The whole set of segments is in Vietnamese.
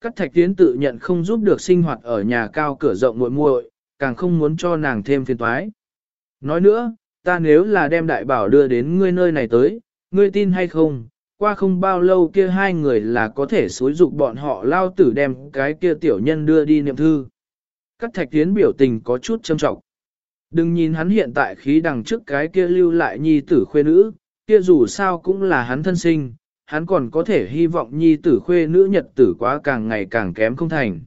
Cát thạch tiến tự nhận không giúp được sinh hoạt ở nhà cao cửa rộng muội muội, càng không muốn cho nàng thêm phiền toái. Nói nữa, ta nếu là đem đại bảo đưa đến ngươi nơi này tới, ngươi tin hay không, qua không bao lâu kia hai người là có thể xối dục bọn họ lao tử đem cái kia tiểu nhân đưa đi niệm thư. Cát thạch tiến biểu tình có chút châm trọng. Đừng nhìn hắn hiện tại khí đằng trước cái kia lưu lại nhi tử khuê nữ, kia dù sao cũng là hắn thân sinh, hắn còn có thể hy vọng nhi tử khuê nữ nhật tử quá càng ngày càng kém không thành.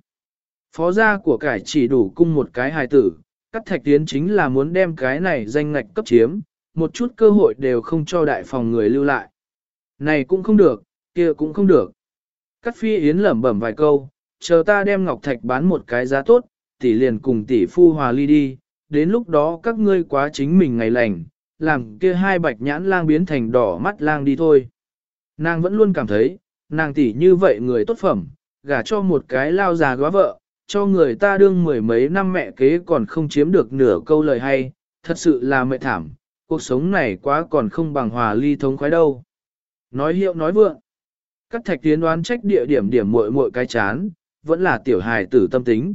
Phó gia của cải chỉ đủ cung một cái hài tử, cắt thạch tiến chính là muốn đem cái này danh ngạch cấp chiếm, một chút cơ hội đều không cho đại phòng người lưu lại. Này cũng không được, kia cũng không được. Cắt phi yến lẩm bẩm vài câu, chờ ta đem ngọc thạch bán một cái giá tốt, tỷ liền cùng tỷ phu hòa ly đi, đến lúc đó các ngươi quá chính mình ngày lành, làm kia hai bạch nhãn lang biến thành đỏ mắt lang đi thôi. Nàng vẫn luôn cảm thấy, nàng tỷ như vậy người tốt phẩm, gả cho một cái lao già góa vợ, cho người ta đương mười mấy năm mẹ kế còn không chiếm được nửa câu lời hay, thật sự là mệt thảm, cuộc sống này quá còn không bằng hòa ly thống khoái đâu. Nói hiệu nói vượng, các thạch tiến đoán trách địa điểm điểm muội muội cái chán, vẫn là tiểu hài tử tâm tính.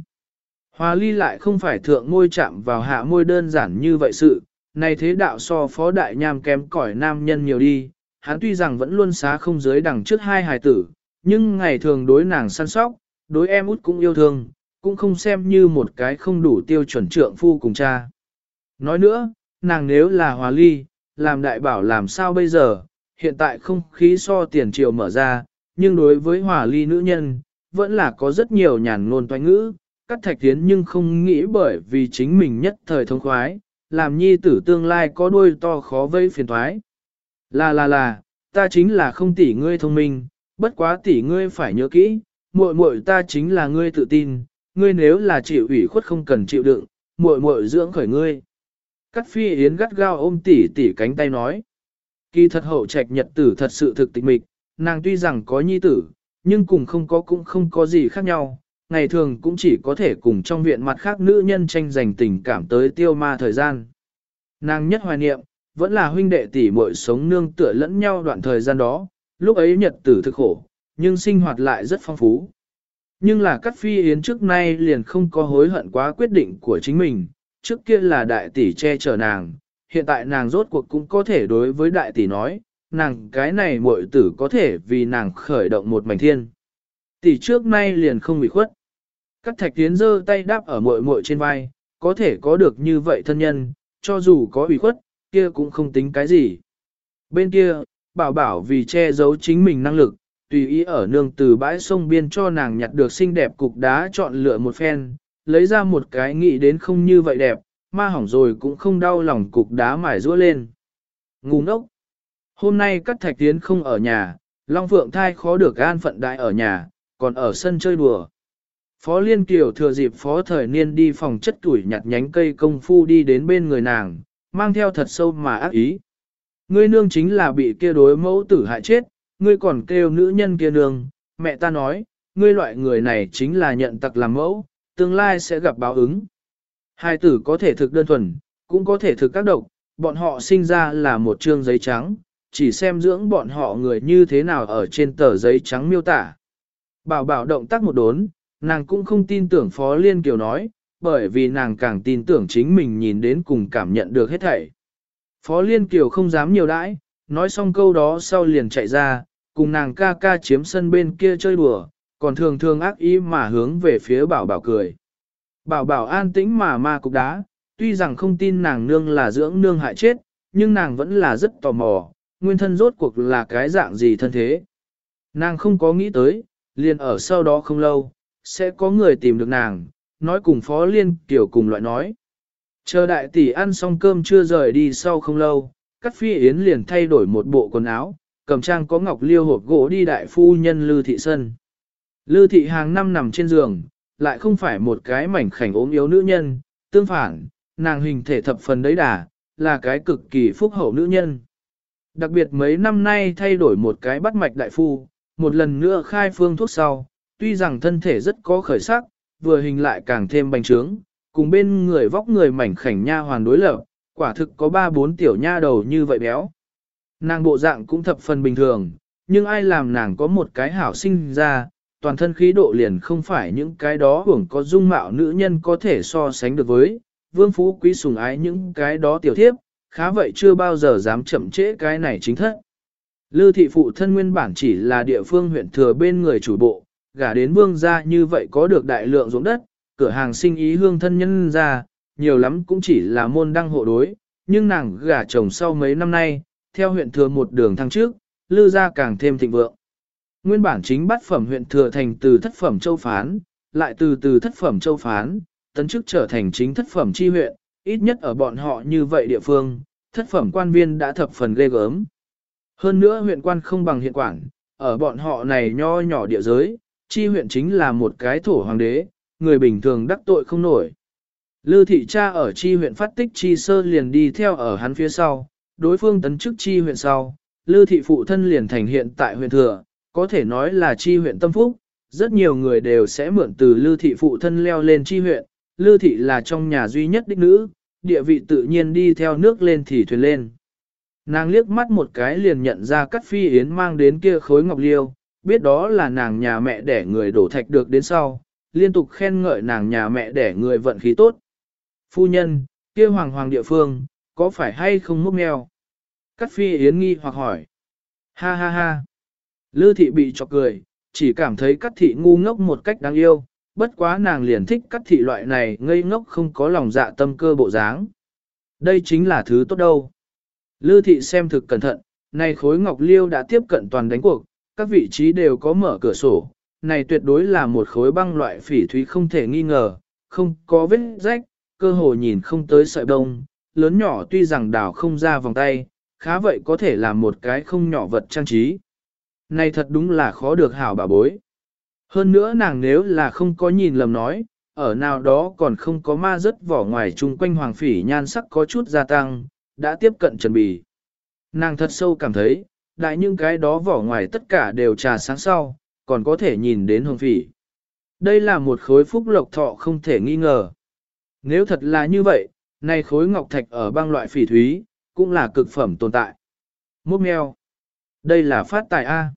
Hòa ly lại không phải thượng môi chạm vào hạ môi đơn giản như vậy sự, này thế đạo so phó đại nham kém cỏi nam nhân nhiều đi, hắn tuy rằng vẫn luôn xá không dưới đằng trước hai hài tử, nhưng ngày thường đối nàng săn sóc, đối em út cũng yêu thương, cũng không xem như một cái không đủ tiêu chuẩn trượng phu cùng cha. Nói nữa, nàng nếu là hòa ly, làm đại bảo làm sao bây giờ, hiện tại không khí so tiền triều mở ra, nhưng đối với hòa ly nữ nhân, vẫn là có rất nhiều nhàn ngôn toanh ngữ, cắt thạch tiến nhưng không nghĩ bởi vì chính mình nhất thời thông khoái, làm nhi tử tương lai có đuôi to khó vây phiền thoái. Là là là, ta chính là không tỷ ngươi thông minh, bất quá tỷ ngươi phải nhớ kỹ, muội muội ta chính là ngươi tự tin, ngươi nếu là chịu ủy khuất không cần chịu đựng, muội muội dưỡng khởi ngươi. Cát phi yến gắt gao ôm tỷ tỷ cánh tay nói. Kỳ thật hậu trạch nhật tử thật sự thực tịch mịch, nàng tuy rằng có nhi tử, nhưng cùng không có cũng không có gì khác nhau, ngày thường cũng chỉ có thể cùng trong viện mặt khác nữ nhân tranh giành tình cảm tới tiêu ma thời gian. Nàng nhất hoài niệm, vẫn là huynh đệ tỷ muội sống nương tựa lẫn nhau đoạn thời gian đó, lúc ấy nhật tử thực khổ, nhưng sinh hoạt lại rất phong phú. Nhưng là Cát Phi Yến trước nay liền không có hối hận quá quyết định của chính mình, trước kia là đại tỷ che chở nàng, hiện tại nàng rốt cuộc cũng có thể đối với đại tỷ nói, nàng cái này muội tử có thể vì nàng khởi động một mảnh thiên. Tỷ trước nay liền không bị khuất. Các thạch tiến giơ tay đáp ở muội muội trên vai, có thể có được như vậy thân nhân, cho dù có bị khuất, kia cũng không tính cái gì. Bên kia, bảo bảo vì che giấu chính mình năng lực, tùy ý ở nương từ bãi sông biên cho nàng nhặt được xinh đẹp cục đá chọn lựa một phen, lấy ra một cái nghĩ đến không như vậy đẹp, ma hỏng rồi cũng không đau lòng cục đá mải rũa lên. Ngu ngốc! Hôm nay các thạch tiến không ở nhà, Long Phượng thai khó được an phận đại ở nhà, còn ở sân chơi đùa. Phó Liên Kiều thừa dịp phó thời niên đi phòng chất tuổi nhặt nhánh cây công phu đi đến bên người nàng, mang theo thật sâu mà ác ý. Ngươi nương chính là bị kia đối mẫu tử hại chết, ngươi còn kêu nữ nhân kia nương, mẹ ta nói, ngươi loại người này chính là nhận tặc làm mẫu, tương lai sẽ gặp báo ứng. Hai tử có thể thực đơn thuần, cũng có thể thực các độc, bọn họ sinh ra là một trương giấy trắng, chỉ xem dưỡng bọn họ người như thế nào ở trên tờ giấy trắng miêu tả. Bảo bảo động tác một đốn, nàng cũng không tin tưởng Phó Liên Kiều nói, bởi vì nàng càng tin tưởng chính mình nhìn đến cùng cảm nhận được hết thảy. Phó Liên Kiều không dám nhiều đãi, nói xong câu đó sau liền chạy ra, cùng nàng ca ca chiếm sân bên kia chơi đùa, còn thường thường ác ý mà hướng về phía bảo bảo cười. Bảo bảo an tĩnh mà ma cục đá, tuy rằng không tin nàng nương là dưỡng nương hại chết, nhưng nàng vẫn là rất tò mò, nguyên thân rốt cuộc là cái dạng gì thân thế. Nàng không có nghĩ tới, liền ở sau đó không lâu, sẽ có người tìm được nàng, nói cùng Phó Liên Kiều cùng loại nói. Chờ đại tỷ ăn xong cơm chưa rời đi sau không lâu, Cát Phi Yến liền thay đổi một bộ quần áo, cầm trang có ngọc liêu hộp gỗ đi đại phu nhân Lư Thị Sân. Lư Thị hàng năm nằm trên giường, lại không phải một cái mảnh khảnh ốm yếu nữ nhân, tương phản, nàng hình thể thập phần đấy đà, là cái cực kỳ phúc hậu nữ nhân. Đặc biệt mấy năm nay thay đổi một cái bắt mạch đại phu, một lần nữa khai phương thuốc sau, tuy rằng thân thể rất có khởi sắc, vừa hình lại càng thêm bành trướng, cùng bên người vóc người mảnh khảnh nha hoàn đối lập, quả thực có ba bốn tiểu nha đầu như vậy béo. Nàng bộ dạng cũng thập phần bình thường, nhưng ai làm nàng có một cái hảo sinh ra, toàn thân khí độ liền không phải những cái đó hưởng có dung mạo nữ nhân có thể so sánh được với, vương phú quý sùng ái những cái đó tiểu thiếp, khá vậy chưa bao giờ dám chậm trễ cái này chính thất. Lư thị phụ thân nguyên bản chỉ là địa phương huyện thừa bên người chủ bộ, gả đến vương gia như vậy có được đại lượng ruộng đất, cửa hàng sinh ý hương thân nhân ra, nhiều lắm cũng chỉ là môn đăng hộ đối, nhưng nàng gả chồng sau mấy năm nay, theo huyện thừa một đường thăng trước, lư gia càng thêm thịnh vượng. Nguyên bản chính bắt phẩm huyện thừa thành từ thất phẩm châu phán, lại từ từ thất phẩm châu phán, tấn chức trở thành chính thất phẩm chi huyện, ít nhất ở bọn họ như vậy địa phương, thất phẩm quan viên đã thập phần ghê gớm. Hơn nữa huyện quan không bằng hiện quản, ở bọn họ này nho nhỏ địa giới, chi huyện chính là một cái thổ hoàng đế, người bình thường đắc tội không nổi. Lư thị cha ở chi huyện phát tích chi sơ liền đi theo ở hắn phía sau, đối phương tấn chức chi huyện sau, Lư thị phụ thân liền thành hiện tại huyện thừa, có thể nói là chi huyện tâm phúc, rất nhiều người đều sẽ mượn từ Lư thị phụ thân leo lên chi huyện, Lư thị là trong nhà duy nhất đích nữ, địa vị tự nhiên đi theo nước lên thì thuyền lên. Nàng liếc mắt một cái liền nhận ra cắt phi yến mang đến kia khối ngọc liêu, biết đó là nàng nhà mẹ đẻ người đổ thạch được đến sau, liên tục khen ngợi nàng nhà mẹ đẻ người vận khí tốt. Phu nhân, kia hoàng hoàng địa phương, có phải hay không múc mèo? Cắt phi yến nghi hoặc hỏi. Ha ha ha. Lư thị bị chọc cười, chỉ cảm thấy cắt thị ngu ngốc một cách đáng yêu, bất quá nàng liền thích cắt thị loại này ngây ngốc không có lòng dạ tâm cơ bộ dáng. Đây chính là thứ tốt đâu. Lư thị xem thực cẩn thận, nay khối ngọc liêu đã tiếp cận toàn đánh cuộc, các vị trí đều có mở cửa sổ, này tuyệt đối là một khối băng loại phỉ thúy không thể nghi ngờ, không có vết rách, cơ hồ nhìn không tới sợi đông lớn nhỏ tuy rằng đào không ra vòng tay, khá vậy có thể là một cái không nhỏ vật trang trí. Này thật đúng là khó được hảo bà bối. Hơn nữa nàng nếu là không có nhìn lầm nói, ở nào đó còn không có ma rớt vỏ ngoài chung quanh hoàng phỉ nhan sắc có chút gia tăng, đã tiếp cận chuẩn bị Nàng thật sâu cảm thấy, đại những cái đó vỏ ngoài tất cả đều trà sáng sau, còn có thể nhìn đến hương phỉ. Đây là một khối phúc lộc thọ không thể nghi ngờ. Nếu thật là như vậy, này khối ngọc thạch ở băng loại phỉ thúy, cũng là cực phẩm tồn tại. Mốc mèo. Đây là phát tài A.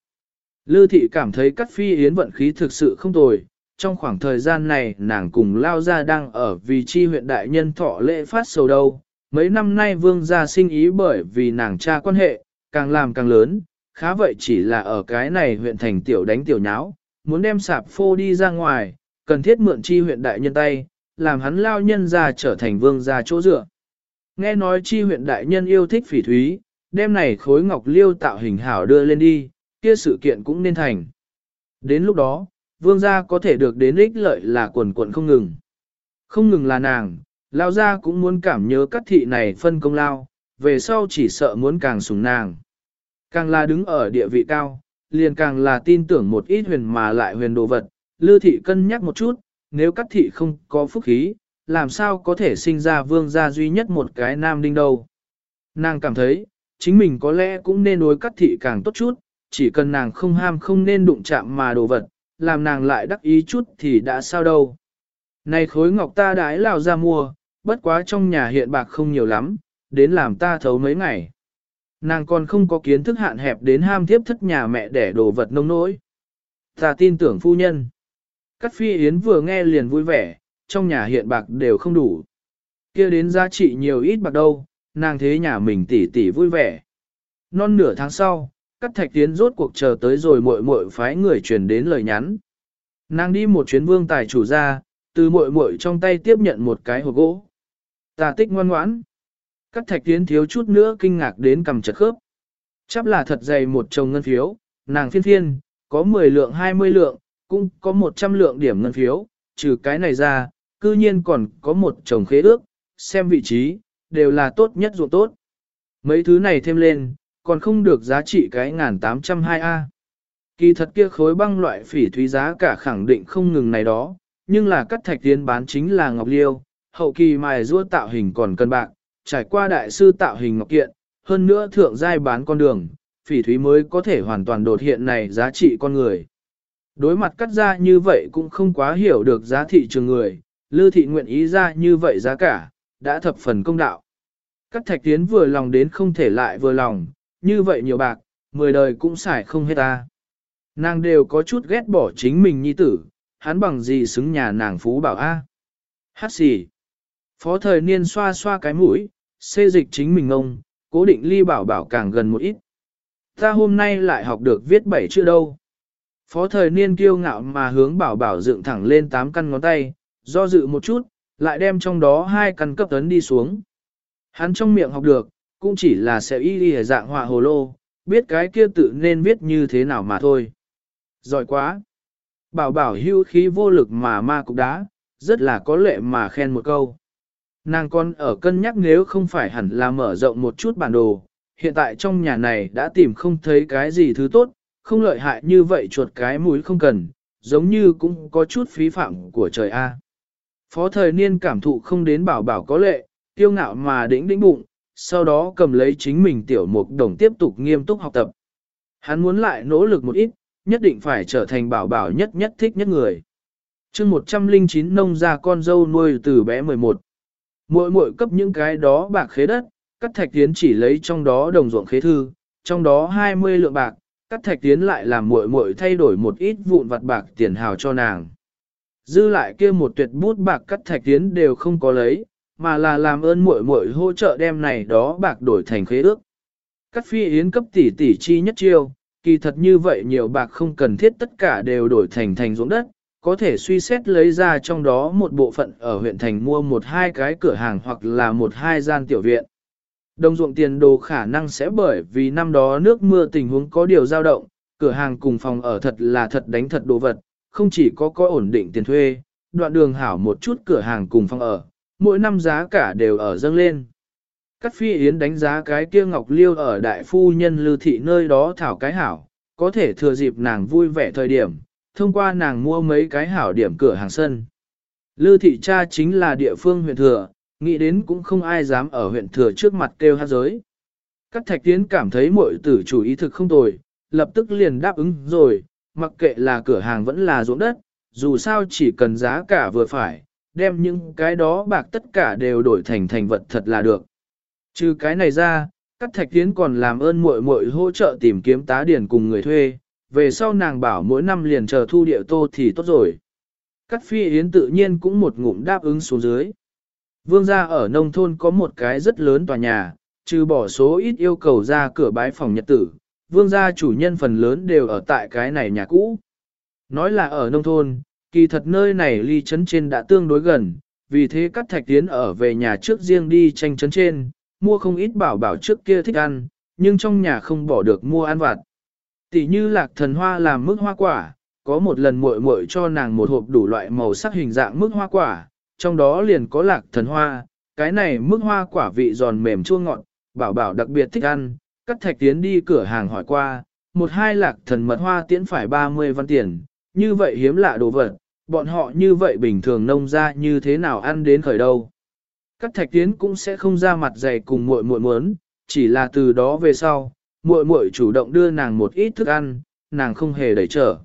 Lư thị cảm thấy cắt phi yến vận khí thực sự không tồi. Trong khoảng thời gian này nàng cùng lao ra đang ở vì chi huyện đại nhân thọ lễ phát sầu đâu. Mấy năm nay vương gia sinh ý bởi vì nàng cha quan hệ, càng làm càng lớn, khá vậy chỉ là ở cái này huyện thành tiểu đánh tiểu nháo, muốn đem sạp phô đi ra ngoài, cần thiết mượn chi huyện đại nhân tay, làm hắn lao nhân ra trở thành vương gia chỗ dựa. Nghe nói chi huyện đại nhân yêu thích phỉ thúy, đem này khối ngọc liêu tạo hình hảo đưa lên đi, kia sự kiện cũng nên thành. Đến lúc đó, vương gia có thể được đến ích lợi là quần quần không ngừng. Không ngừng là nàng, lao gia cũng muốn cảm nhớ các thị này phân công lao, về sau chỉ sợ muốn càng sùng nàng. Càng là đứng ở địa vị cao, liền càng là tin tưởng một ít huyền mà lại huyền đồ vật, lư thị cân nhắc một chút, nếu các thị không có phúc khí, làm sao có thể sinh ra vương gia duy nhất một cái nam đinh đâu. Nàng cảm thấy, chính mình có lẽ cũng nên đối các thị càng tốt chút, chỉ cần nàng không ham không nên đụng chạm mà đồ vật, làm nàng lại đắc ý chút thì đã sao đâu. Này khối ngọc ta đái lao ra mua, bất quá trong nhà hiện bạc không nhiều lắm, đến làm ta thấu mấy ngày. Nàng còn không có kiến thức hạn hẹp đến ham thiếp thất nhà mẹ để đồ vật nông nỗi. Ta tin tưởng phu nhân. Cắt phi yến vừa nghe liền vui vẻ, trong nhà hiện bạc đều không đủ. kia đến giá trị nhiều ít bạc đâu, nàng thế nhà mình tỉ tỉ vui vẻ. Non nửa tháng sau, cắt thạch tiến rốt cuộc chờ tới rồi muội muội phái người truyền đến lời nhắn. Nàng đi một chuyến vương tài chủ ra, từ muội muội trong tay tiếp nhận một cái hộp gỗ. Ta tích ngoan ngoãn. Cắt thạch tiến thiếu chút nữa kinh ngạc đến cầm chật khớp. Chắc là thật dày một chồng ngân phiếu, nàng phiên phiên, có 10 lượng 20 lượng, cũng có 100 lượng điểm ngân phiếu, trừ cái này ra, cư nhiên còn có một chồng khế ước, xem vị trí, đều là tốt nhất ruộng tốt. Mấy thứ này thêm lên, còn không được giá trị cái ngàn tám trăm hai a Kỳ thật kia khối băng loại phỉ thúy giá cả khẳng định không ngừng này đó, nhưng là cắt thạch tiến bán chính là ngọc liêu, hậu kỳ mài rua tạo hình còn cân bạc, trải qua đại sư tạo hình ngọc kiện, hơn nữa thượng giai bán con đường, phỉ thúy mới có thể hoàn toàn đột hiện này giá trị con người. Đối mặt cắt ra như vậy cũng không quá hiểu được giá thị trường người, lư thị nguyện ý ra như vậy giá cả, đã thập phần công đạo. Cắt thạch tiến vừa lòng đến không thể lại vừa lòng, như vậy nhiều bạc, mười đời cũng xài không hết ta. Nàng đều có chút ghét bỏ chính mình nhi tử, hắn bằng gì xứng nhà nàng phú bảo A. Hát xì. Phó thời niên xoa xoa cái mũi, xê dịch chính mình ông, cố định ly bảo bảo càng gần một ít. Ta hôm nay lại học được viết bảy chữ đâu. Phó thời niên kiêu ngạo mà hướng bảo bảo dựng thẳng lên tám căn ngón tay, do dự một chút, lại đem trong đó hai căn cấp tấn đi xuống. Hắn trong miệng học được, cũng chỉ là sẽ y y dạng họa hồ lô, biết cái kia tự nên viết như thế nào mà thôi. Giỏi quá! Bảo bảo hưu khí vô lực mà ma cục đá, rất là có lệ mà khen một câu. Nàng con ở cân nhắc nếu không phải hẳn là mở rộng một chút bản đồ, hiện tại trong nhà này đã tìm không thấy cái gì thứ tốt, không lợi hại như vậy chuột cái mũi không cần, giống như cũng có chút phí phạm của trời A. Phó thời niên cảm thụ không đến bảo bảo có lệ, tiêu ngạo mà đĩnh đĩnh bụng, sau đó cầm lấy chính mình tiểu mục đồng tiếp tục nghiêm túc học tập. Hắn muốn lại nỗ lực một ít, nhất định phải trở thành bảo bảo nhất nhất thích nhất người. chương 109 nông ra con dâu nuôi từ bé 11. Mỗi mỗi cấp những cái đó bạc khế đất, cắt thạch tiến chỉ lấy trong đó đồng ruộng khế thư, trong đó 20 lượng bạc, cắt thạch tiến lại làm muội muội thay đổi một ít vụn vặt bạc tiền hào cho nàng. Dư lại kia một tuyệt bút bạc cắt thạch tiến đều không có lấy, mà là làm ơn muội muội hỗ trợ đem này đó bạc đổi thành khế ước. Cắt phi yến cấp tỷ tỷ chi nhất chiêu, kỳ thật như vậy nhiều bạc không cần thiết tất cả đều đổi thành thành ruộng đất, có thể suy xét lấy ra trong đó một bộ phận ở huyện thành mua một hai cái cửa hàng hoặc là một hai gian tiểu viện. Đồng ruộng tiền đồ khả năng sẽ bởi vì năm đó nước mưa tình huống có điều dao động, cửa hàng cùng phòng ở thật là thật đánh thật đồ vật, không chỉ có có ổn định tiền thuê, đoạn đường hảo một chút cửa hàng cùng phòng ở, mỗi năm giá cả đều ở dâng lên. Cát phi yến đánh giá cái kia ngọc liêu ở đại phu nhân lưu thị nơi đó thảo cái hảo, có thể thừa dịp nàng vui vẻ thời điểm, thông qua nàng mua mấy cái hảo điểm cửa hàng sân. Lư thị cha chính là địa phương huyện thừa, nghĩ đến cũng không ai dám ở huyện thừa trước mặt kêu hát giới. Các thạch tiến cảm thấy muội tử chủ ý thực không tồi, lập tức liền đáp ứng rồi, mặc kệ là cửa hàng vẫn là ruộng đất, dù sao chỉ cần giá cả vừa phải, đem những cái đó bạc tất cả đều đổi thành thành vật thật là được. Trừ cái này ra, các thạch tiến còn làm ơn muội muội hỗ trợ tìm kiếm tá điển cùng người thuê, về sau nàng bảo mỗi năm liền chờ thu địa tô thì tốt rồi. Cát phi yến tự nhiên cũng một ngụm đáp ứng xuống dưới. Vương gia ở nông thôn có một cái rất lớn tòa nhà, trừ bỏ số ít yêu cầu ra cửa bái phòng nhật tử, vương gia chủ nhân phần lớn đều ở tại cái này nhà cũ. Nói là ở nông thôn, kỳ thật nơi này ly trấn trên đã tương đối gần, vì thế các thạch tiến ở về nhà trước riêng đi tranh trấn trên, mua không ít bảo bảo trước kia thích ăn, nhưng trong nhà không bỏ được mua ăn vặt. Tỷ như lạc thần hoa làm mức hoa quả, có một lần muội muội cho nàng một hộp đủ loại màu sắc hình dạng mức hoa quả, trong đó liền có lạc thần hoa, cái này mức hoa quả vị giòn mềm chua ngọt, bảo bảo đặc biệt thích ăn, cắt thạch tiến đi cửa hàng hỏi qua, một hai lạc thần mật hoa tiễn phải 30 văn tiền, như vậy hiếm lạ đồ vật, bọn họ như vậy bình thường nông ra như thế nào ăn đến khởi đâu. Cắt thạch tiến cũng sẽ không ra mặt dày cùng muội muội muốn, chỉ là từ đó về sau, muội muội chủ động đưa nàng một ít thức ăn, nàng không hề đẩy trở.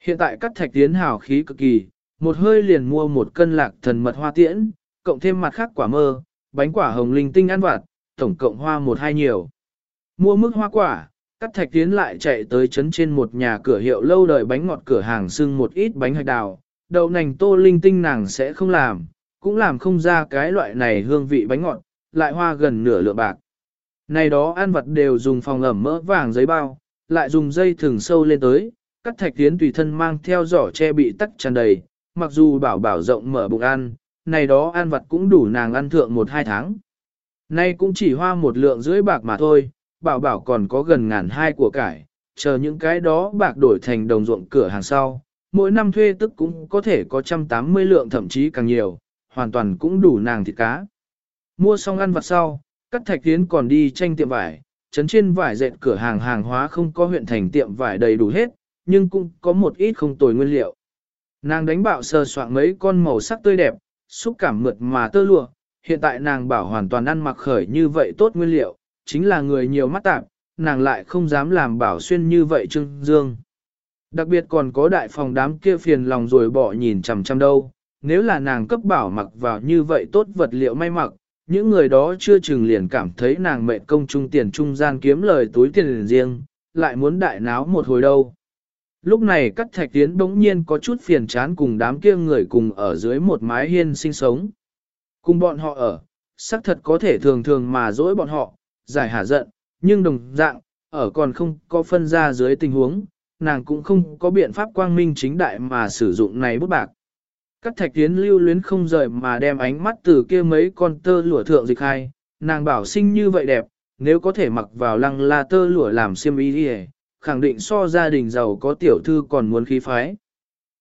Hiện tại cắt thạch tiến hào khí cực kỳ, một hơi liền mua một cân lạc thần mật hoa tiễn, cộng thêm mặt khác quả mơ, bánh quả hồng linh tinh ăn vặt, tổng cộng hoa một hai nhiều. Mua mức hoa quả, cắt thạch tiến lại chạy tới chấn trên một nhà cửa hiệu lâu đời bánh ngọt cửa hàng xưng một ít bánh hạch đào, đậu nành tô linh tinh nàng sẽ không làm, cũng làm không ra cái loại này hương vị bánh ngọt, lại hoa gần nửa lượng bạc. Này đó ăn vật đều dùng phòng ẩm mỡ vàng giấy bao, lại dùng dây thừng sâu lên tới, cắt thạch tiến tùy thân mang theo giỏ che bị tắc tràn đầy, mặc dù bảo bảo rộng mở bụng ăn, này đó ăn vật cũng đủ nàng ăn thượng một hai tháng. Nay cũng chỉ hoa một lượng rưỡi bạc mà thôi, bảo bảo còn có gần ngàn hai của cải, chờ những cái đó bạc đổi thành đồng ruộng cửa hàng sau, mỗi năm thuê tức cũng có thể có trăm tám mươi lượng thậm chí càng nhiều, hoàn toàn cũng đủ nàng thịt cá. Mua xong ăn vặt sau, cắt thạch tiến còn đi tranh tiệm vải, chấn trên vải dệt cửa hàng hàng hóa không có huyện thành tiệm vải đầy đủ hết, nhưng cũng có một ít không tồi nguyên liệu. Nàng đánh bạo sờ soạn mấy con màu sắc tươi đẹp, xúc cảm mượt mà tơ lụa, hiện tại nàng bảo hoàn toàn ăn mặc khởi như vậy tốt nguyên liệu, chính là người nhiều mắt tạp, nàng lại không dám làm bảo xuyên như vậy trưng dương. Đặc biệt còn có đại phòng đám kia phiền lòng rồi bỏ nhìn chằm chằm đâu, nếu là nàng cấp bảo mặc vào như vậy tốt vật liệu may mặc, những người đó chưa chừng liền cảm thấy nàng mệnh công trung tiền trung gian kiếm lời túi tiền riêng, lại muốn đại náo một hồi đâu. Lúc này các thạch tiến bỗng nhiên có chút phiền chán cùng đám kia người cùng ở dưới một mái hiên sinh sống. Cùng bọn họ ở, xác thật có thể thường thường mà dỗi bọn họ, giải hả giận, nhưng đồng dạng, ở còn không có phân ra dưới tình huống, nàng cũng không có biện pháp quang minh chính đại mà sử dụng này bút bạc. Các thạch tiến lưu luyến không rời mà đem ánh mắt từ kia mấy con tơ lụa thượng dịch hai, nàng bảo sinh như vậy đẹp, nếu có thể mặc vào lăng la tơ lụa làm xiêm y đi khẳng định so gia đình giàu có tiểu thư còn muốn khí phái.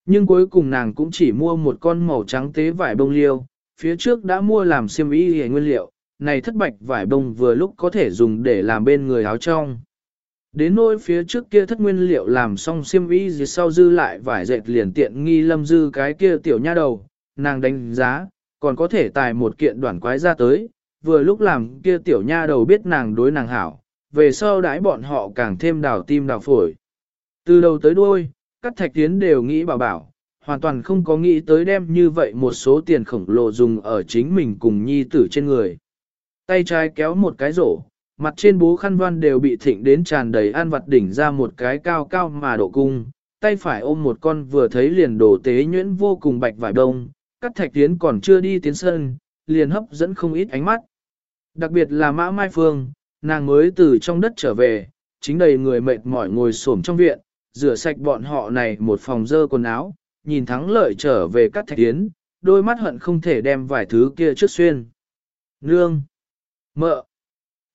Nhưng cuối cùng nàng cũng chỉ mua một con màu trắng tế vải bông liêu, phía trước đã mua làm xiêm y hề nguyên liệu, này thất bạch vải bông vừa lúc có thể dùng để làm bên người áo trong. Đến nỗi phía trước kia thất nguyên liệu làm xong xiêm y gì sau dư lại vải dệt liền tiện nghi lâm dư cái kia tiểu nha đầu, nàng đánh giá, còn có thể tài một kiện đoạn quái ra tới, vừa lúc làm kia tiểu nha đầu biết nàng đối nàng hảo, về sau đãi bọn họ càng thêm đào tim đào phổi. Từ đầu tới đuôi, các thạch tiến đều nghĩ bảo bảo, hoàn toàn không có nghĩ tới đem như vậy một số tiền khổng lồ dùng ở chính mình cùng nhi tử trên người. Tay trái kéo một cái rổ, mặt trên bố khăn văn đều bị thịnh đến tràn đầy an vặt đỉnh ra một cái cao cao mà độ cung, tay phải ôm một con vừa thấy liền đổ tế nhuyễn vô cùng bạch vải đông, cắt thạch tiến còn chưa đi tiến sân, liền hấp dẫn không ít ánh mắt. Đặc biệt là mã mai phương, nàng mới từ trong đất trở về, chính đầy người mệt mỏi ngồi xổm trong viện, rửa sạch bọn họ này một phòng dơ quần áo, nhìn thắng lợi trở về cắt thạch tiến, đôi mắt hận không thể đem vài thứ kia trước xuyên. Nương! Mợ!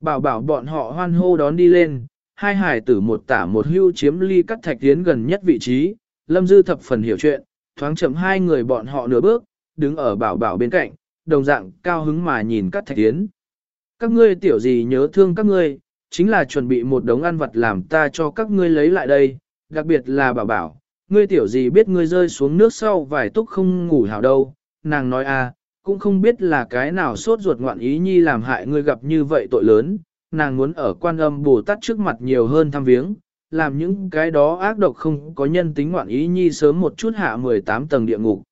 Bảo bảo bọn họ hoan hô đón đi lên, hai hải tử một tả một hưu chiếm ly cắt thạch tiến gần nhất vị trí, lâm dư thập phần hiểu chuyện, thoáng chậm hai người bọn họ nửa bước, đứng ở bảo bảo bên cạnh, đồng dạng cao hứng mà nhìn cắt thạch tiến. Các ngươi tiểu gì nhớ thương các ngươi, chính là chuẩn bị một đống ăn vật làm ta cho các ngươi lấy lại đây, đặc biệt là bảo bảo, ngươi tiểu gì biết ngươi rơi xuống nước sau vài túc không ngủ hảo đâu, nàng nói à, cũng không biết là cái nào sốt ruột ngoạn ý nhi làm hại ngươi gặp như vậy tội lớn, nàng muốn ở quan âm Bồ Tát trước mặt nhiều hơn thăm viếng, làm những cái đó ác độc không có nhân tính ngoạn ý nhi sớm một chút hạ 18 tầng địa ngục.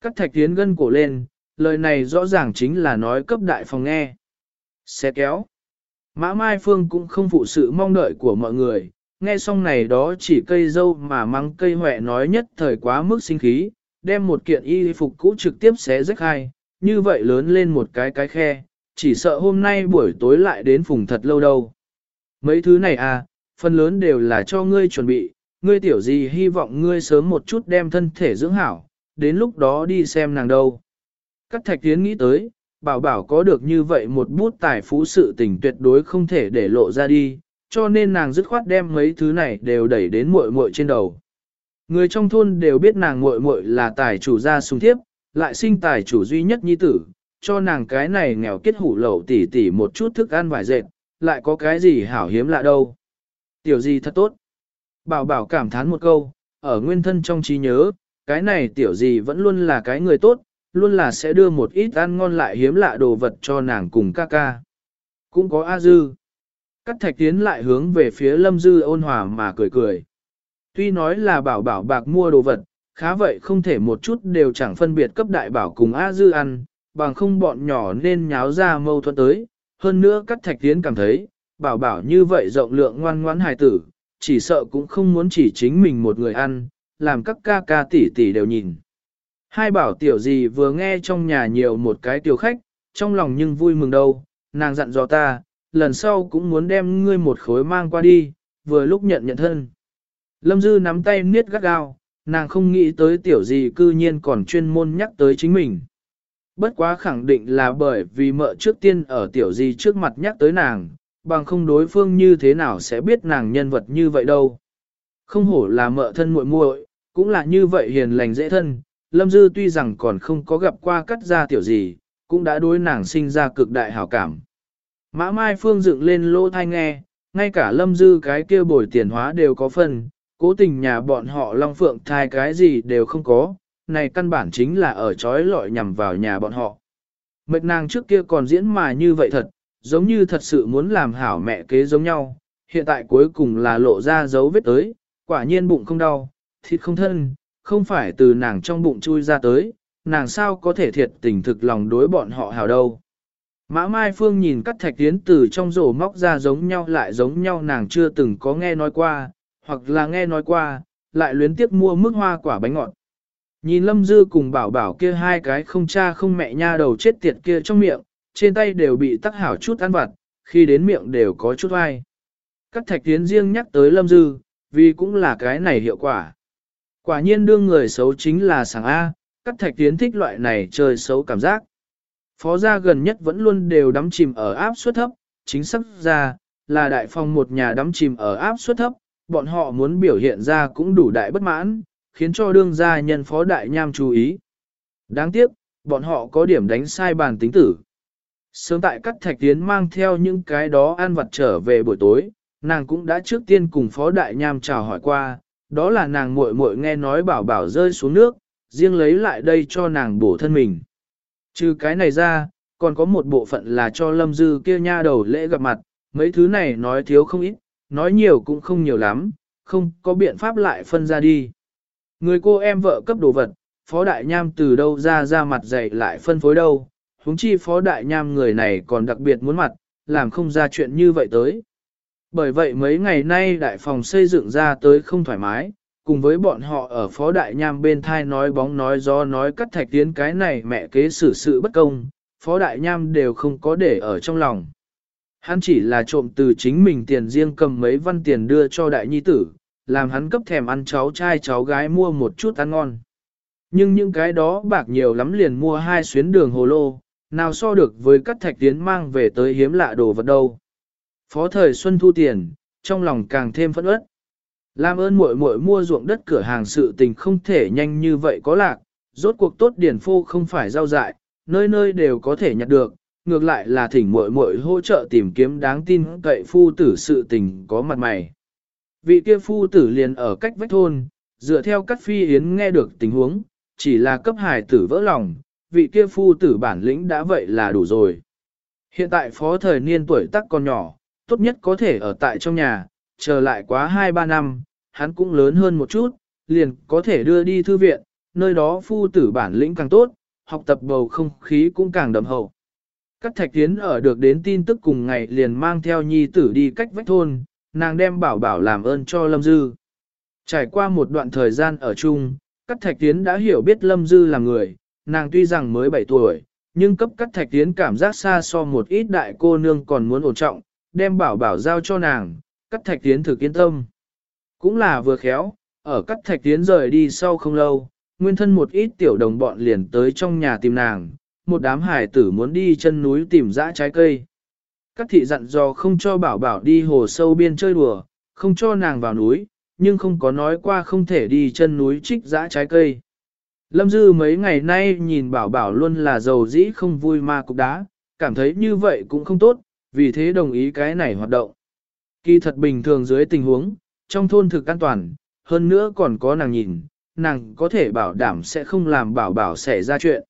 Cắt thạch tiến gân cổ lên, lời này rõ ràng chính là nói cấp đại phòng nghe. Xe kéo. Mã Mai Phương cũng không phụ sự mong đợi của mọi người, nghe xong này đó chỉ cây dâu mà mắng cây hỏe nói nhất thời quá mức sinh khí, đem một kiện y phục cũ trực tiếp xé rách hai, như vậy lớn lên một cái cái khe, chỉ sợ hôm nay buổi tối lại đến phùng thật lâu đâu. Mấy thứ này à, phần lớn đều là cho ngươi chuẩn bị, ngươi tiểu gì hy vọng ngươi sớm một chút đem thân thể dưỡng hảo, đến lúc đó đi xem nàng đâu. Các thạch tiến nghĩ tới, bảo bảo có được như vậy một bút tài phú sự tình tuyệt đối không thể để lộ ra đi, cho nên nàng dứt khoát đem mấy thứ này đều đẩy đến muội muội trên đầu. Người trong thôn đều biết nàng muội muội là tài chủ gia sùng thiếp, lại sinh tài chủ duy nhất nhi tử, cho nàng cái này nghèo kết hủ lậu tỉ tỉ một chút thức ăn vải dệt, lại có cái gì hảo hiếm lạ đâu. Tiểu gì thật tốt. Bảo bảo cảm thán một câu, ở nguyên thân trong trí nhớ, cái này tiểu gì vẫn luôn là cái người tốt, luôn là sẽ đưa một ít ăn ngon lại hiếm lạ đồ vật cho nàng cùng ca ca. Cũng có A Dư. Cắt thạch tiến lại hướng về phía lâm dư ôn hòa mà cười cười. Tuy nói là bảo bảo bạc mua đồ vật, khá vậy không thể một chút đều chẳng phân biệt cấp đại bảo cùng A Dư ăn, bằng không bọn nhỏ nên nháo ra mâu thuẫn tới. Hơn nữa các thạch tiến cảm thấy, bảo bảo như vậy rộng lượng ngoan ngoãn hài tử, chỉ sợ cũng không muốn chỉ chính mình một người ăn, làm các ca ca tỷ tỷ đều nhìn. Hai bảo tiểu gì vừa nghe trong nhà nhiều một cái tiểu khách, trong lòng nhưng vui mừng đâu, nàng dặn dò ta, lần sau cũng muốn đem ngươi một khối mang qua đi, vừa lúc nhận nhận thân. Lâm Dư nắm tay niết gắt gao, nàng không nghĩ tới tiểu gì cư nhiên còn chuyên môn nhắc tới chính mình. Bất quá khẳng định là bởi vì mợ trước tiên ở tiểu gì trước mặt nhắc tới nàng, bằng không đối phương như thế nào sẽ biết nàng nhân vật như vậy đâu. Không hổ là mợ thân muội muội, cũng là như vậy hiền lành dễ thân, Lâm Dư tuy rằng còn không có gặp qua cắt ra tiểu gì, cũng đã đối nàng sinh ra cực đại hảo cảm. Mã Mai Phương dựng lên lỗ thai nghe, ngay cả Lâm Dư cái kia bồi tiền hóa đều có phần, cố tình nhà bọn họ Long Phượng thai cái gì đều không có, này căn bản chính là ở trói lọi nhằm vào nhà bọn họ. Mệt nàng trước kia còn diễn mà như vậy thật, giống như thật sự muốn làm hảo mẹ kế giống nhau, hiện tại cuối cùng là lộ ra dấu vết tới, quả nhiên bụng không đau, thịt không thân, không phải từ nàng trong bụng chui ra tới, nàng sao có thể thiệt tình thực lòng đối bọn họ hảo đâu. Mã Mai Phương nhìn cắt thạch tiến từ trong rổ móc ra giống nhau lại giống nhau nàng chưa từng có nghe nói qua, hoặc là nghe nói qua, lại luyến tiếc mua mức hoa quả bánh ngọt. Nhìn Lâm Dư cùng bảo bảo kia hai cái không cha không mẹ nha đầu chết tiệt kia trong miệng, trên tay đều bị tắc hảo chút ăn vặt, khi đến miệng đều có chút ai. Các thạch tiến riêng nhắc tới Lâm Dư, vì cũng là cái này hiệu quả. Quả nhiên đương người xấu chính là sảng A, các thạch tiến thích loại này chơi xấu cảm giác. Phó gia gần nhất vẫn luôn đều đắm chìm ở áp suất thấp, chính xác ra, là đại phong một nhà đắm chìm ở áp suất thấp, bọn họ muốn biểu hiện ra cũng đủ đại bất mãn, khiến cho đương gia nhân phó đại nham chú ý. Đáng tiếc, bọn họ có điểm đánh sai bàn tính tử. Sớm tại các thạch tiến mang theo những cái đó ăn vặt trở về buổi tối, nàng cũng đã trước tiên cùng phó đại nham chào hỏi qua, đó là nàng muội muội nghe nói bảo bảo rơi xuống nước, riêng lấy lại đây cho nàng bổ thân mình. Trừ cái này ra, còn có một bộ phận là cho lâm dư kia nha đầu lễ gặp mặt, mấy thứ này nói thiếu không ít, nói nhiều cũng không nhiều lắm, không có biện pháp lại phân ra đi. Người cô em vợ cấp đồ vật, phó đại nham từ đâu ra ra mặt dày lại phân phối đâu, huống chi phó đại nham người này còn đặc biệt muốn mặt, làm không ra chuyện như vậy tới. Bởi vậy mấy ngày nay đại phòng xây dựng ra tới không thoải mái, cùng với bọn họ ở phó đại nham bên thai nói bóng nói gió nói cắt thạch tiến cái này mẹ kế xử sự bất công, phó đại nham đều không có để ở trong lòng. Hắn chỉ là trộm từ chính mình tiền riêng cầm mấy văn tiền đưa cho đại nhi tử, làm hắn cấp thèm ăn cháu trai cháu gái mua một chút ăn ngon. Nhưng những cái đó bạc nhiều lắm liền mua hai xuyến đường hồ lô, nào so được với các thạch tiến mang về tới hiếm lạ đồ vật đâu. Phó thời Xuân thu tiền, trong lòng càng thêm phẫn uất. Làm ơn muội muội mua ruộng đất cửa hàng sự tình không thể nhanh như vậy có lạc, rốt cuộc tốt điển phô không phải giao dại, nơi nơi đều có thể nhặt được, ngược lại là thỉnh muội muội hỗ trợ tìm kiếm đáng tin cậy phu tử sự tình có mặt mày. Vị kia phu tử liền ở cách vách thôn, dựa theo các phi yến nghe được tình huống, chỉ là cấp hài tử vỡ lòng, vị kia phu tử bản lĩnh đã vậy là đủ rồi. Hiện tại phó thời niên tuổi tác còn nhỏ, tốt nhất có thể ở tại trong nhà, chờ lại quá 2-3 năm, hắn cũng lớn hơn một chút, liền có thể đưa đi thư viện, nơi đó phu tử bản lĩnh càng tốt, học tập bầu không khí cũng càng đậm hậu. Các thạch tiến ở được đến tin tức cùng ngày liền mang theo nhi tử đi cách vách thôn, nàng đem bảo bảo làm ơn cho Lâm Dư. Trải qua một đoạn thời gian ở chung, các thạch tiến đã hiểu biết Lâm Dư là người, nàng tuy rằng mới 7 tuổi, nhưng cấp các thạch tiến cảm giác xa so một ít đại cô nương còn muốn ổn trọng, đem bảo bảo giao cho nàng, các thạch tiến thực yên tâm. Cũng là vừa khéo, ở các thạch tiến rời đi sau không lâu, nguyên thân một ít tiểu đồng bọn liền tới trong nhà tìm nàng, một đám hải tử muốn đi chân núi tìm dã trái cây. Các thị dặn dò không cho bảo bảo đi hồ sâu biên chơi đùa, không cho nàng vào núi, nhưng không có nói qua không thể đi chân núi trích dã trái cây. Lâm Dư mấy ngày nay nhìn bảo bảo luôn là giàu dĩ không vui ma cục đá, cảm thấy như vậy cũng không tốt, vì thế đồng ý cái này hoạt động. Kỳ thật bình thường dưới tình huống, trong thôn thực an toàn, hơn nữa còn có nàng nhìn, nàng có thể bảo đảm sẽ không làm bảo bảo xảy ra chuyện.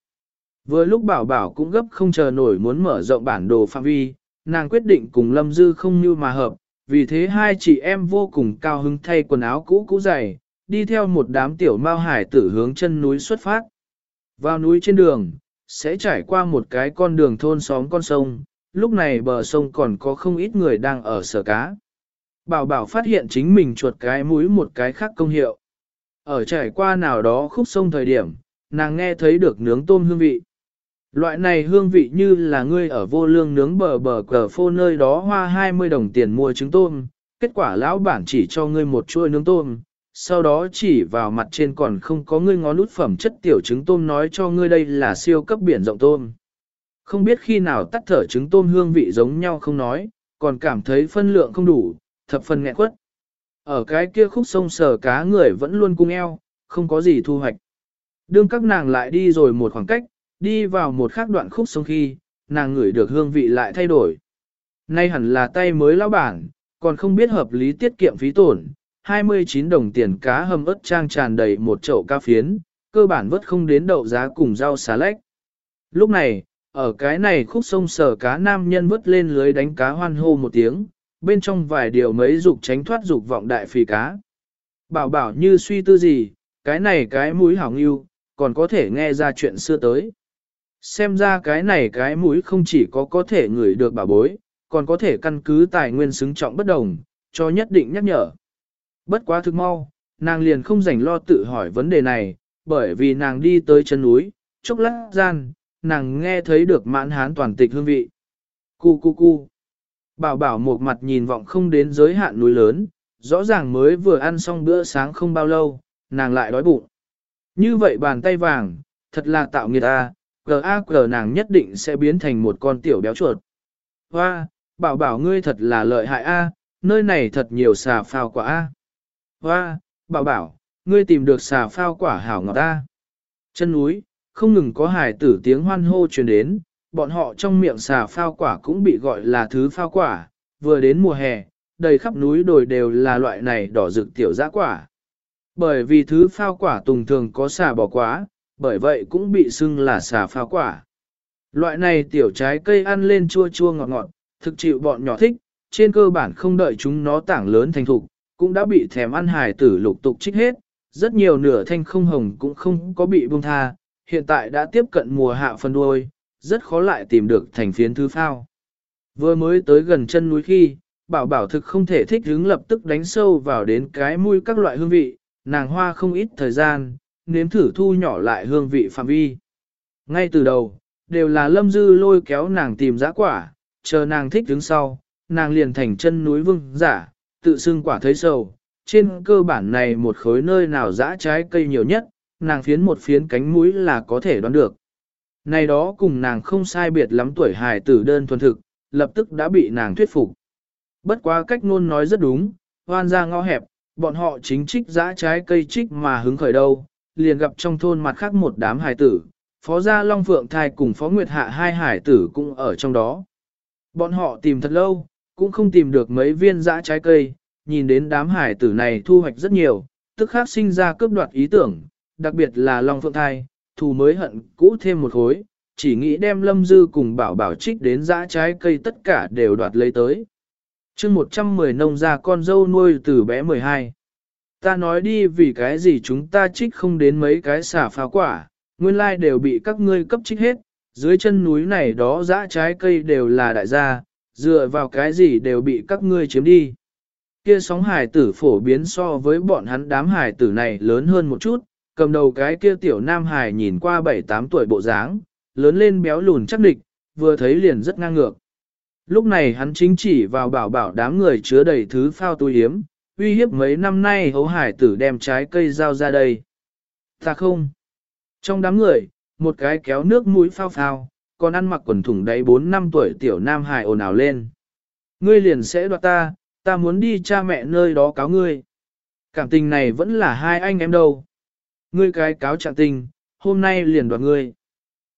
Vừa lúc bảo bảo cũng gấp không chờ nổi muốn mở rộng bản đồ phạm vi, nàng quyết định cùng Lâm Dư không như mà hợp, vì thế hai chị em vô cùng cao hứng thay quần áo cũ cũ dày, đi theo một đám tiểu mao hải tử hướng chân núi xuất phát. Vào núi trên đường, sẽ trải qua một cái con đường thôn xóm con sông, lúc này bờ sông còn có không ít người đang ở sở cá. Bảo bảo phát hiện chính mình chuột cái mũi một cái khác công hiệu. Ở trải qua nào đó khúc sông thời điểm, nàng nghe thấy được nướng tôm hương vị. Loại này hương vị như là ngươi ở vô lương nướng bờ bờ cờ phô nơi đó hoa 20 đồng tiền mua trứng tôm, kết quả lão bản chỉ cho ngươi một chuôi nướng tôm, sau đó chỉ vào mặt trên còn không có ngươi ngón út phẩm chất tiểu trứng tôm nói cho ngươi đây là siêu cấp biển rộng tôm. Không biết khi nào tắt thở trứng tôm hương vị giống nhau không nói, còn cảm thấy phân lượng không đủ, thập phần nghẹn quất. Ở cái kia khúc sông sờ cá người vẫn luôn cung eo, không có gì thu hoạch. Đương các nàng lại đi rồi một khoảng cách, đi vào một khác đoạn khúc sông khi, nàng ngửi được hương vị lại thay đổi. Nay hẳn là tay mới lão bản, còn không biết hợp lý tiết kiệm phí tổn, 29 đồng tiền cá hầm ớt trang tràn đầy một chậu ca phiến, cơ bản vớt không đến đậu giá cùng rau xá lách. Lúc này, ở cái này khúc sông sờ cá nam nhân vớt lên lưới đánh cá hoan hô một tiếng, bên trong vài điều mấy dục tránh thoát dục vọng đại phì cá. Bảo bảo như suy tư gì, cái này cái mũi hỏng yêu, còn có thể nghe ra chuyện xưa tới. Xem ra cái này cái mũi không chỉ có có thể ngửi được bảo bối, còn có thể căn cứ tài nguyên xứng trọng bất đồng, cho nhất định nhắc nhở. Bất quá thực mau, nàng liền không rảnh lo tự hỏi vấn đề này, bởi vì nàng đi tới chân núi, chốc lát gian, nàng nghe thấy được mãn hán toàn tịch hương vị. Cu cu cu. Bảo bảo một mặt nhìn vọng không đến giới hạn núi lớn, rõ ràng mới vừa ăn xong bữa sáng không bao lâu, nàng lại đói bụng. Như vậy bàn tay vàng, thật là tạo nghiệt ta, a. G nàng nhất định sẽ biến thành một con tiểu béo chuột. Hoa, bảo bảo ngươi thật là lợi hại a, nơi này thật nhiều xà phao quả a. Hoa, bảo bảo, ngươi tìm được xà phao quả hảo ngọt a. Chân núi, không ngừng có hải tử tiếng hoan hô truyền đến, bọn họ trong miệng xà phao quả cũng bị gọi là thứ phao quả, vừa đến mùa hè, đầy khắp núi đồi đều là loại này đỏ rực tiểu dã quả. Bởi vì thứ phao quả tùng thường có xà bỏ quá, bởi vậy cũng bị xưng là xà pha quả. Loại này tiểu trái cây ăn lên chua chua ngọt ngọt, thực chịu bọn nhỏ thích, trên cơ bản không đợi chúng nó tảng lớn thành thục, cũng đã bị thèm ăn hài tử lục tục trích hết, rất nhiều nửa thanh không hồng cũng không có bị buông tha, hiện tại đã tiếp cận mùa hạ phân đuôi, rất khó lại tìm được thành phiến thứ phao. Vừa mới tới gần chân núi khi, bảo bảo thực không thể thích hứng lập tức đánh sâu vào đến cái mũi các loại hương vị, nàng hoa không ít thời gian, nếm thử thu nhỏ lại hương vị phạm vi. Ngay từ đầu, đều là lâm dư lôi kéo nàng tìm giã quả, chờ nàng thích đứng sau, nàng liền thành chân núi vương giả, tự xưng quả thấy sầu. Trên cơ bản này một khối nơi nào dã trái cây nhiều nhất, nàng phiến một phiến cánh mũi là có thể đoán được. Này đó cùng nàng không sai biệt lắm tuổi hài tử đơn thuần thực, lập tức đã bị nàng thuyết phục. Bất quá cách ngôn nói rất đúng, hoan ra ngõ hẹp, bọn họ chính trích dã trái cây trích mà hứng khởi đâu, liền gặp trong thôn mặt khác một đám hài tử, phó gia Long Phượng Thai cùng phó Nguyệt Hạ hai hải tử cũng ở trong đó. Bọn họ tìm thật lâu, cũng không tìm được mấy viên dã trái cây, nhìn đến đám hải tử này thu hoạch rất nhiều, tức khác sinh ra cướp đoạt ý tưởng, đặc biệt là Long Phượng Thai, thù mới hận cũ thêm một khối, chỉ nghĩ đem lâm dư cùng bảo bảo trích đến dã trái cây tất cả đều đoạt lấy tới. chương 110 nông ra con dâu nuôi từ bé 12. Ta nói đi vì cái gì chúng ta trích không đến mấy cái xả phá quả, nguyên lai đều bị các ngươi cấp trích hết, dưới chân núi này đó dã trái cây đều là đại gia, dựa vào cái gì đều bị các ngươi chiếm đi. Kia sóng hải tử phổ biến so với bọn hắn đám hải tử này lớn hơn một chút, cầm đầu cái kia tiểu nam hải nhìn qua 7-8 tuổi bộ dáng, lớn lên béo lùn chắc địch, vừa thấy liền rất ngang ngược. Lúc này hắn chính chỉ vào bảo bảo đám người chứa đầy thứ phao túi hiếm, uy hiếp mấy năm nay hấu hải tử đem trái cây giao ra đây. Ta không. Trong đám người, một cái kéo nước mũi phao phao, còn ăn mặc quần thủng đáy 4 năm tuổi tiểu nam hải ồn ào lên. Ngươi liền sẽ đoạt ta, ta muốn đi cha mẹ nơi đó cáo ngươi. Cảm tình này vẫn là hai anh em đâu. Ngươi cái cáo trạng tình, hôm nay liền đoạt ngươi.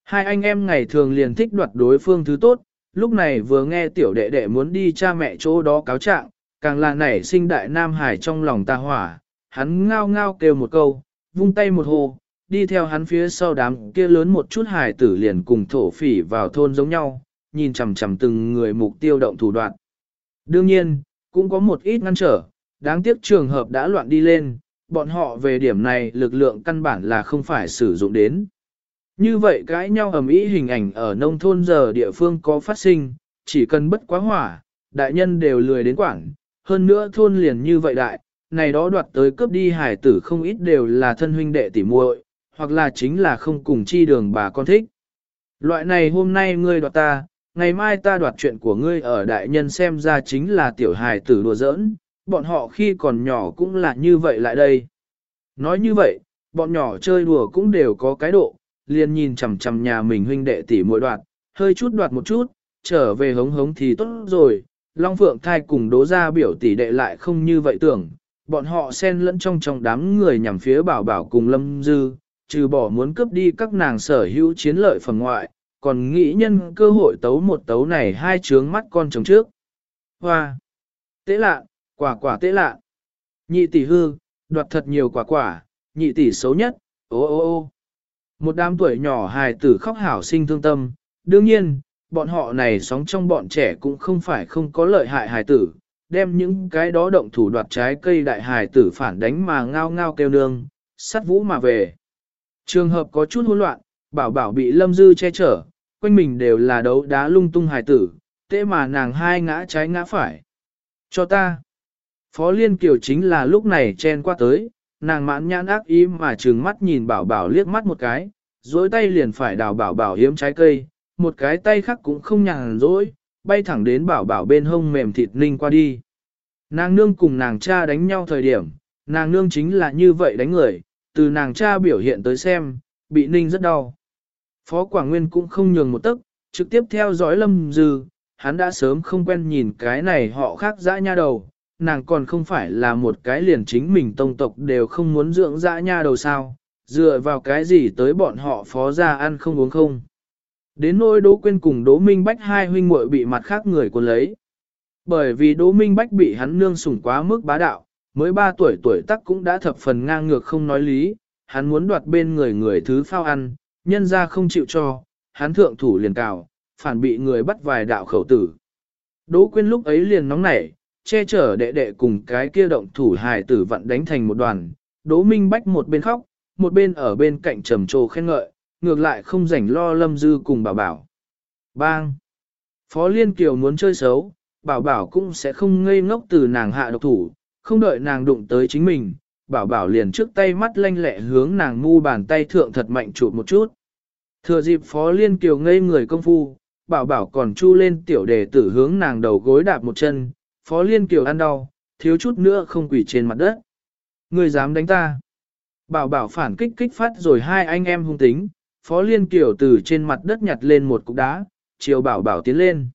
Hai anh em ngày thường liền thích đoạt đối phương thứ tốt, lúc này vừa nghe tiểu đệ đệ muốn đi cha mẹ chỗ đó cáo trạng, càng là nảy sinh đại nam hải trong lòng ta hỏa, hắn ngao ngao kêu một câu, vung tay một hồ, đi theo hắn phía sau đám kia lớn một chút hải tử liền cùng thổ phỉ vào thôn giống nhau, nhìn chằm chằm từng người mục tiêu động thủ đoạn. Đương nhiên, cũng có một ít ngăn trở, đáng tiếc trường hợp đã loạn đi lên, bọn họ về điểm này lực lượng căn bản là không phải sử dụng đến. Như vậy cãi nhau ầm ĩ hình ảnh ở nông thôn giờ địa phương có phát sinh, chỉ cần bất quá hỏa, đại nhân đều lười đến quảng, hơn nữa thôn liền như vậy đại, này đó đoạt tới cướp đi hải tử không ít đều là thân huynh đệ tỉ muội, hoặc là chính là không cùng chi đường bà con thích. Loại này hôm nay ngươi đoạt ta, ngày mai ta đoạt chuyện của ngươi ở đại nhân xem ra chính là tiểu hài tử đùa giỡn, bọn họ khi còn nhỏ cũng là như vậy lại đây. Nói như vậy, bọn nhỏ chơi đùa cũng đều có cái độ, liền nhìn chằm chằm nhà mình huynh đệ tỷ muội đoạt, hơi chút đoạt một chút, trở về hống hống thì tốt rồi. Long Phượng thai cùng đố ra biểu tỷ đệ lại không như vậy tưởng, bọn họ xen lẫn trong trong đám người nhằm phía bảo bảo cùng lâm dư, trừ bỏ muốn cướp đi các nàng sở hữu chiến lợi phẩm ngoại, còn nghĩ nhân cơ hội tấu một tấu này hai trướng mắt con chồng trước. Hoa! Tế lạ, quả quả tế lạ. Nhị tỷ hư, đoạt thật nhiều quả quả, nhị tỷ xấu nhất, ô ô ô. Một đám tuổi nhỏ hài tử khóc hảo sinh thương tâm, đương nhiên, bọn họ này sống trong bọn trẻ cũng không phải không có lợi hại hài tử, đem những cái đó động thủ đoạt trái cây đại hài tử phản đánh mà ngao ngao kêu nương, sắt vũ mà về. Trường hợp có chút hỗn loạn, bảo bảo bị lâm dư che chở, quanh mình đều là đấu đá lung tung hài tử, tệ mà nàng hai ngã trái ngã phải. Cho ta. Phó Liên Kiều chính là lúc này chen qua tới, nàng mãn nhãn ác ý mà trừng mắt nhìn bảo bảo liếc mắt một cái, dối tay liền phải đào bảo bảo hiếm trái cây, một cái tay khác cũng không nhàn rỗi, bay thẳng đến bảo bảo bên hông mềm thịt ninh qua đi. Nàng nương cùng nàng cha đánh nhau thời điểm, nàng nương chính là như vậy đánh người, từ nàng cha biểu hiện tới xem, bị ninh rất đau. Phó Quảng Nguyên cũng không nhường một tấc, trực tiếp theo dõi Lâm Dư, hắn đã sớm không quen nhìn cái này họ khác dã nha đầu, nàng còn không phải là một cái liền chính mình tông tộc đều không muốn dưỡng dã nha đầu sao, dựa vào cái gì tới bọn họ phó ra ăn không uống không. Đến nỗi Đỗ Quyên cùng Đỗ Minh Bách hai huynh muội bị mặt khác người cuốn lấy. Bởi vì Đỗ Minh Bách bị hắn nương sủng quá mức bá đạo, mới 3 tuổi tuổi tác cũng đã thập phần ngang ngược không nói lý, hắn muốn đoạt bên người người thứ phao ăn, nhân ra không chịu cho, hắn thượng thủ liền cào, phản bị người bắt vài đạo khẩu tử. Đỗ Quyên lúc ấy liền nóng nảy, che chở đệ đệ cùng cái kia động thủ hài tử vận đánh thành một đoàn, Đỗ Minh Bách một bên khóc, một bên ở bên cạnh trầm trồ khen ngợi, ngược lại không rảnh lo lâm dư cùng bảo bảo. Bang! Phó Liên Kiều muốn chơi xấu, bảo bảo cũng sẽ không ngây ngốc từ nàng hạ độc thủ, không đợi nàng đụng tới chính mình, bảo bảo liền trước tay mắt lanh lẹ hướng nàng mu bàn tay thượng thật mạnh chụp một chút. Thừa dịp Phó Liên Kiều ngây người công phu, bảo bảo còn chu lên tiểu đề tử hướng nàng đầu gối đạp một chân, Phó Liên Kiều ăn đau, thiếu chút nữa không quỷ trên mặt đất. Người dám đánh ta. Bảo bảo phản kích kích phát rồi hai anh em hung tính, Phó Liên Kiều từ trên mặt đất nhặt lên một cục đá, chiều bảo bảo tiến lên.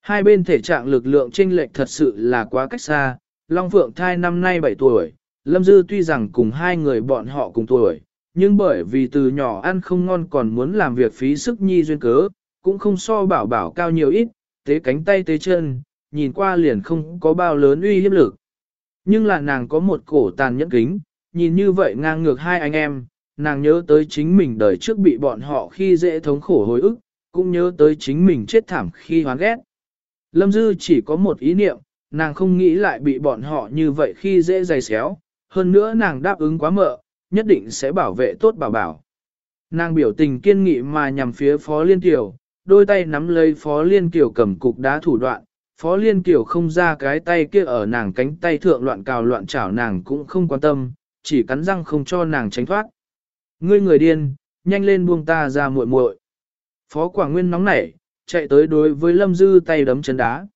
Hai bên thể trạng lực lượng chênh lệch thật sự là quá cách xa, Long Phượng thai năm nay 7 tuổi, Lâm Dư tuy rằng cùng hai người bọn họ cùng tuổi, nhưng bởi vì từ nhỏ ăn không ngon còn muốn làm việc phí sức nhi duyên cớ, cũng không so bảo bảo cao nhiều ít, tế cánh tay tế chân, nhìn qua liền không có bao lớn uy hiếp lực. Nhưng là nàng có một cổ tàn nhẫn kính, nhìn như vậy ngang ngược hai anh em, nàng nhớ tới chính mình đời trước bị bọn họ khi dễ thống khổ hồi ức, cũng nhớ tới chính mình chết thảm khi hoán ghét. Lâm Dư chỉ có một ý niệm, nàng không nghĩ lại bị bọn họ như vậy khi dễ dày xéo, hơn nữa nàng đáp ứng quá mợ, nhất định sẽ bảo vệ tốt bảo bảo. Nàng biểu tình kiên nghị mà nhằm phía Phó Liên Kiều, đôi tay nắm lấy Phó Liên Kiều cầm cục đá thủ đoạn, Phó Liên Kiều không ra cái tay kia ở nàng cánh tay thượng loạn cào loạn chảo nàng cũng không quan tâm, chỉ cắn răng không cho nàng tránh thoát. Ngươi người điên, nhanh lên buông ta ra muội muội. Phó Quảng Nguyên nóng nảy, chạy tới đối với Lâm Dư tay đấm chân đá.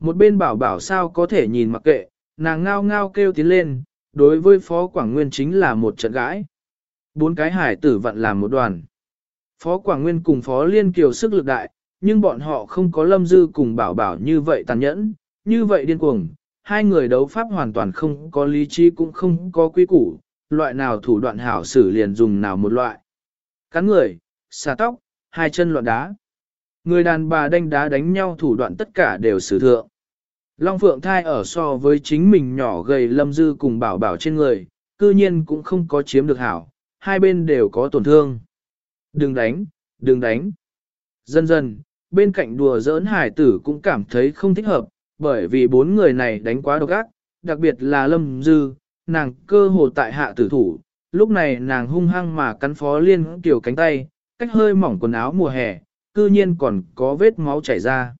Một bên bảo bảo sao có thể nhìn mặc kệ, nàng ngao ngao kêu tiến lên, đối với Phó Quảng Nguyên chính là một trận gãi. Bốn cái hải tử vặn làm một đoàn. Phó Quảng Nguyên cùng Phó Liên Kiều sức lực đại, nhưng bọn họ không có Lâm Dư cùng bảo bảo như vậy tàn nhẫn, như vậy điên cuồng. Hai người đấu pháp hoàn toàn không có lý trí cũng không có quy củ, loại nào thủ đoạn hảo xử liền dùng nào một loại. Cắn người, xà tóc, hai chân loạn đá. Người đàn bà đánh đá đánh nhau thủ đoạn tất cả đều sử thượng. Long Phượng thai ở so với chính mình nhỏ gầy lâm dư cùng bảo bảo trên người, cư nhiên cũng không có chiếm được hảo, hai bên đều có tổn thương. Đừng đánh, đừng đánh. Dần dần, bên cạnh đùa giỡn hải tử cũng cảm thấy không thích hợp, bởi vì bốn người này đánh quá độc ác, đặc biệt là lâm dư, nàng cơ hồ tại hạ tử thủ, lúc này nàng hung hăng mà cắn phó liên kiểu cánh tay, cách hơi mỏng quần áo mùa hè, cư nhiên còn có vết máu chảy ra.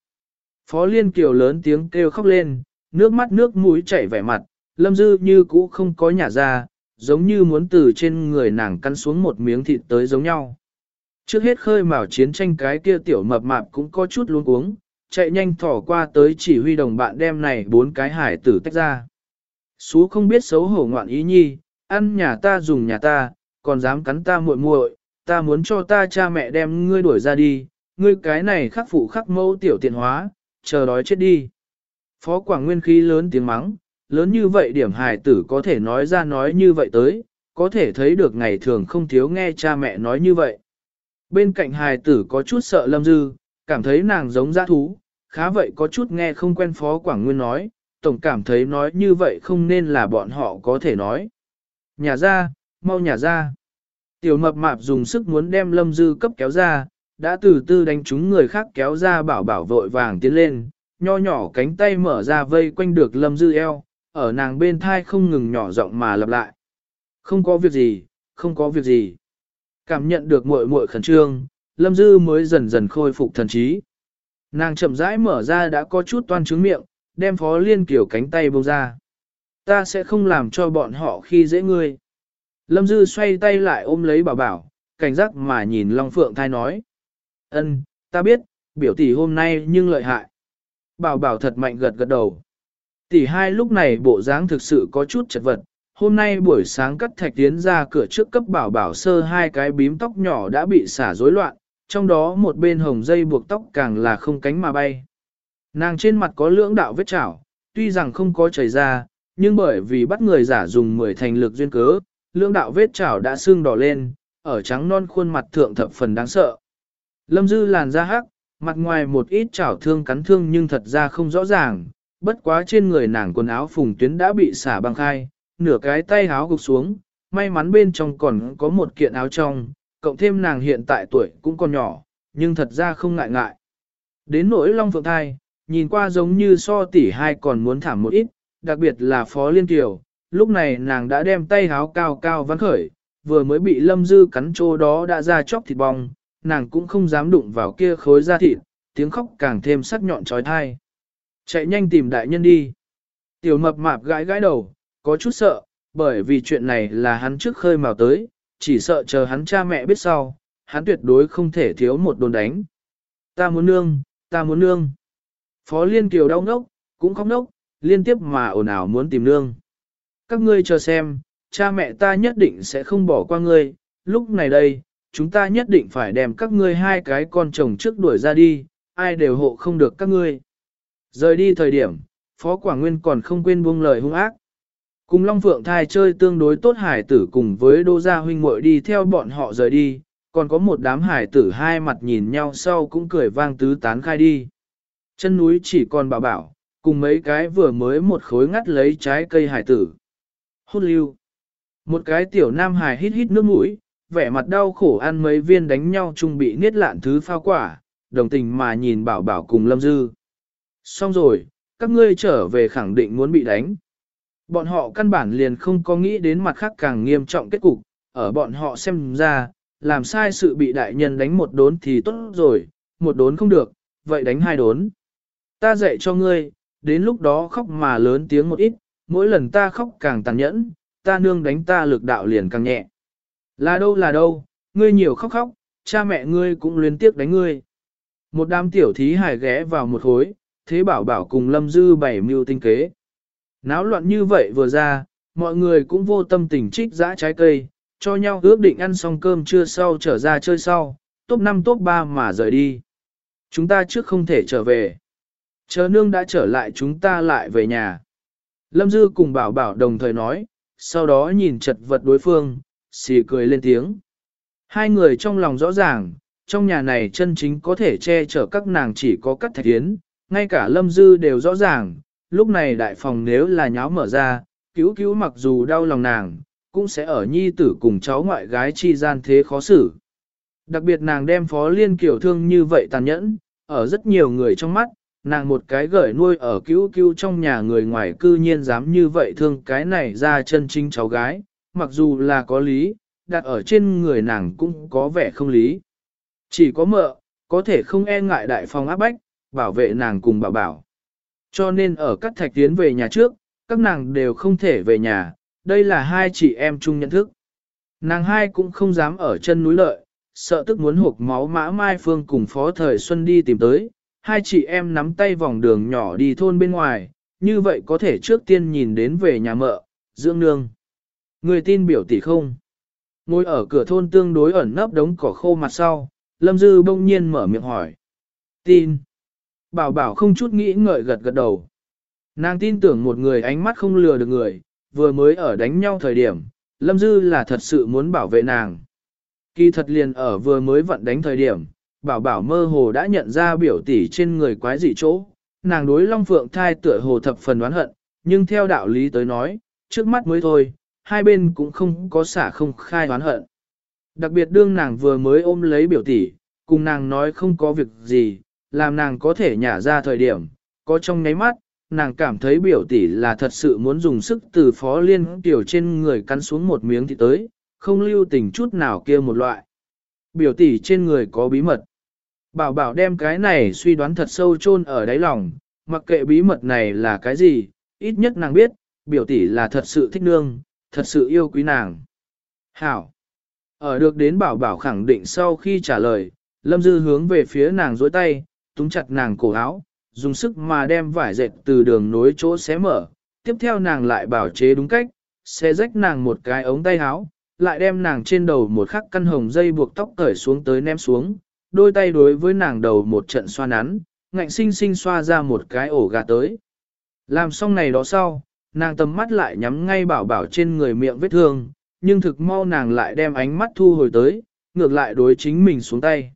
Phó Liên Kiều lớn tiếng kêu khóc lên, nước mắt nước mũi chảy vẻ mặt, lâm dư như cũ không có nhả ra, giống như muốn từ trên người nàng cắn xuống một miếng thịt tới giống nhau. Trước hết khơi mào chiến tranh cái kia tiểu mập mạp cũng có chút luống cuống, chạy nhanh thỏ qua tới chỉ huy đồng bạn đem này bốn cái hải tử tách ra. Sú không biết xấu hổ ngoạn ý nhi, ăn nhà ta dùng nhà ta, còn dám cắn ta muội muội, ta muốn cho ta cha mẹ đem ngươi đuổi ra đi, ngươi cái này khắc phụ khắc mẫu tiểu tiện hóa, chờ đói chết đi. Phó Quảng Nguyên khí lớn tiếng mắng, lớn như vậy điểm hài tử có thể nói ra nói như vậy tới, có thể thấy được ngày thường không thiếu nghe cha mẹ nói như vậy. Bên cạnh hài tử có chút sợ lâm dư, cảm thấy nàng giống giã thú, khá vậy có chút nghe không quen Phó Quảng Nguyên nói, tổng cảm thấy nói như vậy không nên là bọn họ có thể nói. Nhà ra, mau nhà ra. Tiểu mập mạp dùng sức muốn đem lâm dư cấp kéo ra, đã từ tư đánh trúng người khác kéo ra bảo bảo vội vàng tiến lên, nho nhỏ cánh tay mở ra vây quanh được lâm dư eo, ở nàng bên thai không ngừng nhỏ giọng mà lặp lại. Không có việc gì, không có việc gì. Cảm nhận được muội muội khẩn trương, lâm dư mới dần dần khôi phục thần trí. Nàng chậm rãi mở ra đã có chút toan trứng miệng, đem phó liên kiểu cánh tay bông ra. Ta sẽ không làm cho bọn họ khi dễ ngươi. Lâm Dư xoay tay lại ôm lấy bảo bảo, cảnh giác mà nhìn Long Phượng thai nói. ân, ta biết, biểu tỷ hôm nay nhưng lợi hại. Bảo bảo thật mạnh gật gật đầu. Tỷ hai lúc này bộ dáng thực sự có chút chật vật, hôm nay buổi sáng cắt thạch tiến ra cửa trước cấp bảo bảo sơ hai cái bím tóc nhỏ đã bị xả rối loạn, trong đó một bên hồng dây buộc tóc càng là không cánh mà bay. Nàng trên mặt có lưỡng đạo vết chảo, tuy rằng không có chảy ra, nhưng bởi vì bắt người giả dùng mười thành lực duyên cớ, lưỡng đạo vết chảo đã sưng đỏ lên, ở trắng non khuôn mặt thượng thập phần đáng sợ. Lâm dư làn da hắc, mặt ngoài một ít chảo thương cắn thương nhưng thật ra không rõ ràng, bất quá trên người nàng quần áo phùng tuyến đã bị xả băng khai, nửa cái tay áo gục xuống, may mắn bên trong còn có một kiện áo trong, cộng thêm nàng hiện tại tuổi cũng còn nhỏ, nhưng thật ra không ngại ngại. Đến nỗi long phượng thai, nhìn qua giống như so tỷ hai còn muốn thảm một ít, đặc biệt là phó liên kiều, lúc này nàng đã đem tay háo cao cao vắn khởi, vừa mới bị lâm dư cắn trô đó đã ra chóc thịt bong, nàng cũng không dám đụng vào kia khối da thịt, tiếng khóc càng thêm sắc nhọn trói thai. Chạy nhanh tìm đại nhân đi. Tiểu mập mạp gãi gãi đầu, có chút sợ, bởi vì chuyện này là hắn trước khơi mào tới, chỉ sợ chờ hắn cha mẹ biết sau, hắn tuyệt đối không thể thiếu một đồn đánh. Ta muốn nương, ta muốn nương. Phó Liên Kiều đau ngốc, cũng khóc ngốc, liên tiếp mà ồn ào muốn tìm nương. Các ngươi chờ xem, cha mẹ ta nhất định sẽ không bỏ qua ngươi, lúc này đây, chúng ta nhất định phải đem các ngươi hai cái con chồng trước đuổi ra đi, ai đều hộ không được các ngươi. Rời đi thời điểm, Phó Quảng Nguyên còn không quên buông lời hung ác. Cùng Long Phượng thai chơi tương đối tốt hải tử cùng với Đô Gia huynh muội đi theo bọn họ rời đi, còn có một đám hải tử hai mặt nhìn nhau sau cũng cười vang tứ tán khai đi. Chân núi chỉ còn bảo bảo, cùng mấy cái vừa mới một khối ngắt lấy trái cây hải tử. Hút lưu. Một cái tiểu nam hải hít hít nước mũi, vẻ mặt đau khổ ăn mấy viên đánh nhau chung bị niết lạn thứ phao quả, đồng tình mà nhìn bảo bảo cùng lâm dư. Xong rồi, các ngươi trở về khẳng định muốn bị đánh. Bọn họ căn bản liền không có nghĩ đến mặt khác càng nghiêm trọng kết cục, ở bọn họ xem ra, làm sai sự bị đại nhân đánh một đốn thì tốt rồi, một đốn không được, vậy đánh hai đốn. Ta dạy cho ngươi, đến lúc đó khóc mà lớn tiếng một ít, mỗi lần ta khóc càng tàn nhẫn, ta nương đánh ta lực đạo liền càng nhẹ. Là đâu là đâu, ngươi nhiều khóc khóc, cha mẹ ngươi cũng liên tiếp đánh ngươi. Một đám tiểu thí hài ghé vào một khối, thế bảo bảo cùng lâm dư bảy mưu tinh kế. Náo loạn như vậy vừa ra, mọi người cũng vô tâm tình trích dã trái cây, cho nhau ước định ăn xong cơm trưa sau trở ra chơi sau, top 5 top 3 mà rời đi. Chúng ta trước không thể trở về. Chờ nương đã trở lại chúng ta lại về nhà. Lâm Dư cùng bảo bảo đồng thời nói, sau đó nhìn chật vật đối phương, xì cười lên tiếng. Hai người trong lòng rõ ràng, trong nhà này chân chính có thể che chở các nàng chỉ có các thạch Yến. ngay cả Lâm Dư đều rõ ràng, lúc này đại phòng nếu là nháo mở ra, cứu cứu mặc dù đau lòng nàng, cũng sẽ ở nhi tử cùng cháu ngoại gái chi gian thế khó xử. Đặc biệt nàng đem phó liên kiểu thương như vậy tàn nhẫn, ở rất nhiều người trong mắt, nàng một cái gởi nuôi ở cứu cứu trong nhà người ngoài cư nhiên dám như vậy thương cái này ra chân chính cháu gái, mặc dù là có lý, đặt ở trên người nàng cũng có vẻ không lý. Chỉ có mợ, có thể không e ngại đại phòng áp bách, bảo vệ nàng cùng bảo bảo. Cho nên ở các thạch tiến về nhà trước, các nàng đều không thể về nhà, đây là hai chị em chung nhận thức. Nàng hai cũng không dám ở chân núi lợi, sợ tức muốn hộp máu mã mai phương cùng phó thời xuân đi tìm tới, hai chị em nắm tay vòng đường nhỏ đi thôn bên ngoài, như vậy có thể trước tiên nhìn đến về nhà mợ, dưỡng nương. Người tin biểu tỷ không? Ngồi ở cửa thôn tương đối ẩn nấp đống cỏ khô mặt sau, Lâm Dư bỗng nhiên mở miệng hỏi. Tin. Bảo bảo không chút nghĩ ngợi gật gật đầu. Nàng tin tưởng một người ánh mắt không lừa được người, vừa mới ở đánh nhau thời điểm, Lâm Dư là thật sự muốn bảo vệ nàng. Kỳ thật liền ở vừa mới vận đánh thời điểm, bảo bảo mơ hồ đã nhận ra biểu tỷ trên người quái dị chỗ, nàng đối Long Phượng thai tựa hồ thập phần đoán hận, nhưng theo đạo lý tới nói, trước mắt mới thôi, hai bên cũng không có xả không khai đoán hận. Đặc biệt đương nàng vừa mới ôm lấy biểu tỷ, cùng nàng nói không có việc gì, làm nàng có thể nhả ra thời điểm, có trong nháy mắt, nàng cảm thấy biểu tỷ là thật sự muốn dùng sức từ phó liên tiểu trên người cắn xuống một miếng thì tới, không lưu tình chút nào kia một loại. Biểu tỷ trên người có bí mật. Bảo bảo đem cái này suy đoán thật sâu chôn ở đáy lòng, mặc kệ bí mật này là cái gì, ít nhất nàng biết, biểu tỷ là thật sự thích nương, thật sự yêu quý nàng. Hảo. Ở được đến bảo bảo khẳng định sau khi trả lời, Lâm Dư hướng về phía nàng dối tay, túng chặt nàng cổ áo, dùng sức mà đem vải dệt từ đường nối chỗ xé mở. Tiếp theo nàng lại bảo chế đúng cách, xé rách nàng một cái ống tay áo, lại đem nàng trên đầu một khắc căn hồng dây buộc tóc cởi xuống tới ném xuống, đôi tay đối với nàng đầu một trận xoa nắn, ngạnh sinh sinh xoa ra một cái ổ gà tới. Làm xong này đó sau, nàng tầm mắt lại nhắm ngay bảo bảo trên người miệng vết thương, nhưng thực mau nàng lại đem ánh mắt thu hồi tới, ngược lại đối chính mình xuống tay.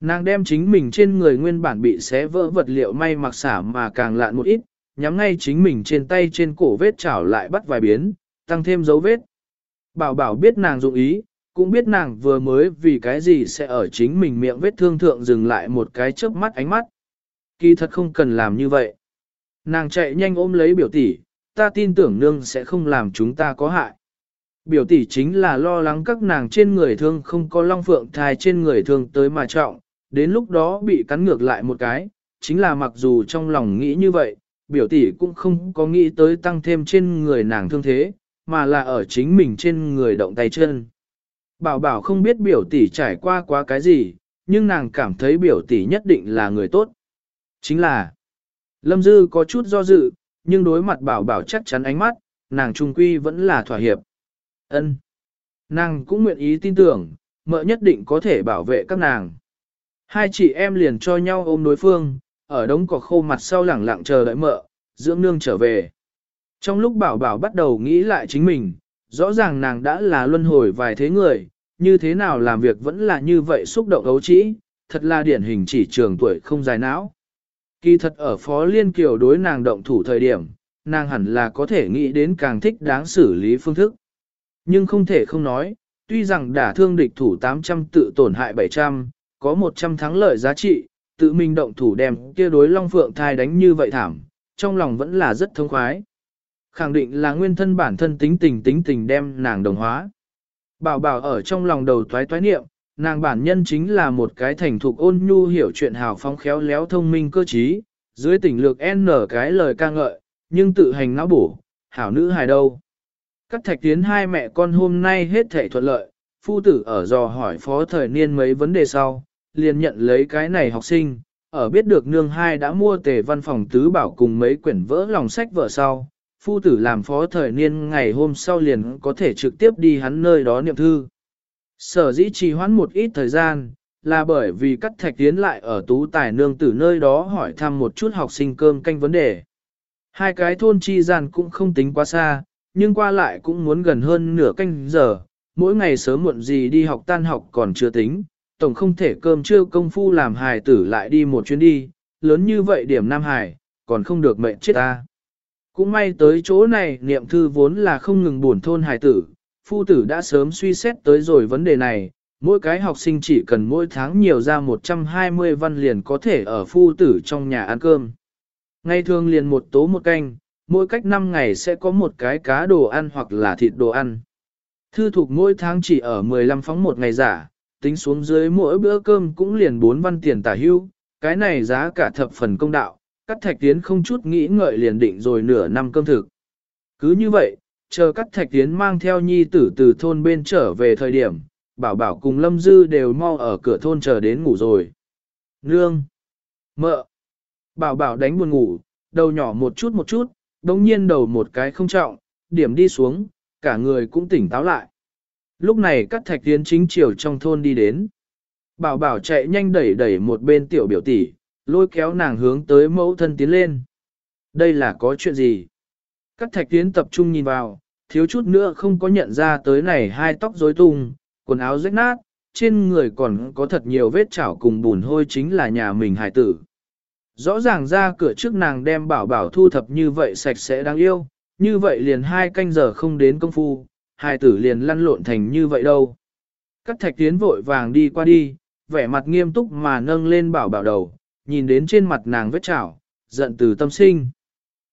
Nàng đem chính mình trên người nguyên bản bị xé vỡ vật liệu may mặc xả mà càng lạn một ít, nhắm ngay chính mình trên tay trên cổ vết chảo lại bắt vài biến, tăng thêm dấu vết. Bảo bảo biết nàng dụng ý, cũng biết nàng vừa mới vì cái gì sẽ ở chính mình miệng vết thương thượng dừng lại một cái chớp mắt ánh mắt. Kỳ thật không cần làm như vậy. Nàng chạy nhanh ôm lấy biểu tỷ, ta tin tưởng nương sẽ không làm chúng ta có hại. Biểu tỷ chính là lo lắng các nàng trên người thương không có long phượng thai trên người thương tới mà trọng, đến lúc đó bị cắn ngược lại một cái, chính là mặc dù trong lòng nghĩ như vậy, biểu tỷ cũng không có nghĩ tới tăng thêm trên người nàng thương thế, mà là ở chính mình trên người động tay chân. Bảo bảo không biết biểu tỷ trải qua quá cái gì, nhưng nàng cảm thấy biểu tỷ nhất định là người tốt. Chính là, Lâm Dư có chút do dự, nhưng đối mặt bảo bảo chắc chắn ánh mắt, nàng trung quy vẫn là thỏa hiệp. ân Nàng cũng nguyện ý tin tưởng, mợ nhất định có thể bảo vệ các nàng. Hai chị em liền cho nhau ôm đối phương, ở đống cỏ khô mặt sau lẳng lặng chờ đợi mợ, dưỡng nương trở về. Trong lúc bảo bảo bắt đầu nghĩ lại chính mình, rõ ràng nàng đã là luân hồi vài thế người, như thế nào làm việc vẫn là như vậy xúc động ấu trĩ, thật là điển hình chỉ trường tuổi không dài não. Kỳ thật ở Phó Liên Kiều đối nàng động thủ thời điểm, nàng hẳn là có thể nghĩ đến càng thích đáng xử lý phương thức. Nhưng không thể không nói, tuy rằng đả thương địch thủ 800 tự tổn hại 700, có 100 thắng lợi giá trị, tự mình động thủ đem kia đối Long Phượng thai đánh như vậy thảm, trong lòng vẫn là rất thông khoái. Khẳng định là nguyên thân bản thân tính tình tính tình đem nàng đồng hóa. Bảo bảo ở trong lòng đầu toái toái niệm, nàng bản nhân chính là một cái thành thục ôn nhu hiểu chuyện hào phóng khéo léo thông minh cơ trí, dưới tình lược N cái lời ca ngợi, nhưng tự hành não bổ, hảo nữ hài đâu. Các thạch tiến hai mẹ con hôm nay hết thể thuận lợi, phu tử ở dò hỏi phó thời niên mấy vấn đề sau, liền nhận lấy cái này học sinh, ở biết được nương hai đã mua tề văn phòng tứ bảo cùng mấy quyển vỡ lòng sách vở sau, phu tử làm phó thời niên ngày hôm sau liền có thể trực tiếp đi hắn nơi đó niệm thư. Sở dĩ trì hoãn một ít thời gian, là bởi vì cắt thạch tiến lại ở tú tài nương tử nơi đó hỏi thăm một chút học sinh cơm canh vấn đề. Hai cái thôn chi gian cũng không tính quá xa, nhưng qua lại cũng muốn gần hơn nửa canh giờ, mỗi ngày sớm muộn gì đi học tan học còn chưa tính, tổng không thể cơm trưa công phu làm hài tử lại đi một chuyến đi, lớn như vậy điểm Nam Hải, còn không được mệnh chết ta. Cũng may tới chỗ này niệm thư vốn là không ngừng buồn thôn hài tử, phu tử đã sớm suy xét tới rồi vấn đề này, mỗi cái học sinh chỉ cần mỗi tháng nhiều ra 120 văn liền có thể ở phu tử trong nhà ăn cơm. Ngày thường liền một tố một canh, mỗi cách 5 ngày sẽ có một cái cá đồ ăn hoặc là thịt đồ ăn. Thư thuộc mỗi tháng chỉ ở 15 phóng một ngày giả, tính xuống dưới mỗi bữa cơm cũng liền 4 văn tiền tả hưu, cái này giá cả thập phần công đạo, cắt thạch tiến không chút nghĩ ngợi liền định rồi nửa năm cơm thực. Cứ như vậy, chờ cắt thạch tiến mang theo nhi tử từ thôn bên trở về thời điểm, bảo bảo cùng lâm dư đều mau ở cửa thôn chờ đến ngủ rồi. Nương! Mợ! Bảo bảo đánh buồn ngủ, đầu nhỏ một chút một chút, đồng nhiên đầu một cái không trọng, điểm đi xuống, cả người cũng tỉnh táo lại. Lúc này Cắt thạch tiến chính chiều trong thôn đi đến. Bảo bảo chạy nhanh đẩy đẩy một bên tiểu biểu tỷ, lôi kéo nàng hướng tới mẫu thân tiến lên. Đây là có chuyện gì? Các thạch tiến tập trung nhìn vào, thiếu chút nữa không có nhận ra tới này hai tóc rối tung, quần áo rách nát, trên người còn có thật nhiều vết chảo cùng bùn hôi chính là nhà mình hải tử. Rõ ràng ra cửa trước nàng đem bảo bảo thu thập như vậy sạch sẽ đáng yêu, như vậy liền hai canh giờ không đến công phu, Hải tử liền lăn lộn thành như vậy đâu. Các thạch tiến vội vàng đi qua đi, vẻ mặt nghiêm túc mà nâng lên bảo bảo đầu, nhìn đến trên mặt nàng vết chảo, giận từ tâm sinh.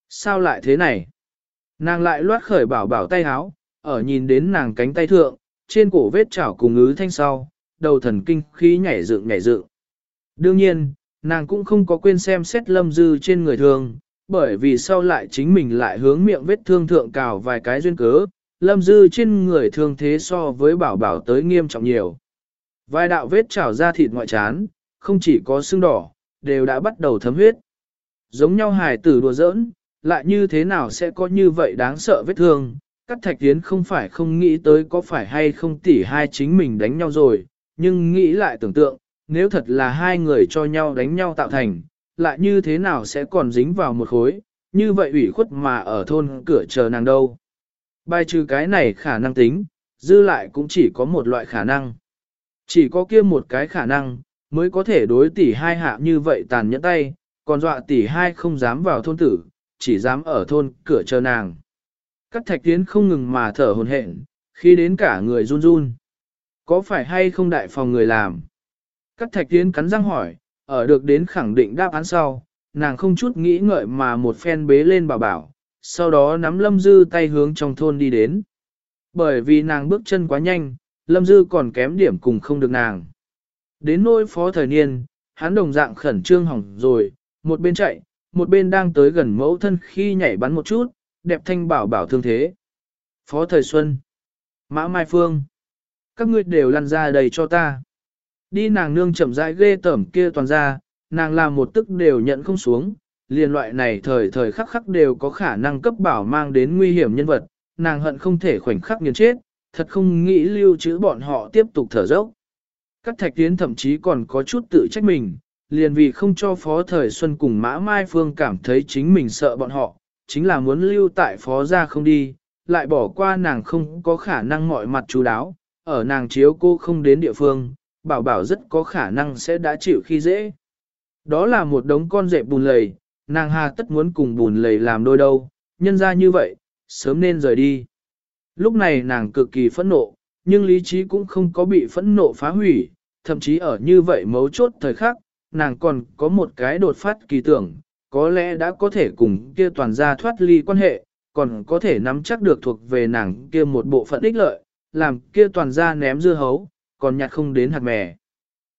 Sao lại thế này? Nàng lại loát khởi bảo bảo tay háo, ở nhìn đến nàng cánh tay thượng, trên cổ vết chảo cùng ứ thanh sau, đầu thần kinh khí nhảy dựng nhảy dựng. Đương nhiên, nàng cũng không có quên xem xét lâm dư trên người thường, bởi vì sau lại chính mình lại hướng miệng vết thương thượng cào vài cái duyên cớ, lâm dư trên người thương thế so với bảo bảo tới nghiêm trọng nhiều. Vài đạo vết chảo ra thịt ngoại chán, không chỉ có xương đỏ, đều đã bắt đầu thấm huyết. Giống nhau hài tử đùa giỡn, lại như thế nào sẽ có như vậy đáng sợ vết thương, Cắt thạch tiến không phải không nghĩ tới có phải hay không tỉ hai chính mình đánh nhau rồi, nhưng nghĩ lại tưởng tượng, nếu thật là hai người cho nhau đánh nhau tạo thành, lại như thế nào sẽ còn dính vào một khối, như vậy ủy khuất mà ở thôn cửa chờ nàng đâu. Bài trừ cái này khả năng tính, dư lại cũng chỉ có một loại khả năng. Chỉ có kia một cái khả năng, mới có thể đối tỷ hai hạ như vậy tàn nhẫn tay, còn dọa tỷ hai không dám vào thôn tử, chỉ dám ở thôn cửa chờ nàng. Cắt thạch tiến không ngừng mà thở hồn hển, khi đến cả người run run. Có phải hay không đại phòng người làm? Cắt thạch tiến cắn răng hỏi, ở được đến khẳng định đáp án sau, nàng không chút nghĩ ngợi mà một phen bế lên bảo bảo, sau đó nắm lâm dư tay hướng trong thôn đi đến. Bởi vì nàng bước chân quá nhanh, lâm dư còn kém điểm cùng không được nàng. Đến nỗi phó thời niên, hắn đồng dạng khẩn trương hỏng rồi, một bên chạy, một bên đang tới gần mẫu thân khi nhảy bắn một chút, đẹp thanh bảo bảo thương thế. Phó Thời Xuân, Mã Mai Phương, các ngươi đều lăn ra đầy cho ta. Đi nàng nương chậm rãi ghê tởm kia toàn ra, nàng làm một tức đều nhận không xuống, liền loại này thời thời khắc khắc đều có khả năng cấp bảo mang đến nguy hiểm nhân vật, nàng hận không thể khoảnh khắc nghiền chết, thật không nghĩ lưu trữ bọn họ tiếp tục thở dốc. Các thạch tiến thậm chí còn có chút tự trách mình, liền vì không cho phó thời xuân cùng mã mai phương cảm thấy chính mình sợ bọn họ, chính là muốn lưu tại phó gia không đi, lại bỏ qua nàng không có khả năng mọi mặt chú đáo, ở nàng chiếu cô không đến địa phương, bảo bảo rất có khả năng sẽ đã chịu khi dễ. Đó là một đống con dẹp bùn lầy, nàng hà tất muốn cùng bùn lầy làm đôi đâu, nhân ra như vậy, sớm nên rời đi. Lúc này nàng cực kỳ phẫn nộ, nhưng lý trí cũng không có bị phẫn nộ phá hủy, thậm chí ở như vậy mấu chốt thời khắc, nàng còn có một cái đột phát kỳ tưởng, có lẽ đã có thể cùng kia toàn gia thoát ly quan hệ, còn có thể nắm chắc được thuộc về nàng kia một bộ phận ích lợi, làm kia toàn gia ném dưa hấu, còn nhặt không đến hạt mè.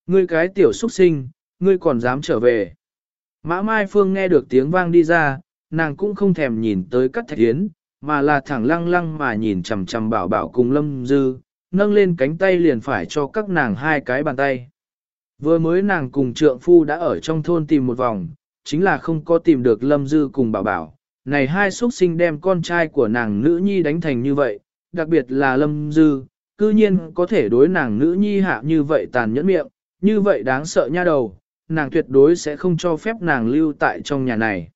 Ngươi cái tiểu xuất sinh, ngươi còn dám trở về. Mã Mai Phương nghe được tiếng vang đi ra, nàng cũng không thèm nhìn tới cắt thạch yến, mà là thẳng lăng lăng mà nhìn chằm chằm bảo bảo cùng lâm dư, nâng lên cánh tay liền phải cho các nàng hai cái bàn tay. Vừa mới nàng cùng trượng phu đã ở trong thôn tìm một vòng, chính là không có tìm được Lâm Dư cùng bảo bảo. Này hai xuất sinh đem con trai của nàng nữ nhi đánh thành như vậy, đặc biệt là Lâm Dư, cư nhiên có thể đối nàng nữ nhi hạ như vậy tàn nhẫn miệng, như vậy đáng sợ nha đầu, nàng tuyệt đối sẽ không cho phép nàng lưu tại trong nhà này.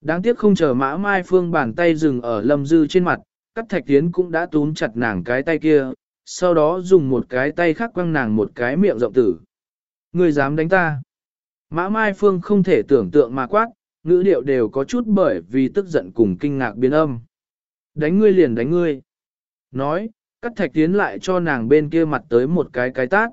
Đáng tiếc không chờ mã mai phương bàn tay dừng ở Lâm Dư trên mặt, cắt thạch tiến cũng đã túm chặt nàng cái tay kia, sau đó dùng một cái tay khác quăng nàng một cái miệng rộng tử. Người dám đánh ta? Mã Mai Phương không thể tưởng tượng mà quát, ngữ điệu đều có chút bởi vì tức giận cùng kinh ngạc biến âm. Đánh ngươi liền đánh ngươi. Nói, cắt thạch tiến lại cho nàng bên kia mặt tới một cái cái tát.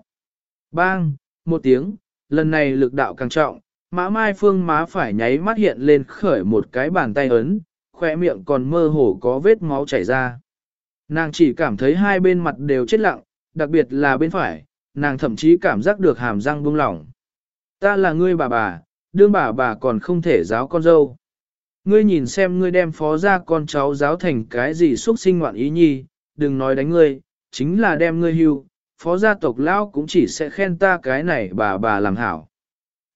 Bang, một tiếng, lần này lực đạo càng trọng, mã mai phương má phải nháy mắt hiện lên khởi một cái bàn tay ấn, khỏe miệng còn mơ hồ có vết máu chảy ra. Nàng chỉ cảm thấy hai bên mặt đều chết lặng, đặc biệt là bên phải, nàng thậm chí cảm giác được hàm răng buông lỏng. Ta là ngươi bà bà, đương bà bà còn không thể giáo con dâu. Ngươi nhìn xem ngươi đem phó ra con cháu giáo thành cái gì xuất sinh ngoạn ý nhi, đừng nói đánh ngươi, chính là đem ngươi hưu, phó gia tộc lão cũng chỉ sẽ khen ta cái này bà bà làm hảo.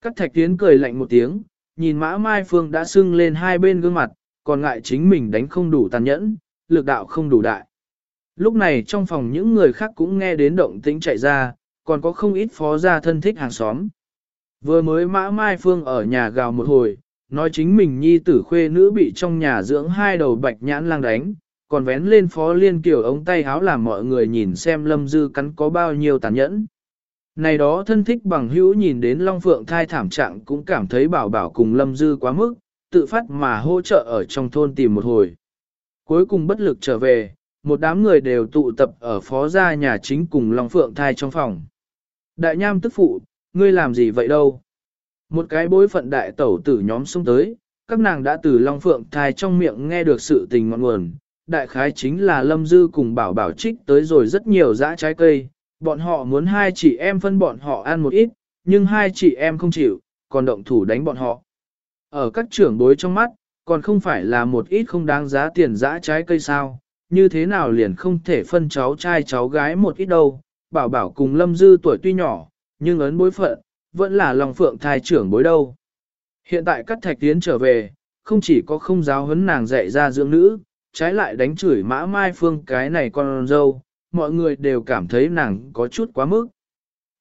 Cắt thạch tiến cười lạnh một tiếng, nhìn mã mai phương đã sưng lên hai bên gương mặt, còn ngại chính mình đánh không đủ tàn nhẫn, lực đạo không đủ đại. Lúc này trong phòng những người khác cũng nghe đến động tĩnh chạy ra, còn có không ít phó gia thân thích hàng xóm. Vừa mới mã mai phương ở nhà gào một hồi, nói chính mình nhi tử khuê nữ bị trong nhà dưỡng hai đầu bạch nhãn lang đánh, còn vén lên phó liên kiểu ống tay háo làm mọi người nhìn xem lâm dư cắn có bao nhiêu tàn nhẫn. Này đó thân thích bằng hữu nhìn đến Long Phượng thai thảm trạng cũng cảm thấy bảo bảo cùng lâm dư quá mức, tự phát mà hỗ trợ ở trong thôn tìm một hồi. Cuối cùng bất lực trở về, một đám người đều tụ tập ở phó gia nhà chính cùng Long Phượng thai trong phòng. Đại nham tức phụ, ngươi làm gì vậy đâu? Một cái bối phận đại tẩu tử nhóm xuống tới, các nàng đã từ Long Phượng thai trong miệng nghe được sự tình ngọn nguồn. Đại khái chính là Lâm Dư cùng bảo bảo trích tới rồi rất nhiều dã trái cây, bọn họ muốn hai chị em phân bọn họ ăn một ít, nhưng hai chị em không chịu, còn động thủ đánh bọn họ. Ở các trưởng bối trong mắt, còn không phải là một ít không đáng giá tiền dã trái cây sao, như thế nào liền không thể phân cháu trai cháu gái một ít đâu, bảo bảo cùng lâm dư tuổi tuy nhỏ, nhưng ấn bối phận, vẫn là lòng phượng thai trưởng bối đâu. Hiện tại các thạch tiến trở về, không chỉ có không giáo huấn nàng dạy ra dưỡng nữ, trái lại đánh chửi mã mai phương cái này con dâu, mọi người đều cảm thấy nàng có chút quá mức.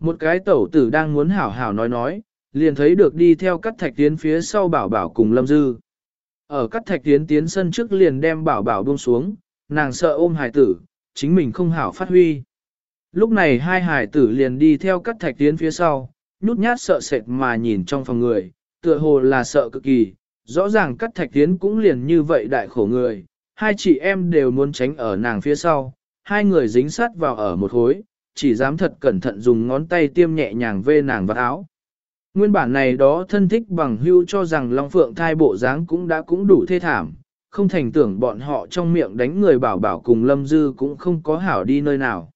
Một cái tẩu tử đang muốn hảo hảo nói nói, liền thấy được đi theo các thạch tiến phía sau bảo bảo cùng lâm dư. Ở các thạch tiến tiến sân trước liền đem bảo bảo buông xuống, nàng sợ ôm hải tử, chính mình không hảo phát huy. Lúc này hai hải tử liền đi theo cắt thạch tiến phía sau, nhút nhát sợ sệt mà nhìn trong phòng người, tựa hồ là sợ cực kỳ, rõ ràng cắt thạch tiến cũng liền như vậy đại khổ người, hai chị em đều muốn tránh ở nàng phía sau, hai người dính sát vào ở một hối, chỉ dám thật cẩn thận dùng ngón tay tiêm nhẹ nhàng vê nàng vào áo. Nguyên bản này đó thân thích bằng hưu cho rằng Long Phượng thai bộ dáng cũng đã cũng đủ thê thảm, không thành tưởng bọn họ trong miệng đánh người bảo bảo cùng Lâm Dư cũng không có hảo đi nơi nào.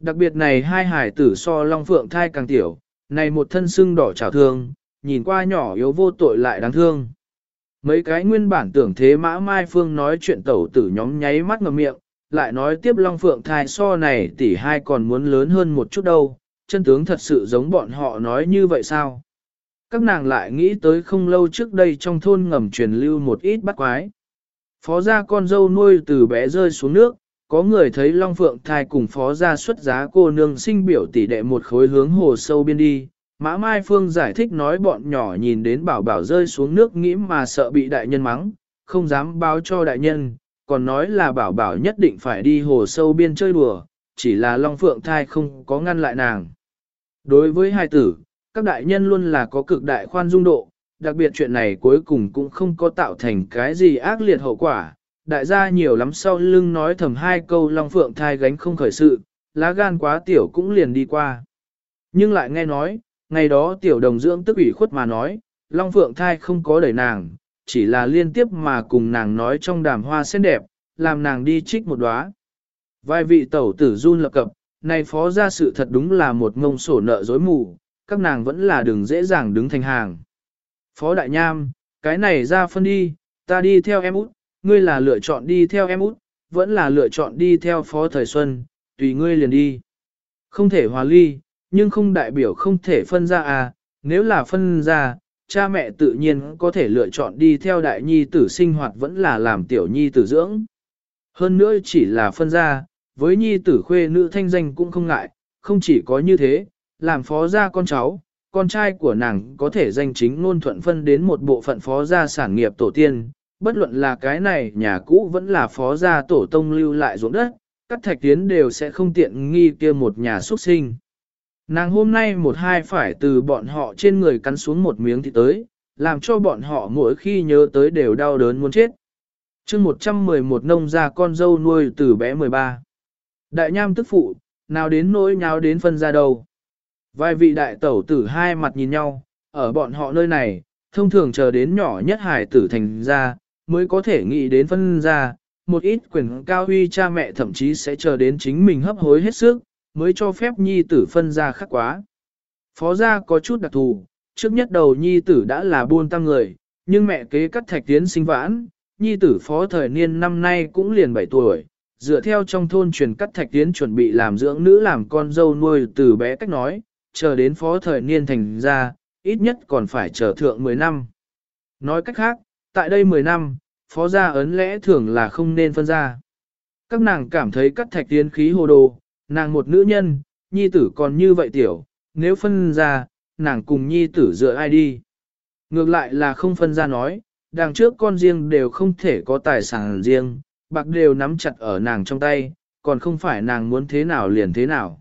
Đặc biệt này hai hải tử so Long Phượng thai càng tiểu, này một thân sưng đỏ trào thương, nhìn qua nhỏ yếu vô tội lại đáng thương. Mấy cái nguyên bản tưởng thế mã mai phương nói chuyện tẩu tử nhóm nháy mắt ngầm miệng, lại nói tiếp Long Phượng thai so này tỷ hai còn muốn lớn hơn một chút đâu, chân tướng thật sự giống bọn họ nói như vậy sao? Các nàng lại nghĩ tới không lâu trước đây trong thôn ngầm truyền lưu một ít bắt quái. Phó gia con dâu nuôi từ bé rơi xuống nước, có người thấy Long Phượng thai cùng phó gia xuất giá cô nương sinh biểu tỷ đệ một khối hướng hồ sâu biên đi. Mã Mai Phương giải thích nói bọn nhỏ nhìn đến bảo bảo rơi xuống nước nghĩ mà sợ bị đại nhân mắng, không dám báo cho đại nhân, còn nói là bảo bảo nhất định phải đi hồ sâu biên chơi đùa, chỉ là Long Phượng thai không có ngăn lại nàng. Đối với hai tử, các đại nhân luôn là có cực đại khoan dung độ, đặc biệt chuyện này cuối cùng cũng không có tạo thành cái gì ác liệt hậu quả. Đại gia nhiều lắm sau lưng nói thầm hai câu Long Phượng thai gánh không khởi sự, lá gan quá tiểu cũng liền đi qua. Nhưng lại nghe nói, ngày đó tiểu đồng dưỡng tức ủy khuất mà nói, Long Phượng thai không có đẩy nàng, chỉ là liên tiếp mà cùng nàng nói trong đàm hoa sen đẹp, làm nàng đi trích một đóa. Vài vị tẩu tử run lập cập, này phó ra sự thật đúng là một ngông sổ nợ dối mù, các nàng vẫn là đường dễ dàng đứng thành hàng. Phó đại nham, cái này ra phân đi, ta đi theo em út, ngươi là lựa chọn đi theo em út, vẫn là lựa chọn đi theo phó thời xuân, tùy ngươi liền đi. Không thể hòa ly, nhưng không đại biểu không thể phân ra à, nếu là phân ra, cha mẹ tự nhiên có thể lựa chọn đi theo đại nhi tử sinh hoạt vẫn là làm tiểu nhi tử dưỡng. Hơn nữa chỉ là phân ra, với nhi tử khuê nữ thanh danh cũng không ngại, không chỉ có như thế, làm phó gia con cháu, con trai của nàng có thể danh chính ngôn thuận phân đến một bộ phận phó gia sản nghiệp tổ tiên, bất luận là cái này nhà cũ vẫn là phó gia tổ tông lưu lại ruộng đất, các thạch tiến đều sẽ không tiện nghi kia một nhà xuất sinh. Nàng hôm nay một hai phải từ bọn họ trên người cắn xuống một miếng thì tới, làm cho bọn họ mỗi khi nhớ tới đều đau đớn muốn chết. chương 111 nông gia con dâu nuôi từ bé 13. Đại nham tức phụ, nào đến nỗi nháo đến phân ra đầu. Vài vị đại tẩu tử hai mặt nhìn nhau, ở bọn họ nơi này, thông thường chờ đến nhỏ nhất hải tử thành ra, mới có thể nghĩ đến phân ra, một ít quyền cao huy cha mẹ thậm chí sẽ chờ đến chính mình hấp hối hết sức, mới cho phép nhi tử phân ra khắc quá. Phó gia có chút đặc thù, trước nhất đầu nhi tử đã là buôn tăng người, nhưng mẹ kế cắt thạch tiến sinh vãn, nhi tử phó thời niên năm nay cũng liền 7 tuổi, dựa theo trong thôn truyền cắt thạch tiến chuẩn bị làm dưỡng nữ làm con dâu nuôi từ bé cách nói, chờ đến phó thời niên thành ra, ít nhất còn phải chờ thượng 10 năm. Nói cách khác, tại đây 10 năm, phó gia ấn lẽ thường là không nên phân ra. Các nàng cảm thấy cắt thạch tiến khí hồ đồ, nàng một nữ nhân, nhi tử còn như vậy tiểu, nếu phân ra, nàng cùng nhi tử dựa ai đi. Ngược lại là không phân ra nói, đằng trước con riêng đều không thể có tài sản riêng, bạc đều nắm chặt ở nàng trong tay, còn không phải nàng muốn thế nào liền thế nào.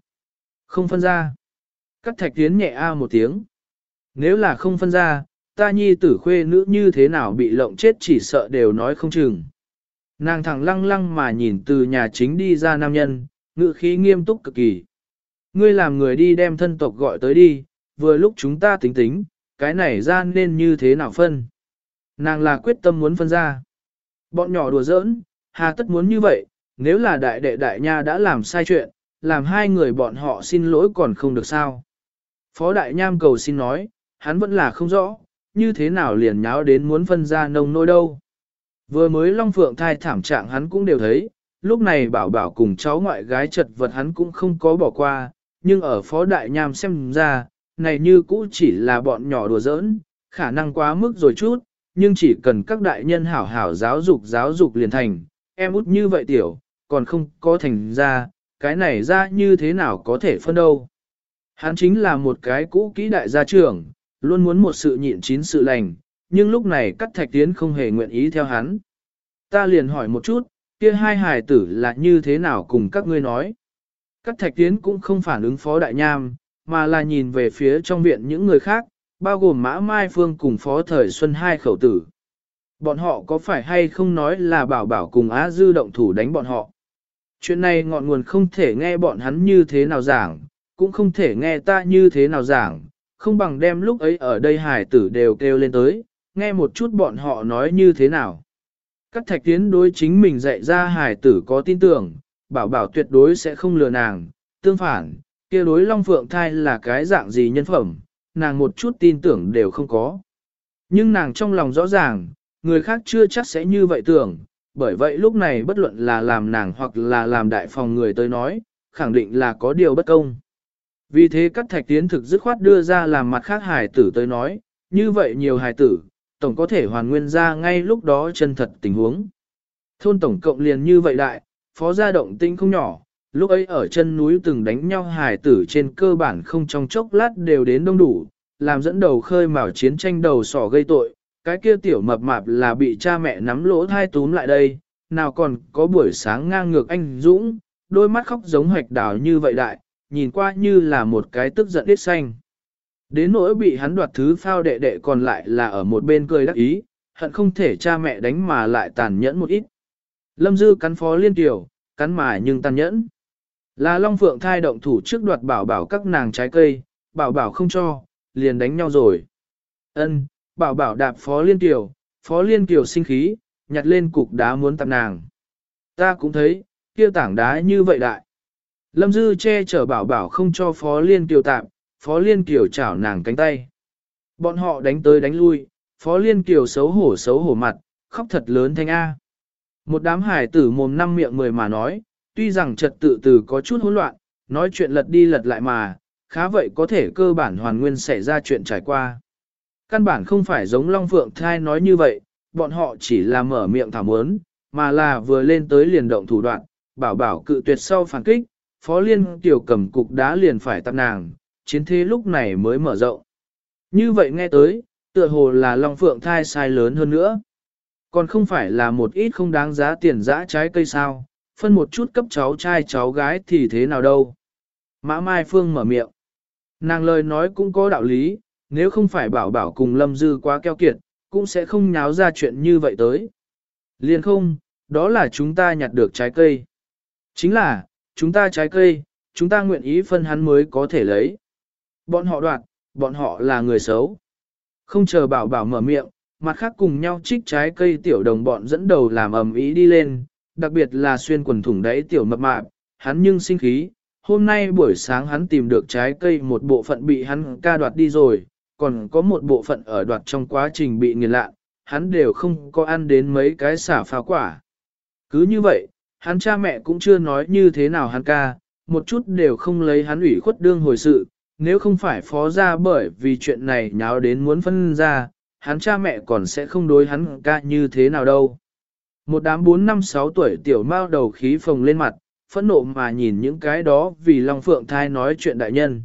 Không phân ra. Cắt thạch tiến nhẹ a một tiếng. Nếu là không phân ra, ta nhi tử khuê nữ như thế nào bị lộng chết chỉ sợ đều nói không chừng. Nàng thẳng lăng lăng mà nhìn từ nhà chính đi ra nam nhân, ngự khí nghiêm túc cực kỳ. Ngươi làm người đi đem thân tộc gọi tới đi, vừa lúc chúng ta tính tính, cái này ra nên như thế nào phân. Nàng là quyết tâm muốn phân ra. Bọn nhỏ đùa giỡn, hà tất muốn như vậy, nếu là đại đệ đại nha đã làm sai chuyện, làm hai người bọn họ xin lỗi còn không được sao. Phó đại nham cầu xin nói, hắn vẫn là không rõ, như thế nào liền nháo đến muốn phân ra nông nôi đâu. Vừa mới Long Phượng thai thảm trạng hắn cũng đều thấy, lúc này bảo bảo cùng cháu ngoại gái chật vật hắn cũng không có bỏ qua, nhưng ở phó đại nham xem ra, này như cũ chỉ là bọn nhỏ đùa giỡn, khả năng quá mức rồi chút, nhưng chỉ cần các đại nhân hảo hảo giáo dục giáo dục liền thành, em út như vậy tiểu, còn không có thành ra, cái này ra như thế nào có thể phân đâu. Hắn chính là một cái cũ kỹ đại gia trưởng, luôn muốn một sự nhịn chín sự lành, nhưng lúc này cắt thạch tiến không hề nguyện ý theo hắn. Ta liền hỏi một chút, kia hai hài tử là như thế nào cùng các ngươi nói. Cắt thạch tiến cũng không phản ứng phó đại nham, mà là nhìn về phía trong viện những người khác, bao gồm Mã Mai Phương cùng Phó Thời Xuân hai khẩu tử. Bọn họ có phải hay không nói là bảo bảo cùng Á Dư động thủ đánh bọn họ? Chuyện này ngọn nguồn không thể nghe bọn hắn như thế nào giảng, cũng không thể nghe ta như thế nào giảng, không bằng đem lúc ấy ở đây hải tử đều kêu lên tới, nghe một chút bọn họ nói như thế nào. Các thạch tiến đối chính mình dạy ra hải tử có tin tưởng, bảo bảo tuyệt đối sẽ không lừa nàng, tương phản, kia đối Long Phượng thai là cái dạng gì nhân phẩm, nàng một chút tin tưởng đều không có. Nhưng nàng trong lòng rõ ràng, người khác chưa chắc sẽ như vậy tưởng, bởi vậy lúc này bất luận là làm nàng hoặc là làm đại phòng người tới nói, khẳng định là có điều bất công. Vì thế các thạch tiến thực dứt khoát đưa ra làm mặt khác hài tử tới nói, như vậy nhiều hài tử, tổng có thể hoàn nguyên ra ngay lúc đó chân thật tình huống. Thôn tổng cộng liền như vậy đại, phó gia động tinh không nhỏ, lúc ấy ở chân núi từng đánh nhau hài tử trên cơ bản không trong chốc lát đều đến đông đủ, làm dẫn đầu khơi mào chiến tranh đầu sỏ gây tội, cái kia tiểu mập mạp là bị cha mẹ nắm lỗ thai túm lại đây, nào còn có buổi sáng ngang ngược anh Dũng, đôi mắt khóc giống hoạch đảo như vậy đại, nhìn qua như là một cái tức giận ít xanh. Đến nỗi bị hắn đoạt thứ phao đệ đệ còn lại là ở một bên cười đắc ý, hận không thể cha mẹ đánh mà lại tàn nhẫn một ít. Lâm Dư cắn phó liên tiểu, cắn mà nhưng tàn nhẫn. Là Long Phượng thai động thủ trước đoạt bảo bảo các nàng trái cây, bảo bảo không cho, liền đánh nhau rồi. Ân, bảo bảo đạp phó liên tiểu, phó liên tiểu sinh khí, nhặt lên cục đá muốn tạp nàng. Ta cũng thấy, kia tảng đá như vậy đại. Lâm Dư che chở bảo bảo không cho phó liên Kiều tạm, phó liên Kiều chảo nàng cánh tay. Bọn họ đánh tới đánh lui, phó liên Kiều xấu hổ xấu hổ mặt, khóc thật lớn thanh A. Một đám hải tử mồm năm miệng mười mà nói, tuy rằng trật tự từ có chút hỗn loạn, nói chuyện lật đi lật lại mà, khá vậy có thể cơ bản hoàn nguyên xảy ra chuyện trải qua. Căn bản không phải giống Long Phượng Thai nói như vậy, bọn họ chỉ là mở miệng thảm ớn, mà là vừa lên tới liền động thủ đoạn, bảo bảo cự tuyệt sau phản kích, Phó Liên tiểu cầm cục đá liền phải tắt nàng, chiến thế lúc này mới mở rộng. Như vậy nghe tới, tựa hồ là Long Phượng Thai sai lớn hơn nữa. Còn không phải là một ít không đáng giá tiền dã trái cây sao, phân một chút cấp cháu trai cháu gái thì thế nào đâu. Mã Mai Phương mở miệng. Nàng lời nói cũng có đạo lý, nếu không phải bảo bảo cùng Lâm Dư quá keo kiệt, cũng sẽ không nháo ra chuyện như vậy tới. Liền không, đó là chúng ta nhặt được trái cây. Chính là, chúng ta trái cây, chúng ta nguyện ý phân hắn mới có thể lấy. Bọn họ đoạt, bọn họ là người xấu. Không chờ bảo bảo mở miệng, mặt khác cùng nhau trích trái cây tiểu đồng bọn dẫn đầu làm ầm ý đi lên, đặc biệt là xuyên quần thủng đáy tiểu mập mạp, hắn nhưng sinh khí, hôm nay buổi sáng hắn tìm được trái cây một bộ phận bị hắn ca đoạt đi rồi, còn có một bộ phận ở đoạt trong quá trình bị nghiền lạ, hắn đều không có ăn đến mấy cái xả phá quả. Cứ như vậy, hắn cha mẹ cũng chưa nói như thế nào hắn ca, một chút đều không lấy hắn ủy khuất đương hồi sự, nếu không phải phó ra bởi vì chuyện này nháo đến muốn phân ra, hắn cha mẹ còn sẽ không đối hắn ca như thế nào đâu. Một đám 4 năm 6 tuổi tiểu mao đầu khí phồng lên mặt, phẫn nộ mà nhìn những cái đó vì Long Phượng thai nói chuyện đại nhân.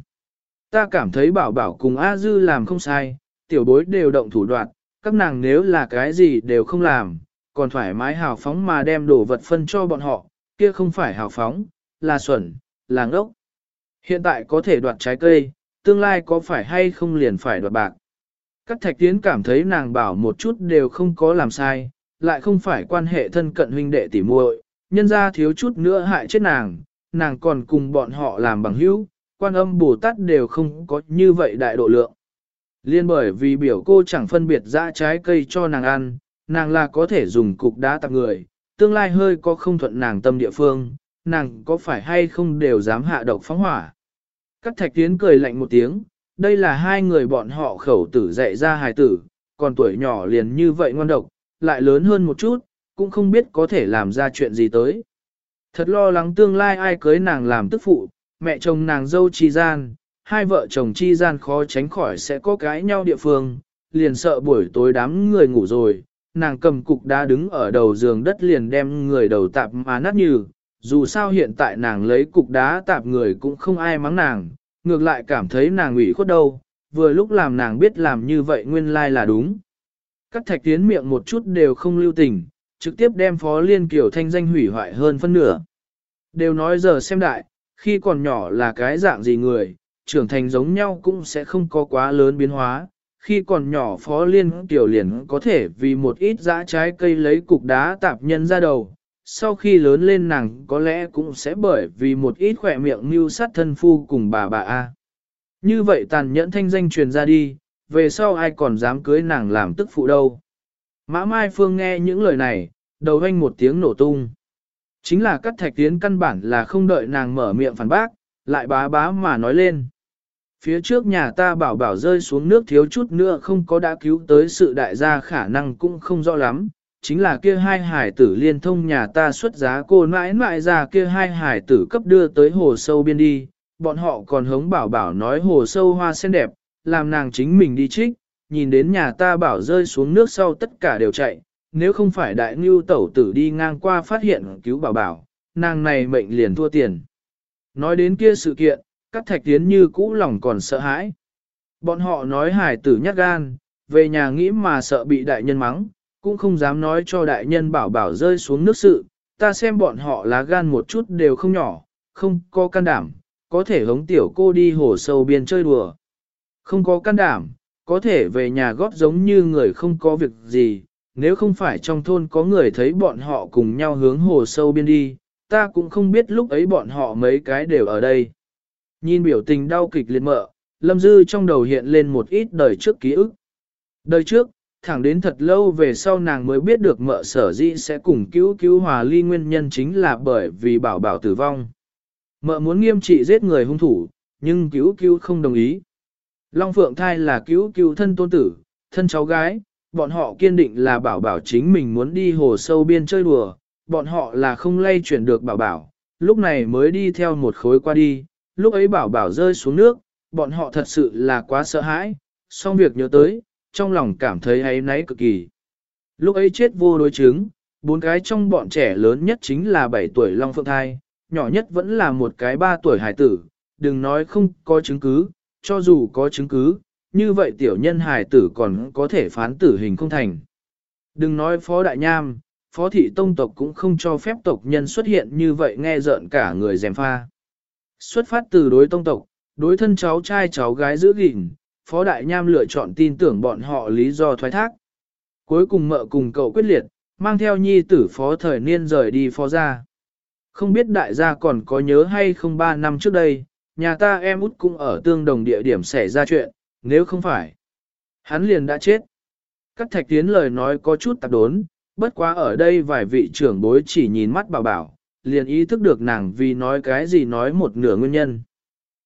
Ta cảm thấy bảo bảo cùng A Dư làm không sai, tiểu bối đều động thủ đoạn, các nàng nếu là cái gì đều không làm, còn thoải mái hào phóng mà đem đồ vật phân cho bọn họ, kia không phải hào phóng, là xuẩn, là ngốc. Hiện tại có thể đoạt trái cây, tương lai có phải hay không liền phải đoạt bạc. Các thạch tiến cảm thấy nàng bảo một chút đều không có làm sai, lại không phải quan hệ thân cận huynh đệ tỉ muội, nhân ra thiếu chút nữa hại chết nàng, nàng còn cùng bọn họ làm bằng hữu, quan âm Bồ Tát đều không có như vậy đại độ lượng. Liên bởi vì biểu cô chẳng phân biệt ra trái cây cho nàng ăn, nàng là có thể dùng cục đá tặng người, tương lai hơi có không thuận nàng tâm địa phương, nàng có phải hay không đều dám hạ độc phóng hỏa. Các thạch tiến cười lạnh một tiếng, đây là hai người bọn họ khẩu tử dạy ra hài tử, còn tuổi nhỏ liền như vậy ngoan độc, lại lớn hơn một chút, cũng không biết có thể làm ra chuyện gì tới. Thật lo lắng tương lai ai cưới nàng làm tức phụ, mẹ chồng nàng dâu chi gian, hai vợ chồng chi gian khó tránh khỏi sẽ có cái nhau địa phương, liền sợ buổi tối đám người ngủ rồi, nàng cầm cục đá đứng ở đầu giường đất liền đem người đầu tạp mà nát như, dù sao hiện tại nàng lấy cục đá tạp người cũng không ai mắng nàng, ngược lại cảm thấy nàng ủy khuất đâu, vừa lúc làm nàng biết làm như vậy nguyên lai là đúng. Các thạch tiến miệng một chút đều không lưu tình, trực tiếp đem phó liên kiểu thanh danh hủy hoại hơn phân nửa. Đều nói giờ xem đại, khi còn nhỏ là cái dạng gì người, trưởng thành giống nhau cũng sẽ không có quá lớn biến hóa. Khi còn nhỏ phó liên tiểu liền có thể vì một ít dã trái cây lấy cục đá tạp nhân ra đầu. Sau khi lớn lên nàng có lẽ cũng sẽ bởi vì một ít khỏe miệng mưu sát thân phu cùng bà bà A. Như vậy tàn nhẫn thanh danh truyền ra đi, về sau ai còn dám cưới nàng làm tức phụ đâu. Mã Mai Phương nghe những lời này, đầu anh một tiếng nổ tung. Chính là các thạch tiến căn bản là không đợi nàng mở miệng phản bác, lại bá bá mà nói lên. Phía trước nhà ta bảo bảo rơi xuống nước thiếu chút nữa không có đã cứu tới sự đại gia khả năng cũng không rõ lắm. Chính là kia hai hải tử liên thông nhà ta xuất giá cô mãi mãi ra kia hai hải tử cấp đưa tới hồ sâu biên đi. Bọn họ còn hống bảo bảo nói hồ sâu hoa sen đẹp, làm nàng chính mình đi trích, nhìn đến nhà ta bảo rơi xuống nước sau tất cả đều chạy, nếu không phải đại ngưu tẩu tử đi ngang qua phát hiện cứu bảo bảo, nàng này mệnh liền thua tiền. Nói đến kia sự kiện, các thạch tiến như cũ lòng còn sợ hãi. Bọn họ nói hải tử nhát gan, về nhà nghĩ mà sợ bị đại nhân mắng, cũng không dám nói cho đại nhân bảo bảo rơi xuống nước sự, ta xem bọn họ lá gan một chút đều không nhỏ, không có can đảm, có thể hống tiểu cô đi hồ sâu biên chơi đùa. Không có can đảm, có thể về nhà góp giống như người không có việc gì, nếu không phải trong thôn có người thấy bọn họ cùng nhau hướng hồ sâu biên đi, ta cũng không biết lúc ấy bọn họ mấy cái đều ở đây. Nhìn biểu tình đau kịch liệt mợ, Lâm Dư trong đầu hiện lên một ít đời trước ký ức. Đời trước, thẳng đến thật lâu về sau nàng mới biết được mợ sở dĩ sẽ cùng cứu cứu hòa ly nguyên nhân chính là bởi vì bảo bảo tử vong. Mợ muốn nghiêm trị giết người hung thủ, nhưng cứu cứu không đồng ý. Long Phượng Thai là cứu cứu thân tôn tử, thân cháu gái, bọn họ kiên định là bảo bảo chính mình muốn đi hồ sâu biên chơi đùa, bọn họ là không lay chuyển được bảo bảo, lúc này mới đi theo một khối qua đi, lúc ấy bảo bảo rơi xuống nước, bọn họ thật sự là quá sợ hãi, xong việc nhớ tới, trong lòng cảm thấy ấy náy cực kỳ. Lúc ấy chết vô đối chứng, bốn cái trong bọn trẻ lớn nhất chính là 7 tuổi Long Phượng Thai, nhỏ nhất vẫn là một cái 3 tuổi hải tử, đừng nói không có chứng cứ, cho dù có chứng cứ, như vậy tiểu nhân hải tử còn có thể phán tử hình không thành. Đừng nói phó đại nham, phó thị tông tộc cũng không cho phép tộc nhân xuất hiện như vậy nghe rợn cả người dèm pha. Xuất phát từ đối tông tộc, đối thân cháu trai cháu gái giữ gìn, phó đại nham lựa chọn tin tưởng bọn họ lý do thoái thác. Cuối cùng mợ cùng cậu quyết liệt, mang theo nhi tử phó thời niên rời đi phó gia. Không biết đại gia còn có nhớ hay không ba năm trước đây, nhà ta em út cũng ở tương đồng địa điểm xảy ra chuyện, nếu không phải, hắn liền đã chết. Các thạch tiến lời nói có chút tạp đốn, bất quá ở đây vài vị trưởng bối chỉ nhìn mắt bảo bảo, liền ý thức được nàng vì nói cái gì nói một nửa nguyên nhân.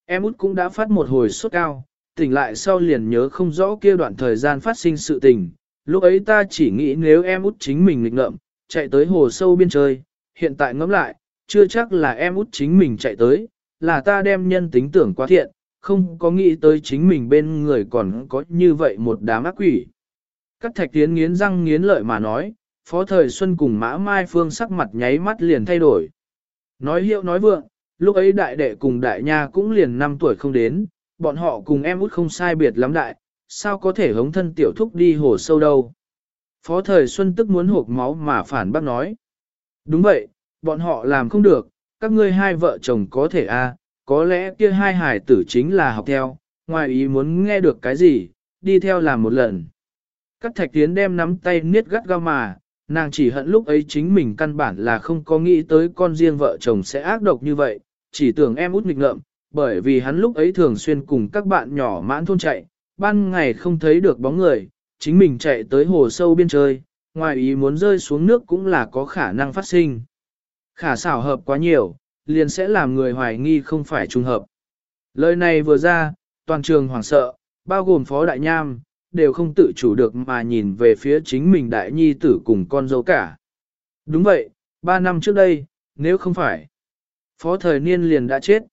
Em út cũng đã phát một hồi sốt cao, tỉnh lại sau liền nhớ không rõ kia đoạn thời gian phát sinh sự tình. Lúc ấy ta chỉ nghĩ nếu em út chính mình nghịch ngợm, chạy tới hồ sâu biên chơi, hiện tại ngẫm lại, chưa chắc là em út chính mình chạy tới, là ta đem nhân tính tưởng quá thiện, không có nghĩ tới chính mình bên người còn có như vậy một đám ác quỷ. Các thạch tiến nghiến răng nghiến lợi mà nói, phó thời xuân cùng mã mai phương sắc mặt nháy mắt liền thay đổi. Nói hiệu nói vượng, lúc ấy đại đệ cùng đại nha cũng liền 5 tuổi không đến, bọn họ cùng em út không sai biệt lắm đại, sao có thể hống thân tiểu thúc đi hồ sâu đâu. Phó thời xuân tức muốn hộp máu mà phản bác nói. Đúng vậy, bọn họ làm không được, các ngươi hai vợ chồng có thể a à, có lẽ kia hai hải tử chính là học theo, ngoài ý muốn nghe được cái gì, đi theo làm một lần. Các thạch tiến đem nắm tay niết gắt gao mà, nàng chỉ hận lúc ấy chính mình căn bản là không có nghĩ tới con riêng vợ chồng sẽ ác độc như vậy, chỉ tưởng em út nghịch ngợm, bởi vì hắn lúc ấy thường xuyên cùng các bạn nhỏ mãn thôn chạy, ban ngày không thấy được bóng người, chính mình chạy tới hồ sâu biên chơi, ngoài ý muốn rơi xuống nước cũng là có khả năng phát sinh. Khả xảo hợp quá nhiều, liền sẽ làm người hoài nghi không phải trùng hợp. Lời này vừa ra, toàn trường hoảng sợ, bao gồm phó đại nham, đều không tự chủ được mà nhìn về phía chính mình đại nhi tử cùng con dâu cả. Đúng vậy, ba năm trước đây, nếu không phải, phó thời niên liền đã chết.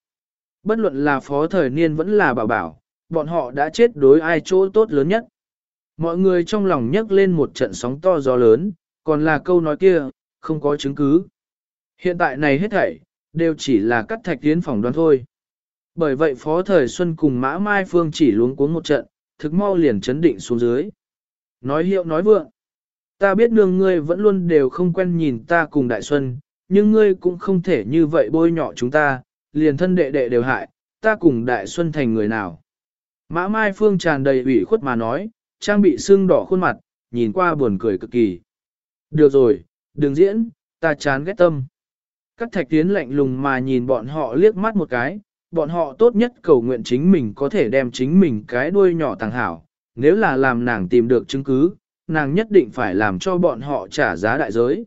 Bất luận là phó thời niên vẫn là bảo bảo, bọn họ đã chết đối ai chỗ tốt lớn nhất. Mọi người trong lòng nhấc lên một trận sóng to gió lớn, còn là câu nói kia, không có chứng cứ. Hiện tại này hết thảy, đều chỉ là cắt thạch tiến phòng đoán thôi. Bởi vậy Phó Thời Xuân cùng Mã Mai Phương chỉ luống cuống một trận, thực mau liền chấn định xuống dưới. Nói hiệu nói vượng. Ta biết nương ngươi vẫn luôn đều không quen nhìn ta cùng Đại Xuân, nhưng ngươi cũng không thể như vậy bôi nhọ chúng ta, liền thân đệ đệ đều hại, ta cùng Đại Xuân thành người nào. Mã Mai Phương tràn đầy ủy khuất mà nói, trang bị sưng đỏ khuôn mặt, nhìn qua buồn cười cực kỳ. Được rồi, đừng diễn, ta chán ghét tâm. Các thạch tiến lạnh lùng mà nhìn bọn họ liếc mắt một cái, bọn họ tốt nhất cầu nguyện chính mình có thể đem chính mình cái đuôi nhỏ tàng hảo, nếu là làm nàng tìm được chứng cứ, nàng nhất định phải làm cho bọn họ trả giá đại giới.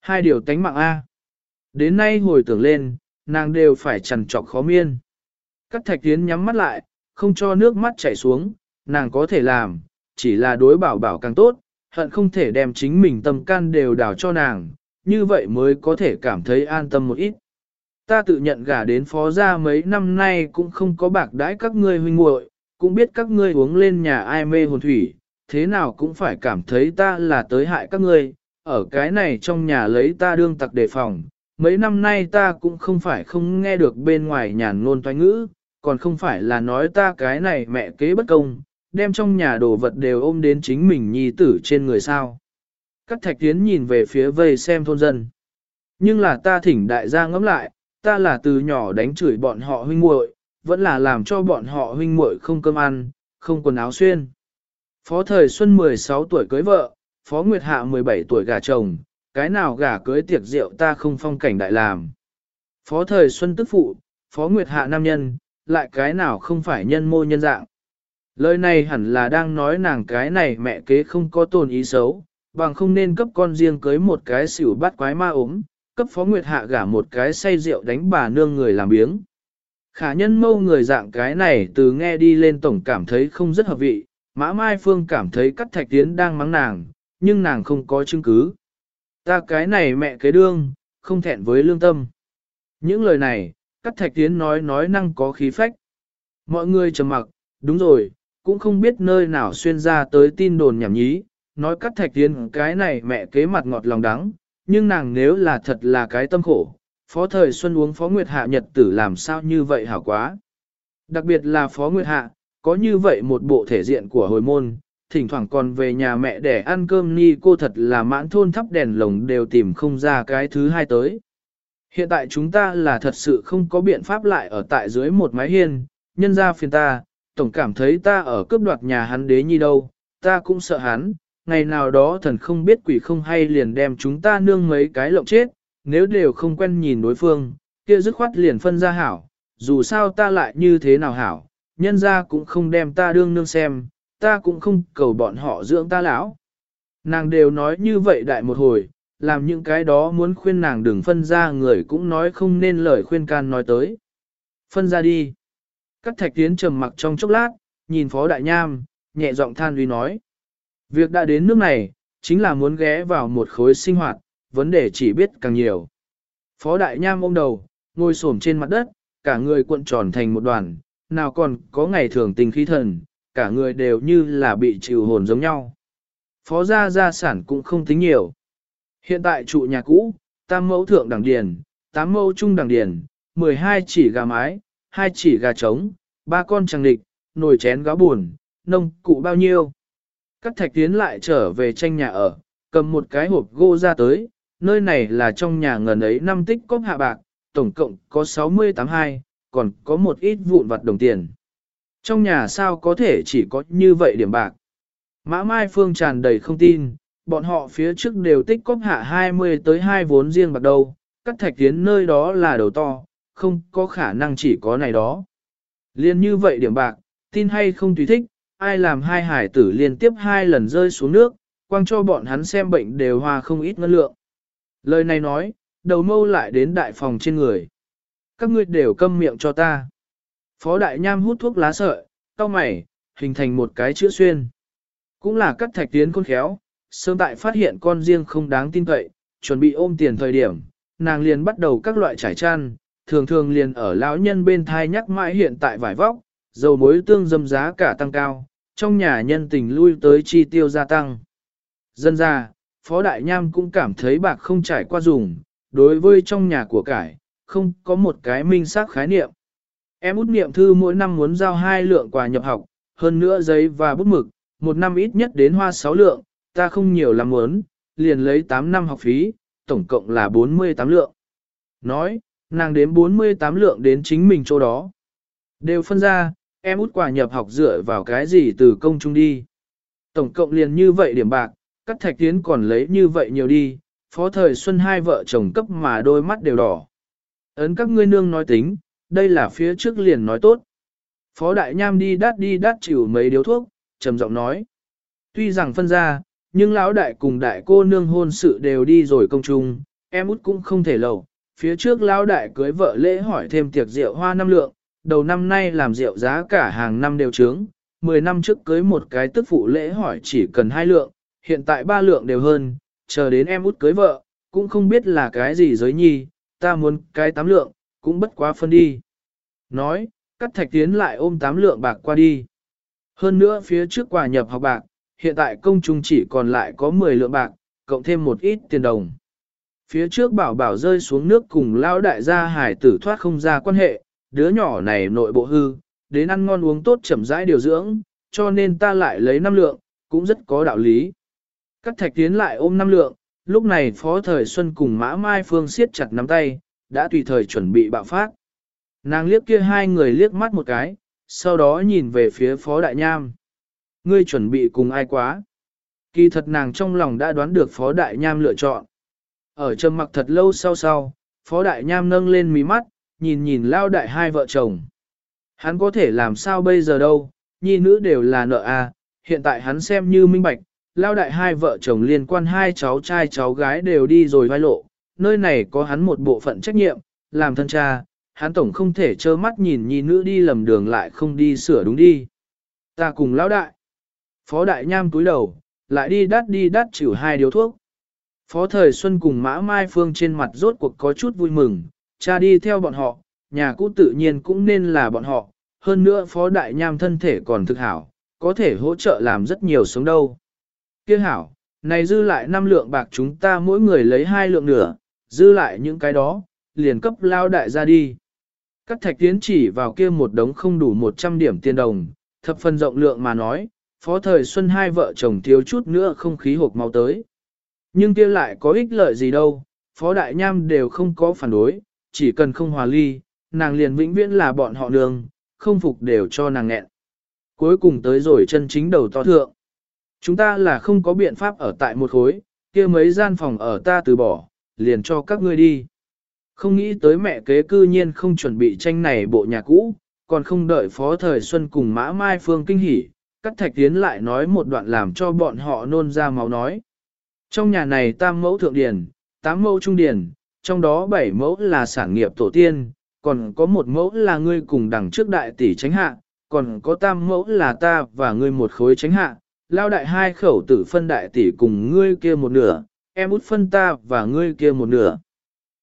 Hai điều tánh mạng A. Đến nay hồi tưởng lên, nàng đều phải trằn trọc khó miên. Các thạch tiến nhắm mắt lại, không cho nước mắt chảy xuống, nàng có thể làm, chỉ là đối bảo bảo càng tốt, hận không thể đem chính mình tâm can đều đào cho nàng, như vậy mới có thể cảm thấy an tâm một ít. Ta tự nhận gả đến phó gia mấy năm nay cũng không có bạc đãi các ngươi huynh muội, cũng biết các ngươi uống lên nhà ai mê hồn thủy, thế nào cũng phải cảm thấy ta là tới hại các ngươi, ở cái này trong nhà lấy ta đương tặc đề phòng. Mấy năm nay ta cũng không phải không nghe được bên ngoài nhàn ngôn toanh ngữ, còn không phải là nói ta cái này mẹ kế bất công, đem trong nhà đồ vật đều ôm đến chính mình nhi tử trên người sao. Các thạch tiến nhìn về phía vây xem thôn dân. Nhưng là ta thỉnh đại gia ngẫm lại, ta là từ nhỏ đánh chửi bọn họ huynh muội, vẫn là làm cho bọn họ huynh muội không cơm ăn, không quần áo xuyên. Phó thời Xuân 16 tuổi cưới vợ, Phó Nguyệt Hạ 17 tuổi gả chồng, cái nào gả cưới tiệc rượu ta không phong cảnh đại làm. Phó thời Xuân tức phụ, Phó Nguyệt Hạ nam nhân, lại cái nào không phải nhân mô nhân dạng. Lời này hẳn là đang nói nàng cái này mẹ kế không có tồn ý xấu, bằng không nên cấp con riêng cưới một cái xỉu bắt quái ma ốm, cấp phó nguyệt hạ gả một cái say rượu đánh bà nương người làm biếng. Khả nhân mâu người dạng cái này từ nghe đi lên tổng cảm thấy không rất hợp vị, mã mai phương cảm thấy cắt thạch tiến đang mắng nàng, nhưng nàng không có chứng cứ. Ta cái này mẹ kế đương, không thẹn với lương tâm. Những lời này, cắt thạch tiến nói nói năng có khí phách. Mọi người trầm mặc, đúng rồi, cũng không biết nơi nào xuyên ra tới tin đồn nhảm nhí, nói cắt thạch tiến cái này mẹ kế mặt ngọt lòng đắng, nhưng nàng nếu là thật là cái tâm khổ, phó thời xuân uống phó nguyệt hạ nhật tử làm sao như vậy hảo quá. Đặc biệt là phó nguyệt hạ, có như vậy một bộ thể diện của hồi môn, thỉnh thoảng còn về nhà mẹ để ăn cơm ni cô thật là mãn thôn thắp đèn lồng đều tìm không ra cái thứ hai tới. Hiện tại chúng ta là thật sự không có biện pháp lại ở tại dưới một mái hiên, nhân ra phiền ta, tổng cảm thấy ta ở cướp đoạt nhà hắn đế nhi đâu, ta cũng sợ hắn, ngày nào đó thần không biết quỷ không hay liền đem chúng ta nương mấy cái lộng chết, nếu đều không quen nhìn đối phương, kia dứt khoát liền phân ra hảo, dù sao ta lại như thế nào hảo, nhân ra cũng không đem ta đương nương xem, ta cũng không cầu bọn họ dưỡng ta lão. Nàng đều nói như vậy đại một hồi, làm những cái đó muốn khuyên nàng đừng phân ra người cũng nói không nên lời khuyên can nói tới. Phân ra đi. Các thạch tiến trầm mặc trong chốc lát, nhìn phó đại nham, nhẹ giọng than uy nói. Việc đã đến nước này, chính là muốn ghé vào một khối sinh hoạt, vấn đề chỉ biết càng nhiều. Phó đại nham ôm đầu, ngồi xổm trên mặt đất, cả người cuộn tròn thành một đoàn, nào còn có ngày thường tình khí thần, cả người đều như là bị chịu hồn giống nhau. Phó gia gia sản cũng không tính nhiều. Hiện tại trụ nhà cũ, tam mẫu thượng đẳng điền, tám mẫu trung đẳng điền, 12 chỉ gà mái, hai chỉ gà trống, ba con trăng địch, nồi chén gáo buồn, nông cụ bao nhiêu. Các thạch tiến lại trở về tranh nhà ở, cầm một cái hộp gỗ ra tới, nơi này là trong nhà ngần ấy năm tích cóp hạ bạc, tổng cộng có 68 hai, còn có một ít vụn vặt đồng tiền. Trong nhà sao có thể chỉ có như vậy điểm bạc. Mã Mai Phương tràn đầy không tin, bọn họ phía trước đều tích cóp hạ 20 tới 2 vốn riêng bạc đâu, cắt thạch tiến nơi đó là đầu to, không có khả năng chỉ có này đó. Liên như vậy điểm bạc, tin hay không tùy thích, ai làm hai hải tử liên tiếp hai lần rơi xuống nước, quang cho bọn hắn xem bệnh đều hoa không ít ngân lượng. Lời này nói, đầu mâu lại đến đại phòng trên người. Các ngươi đều câm miệng cho ta. Phó đại nham hút thuốc lá sợi, cao mày, hình thành một cái chữ xuyên. Cũng là cắt thạch tiến khôn khéo, sớm tại phát hiện con riêng không đáng tin cậy, chuẩn bị ôm tiền thời điểm, nàng liền bắt đầu các loại trải chăn, thường thường liền ở lão nhân bên thai nhắc mãi hiện tại vải vóc, dầu mối tương dâm giá cả tăng cao, trong nhà nhân tình lui tới chi tiêu gia tăng. Dân ra, Phó Đại Nham cũng cảm thấy bạc không trải qua dùng, đối với trong nhà của cải, không có một cái minh xác khái niệm. Em út niệm thư mỗi năm muốn giao hai lượng quà nhập học, hơn nữa giấy và bút mực, một năm ít nhất đến hoa sáu lượng, ta không nhiều lắm muốn, liền lấy 8 năm học phí, tổng cộng là 48 lượng. Nói, nàng đếm 48 lượng đến chính mình chỗ đó. Đều phân ra, em út quà nhập học dựa vào cái gì từ công trung đi. Tổng cộng liền như vậy điểm bạc, cắt thạch tiến còn lấy như vậy nhiều đi, phó thời xuân hai vợ chồng cấp mà đôi mắt đều đỏ. Ấn các ngươi nương nói tính, đây là phía trước liền nói tốt. Phó đại nham đi đắt đi đắt chịu mấy điếu thuốc, trầm giọng nói. Tuy rằng phân ra, nhưng lão đại cùng đại cô nương hôn sự đều đi rồi công chung, em út cũng không thể lầu. Phía trước lão đại cưới vợ lễ hỏi thêm tiệc rượu hoa năm lượng, đầu năm nay làm rượu giá cả hàng năm đều trướng, 10 năm trước cưới một cái tức phụ lễ hỏi chỉ cần hai lượng, hiện tại ba lượng đều hơn, chờ đến em út cưới vợ, cũng không biết là cái gì giới nhi, ta muốn cái tám lượng, cũng bất quá phân đi. Nói, cắt thạch tiến lại ôm tám lượng bạc qua đi. Hơn nữa phía trước quà nhập học bạc, hiện tại công trung chỉ còn lại có 10 lượng bạc, cộng thêm một ít tiền đồng. Phía trước bảo bảo rơi xuống nước cùng lao đại gia hải tử thoát không ra quan hệ, đứa nhỏ này nội bộ hư, đến ăn ngon uống tốt chậm rãi điều dưỡng, cho nên ta lại lấy năm lượng, cũng rất có đạo lý. Các thạch tiến lại ôm năm lượng, lúc này phó thời xuân cùng mã mai phương siết chặt nắm tay, đã tùy thời chuẩn bị bạo phát. Nàng liếc kia hai người liếc mắt một cái, sau đó nhìn về phía phó đại nham. Ngươi chuẩn bị cùng ai quá? Kỳ thật nàng trong lòng đã đoán được phó đại nham lựa chọn. Ở trầm mặc thật lâu sau sau, phó đại nham nâng lên mí mắt, nhìn nhìn lao đại hai vợ chồng. Hắn có thể làm sao bây giờ đâu, nhi nữ đều là nợ à, hiện tại hắn xem như minh bạch, lao đại hai vợ chồng liên quan hai cháu trai cháu gái đều đi rồi vai lộ, nơi này có hắn một bộ phận trách nhiệm, làm thân cha, hắn tổng không thể trơ mắt nhìn nhi nữ đi lầm đường lại không đi sửa đúng đi. Ta cùng lão đại. Phó đại nham túi đầu, lại đi đắt đi đắt chịu hai điếu thuốc. Phó thời Xuân cùng mã mai phương trên mặt rốt cuộc có chút vui mừng, cha đi theo bọn họ, nhà cũ tự nhiên cũng nên là bọn họ, hơn nữa phó đại nham thân thể còn thực hảo, có thể hỗ trợ làm rất nhiều sống đâu. Kia hảo, này dư lại 5 lượng bạc chúng ta mỗi người lấy hai lượng nửa, dư lại những cái đó, liền cấp lao đại ra đi. Các thạch tiến chỉ vào kia một đống không đủ 100 điểm tiền đồng, thập phần rộng lượng mà nói, phó thời xuân hai vợ chồng thiếu chút nữa không khí hộp máu tới. Nhưng kia lại có ích lợi gì đâu, phó đại nham đều không có phản đối, chỉ cần không hòa ly, nàng liền vĩnh viễn là bọn họ nương, không phục đều cho nàng nghẹn. Cuối cùng tới rồi chân chính đầu to thượng. Chúng ta là không có biện pháp ở tại một khối, kia mấy gian phòng ở ta từ bỏ, liền cho các ngươi đi. Không nghĩ tới mẹ kế cư nhiên không chuẩn bị tranh này bộ nhà cũ, còn không đợi phó thời xuân cùng mã mai phương kinh hỉ, cắt thạch tiến lại nói một đoạn làm cho bọn họ nôn ra máu nói. Trong nhà này tam mẫu thượng điển, tám mẫu trung điển, trong đó bảy mẫu là sản nghiệp tổ tiên, còn có một mẫu là ngươi cùng đằng trước đại tỷ tránh hạ, còn có tam mẫu là ta và ngươi một khối tránh hạ, lao đại hai khẩu tử phân đại tỷ cùng ngươi kia một nửa, em út phân ta và ngươi kia một nửa.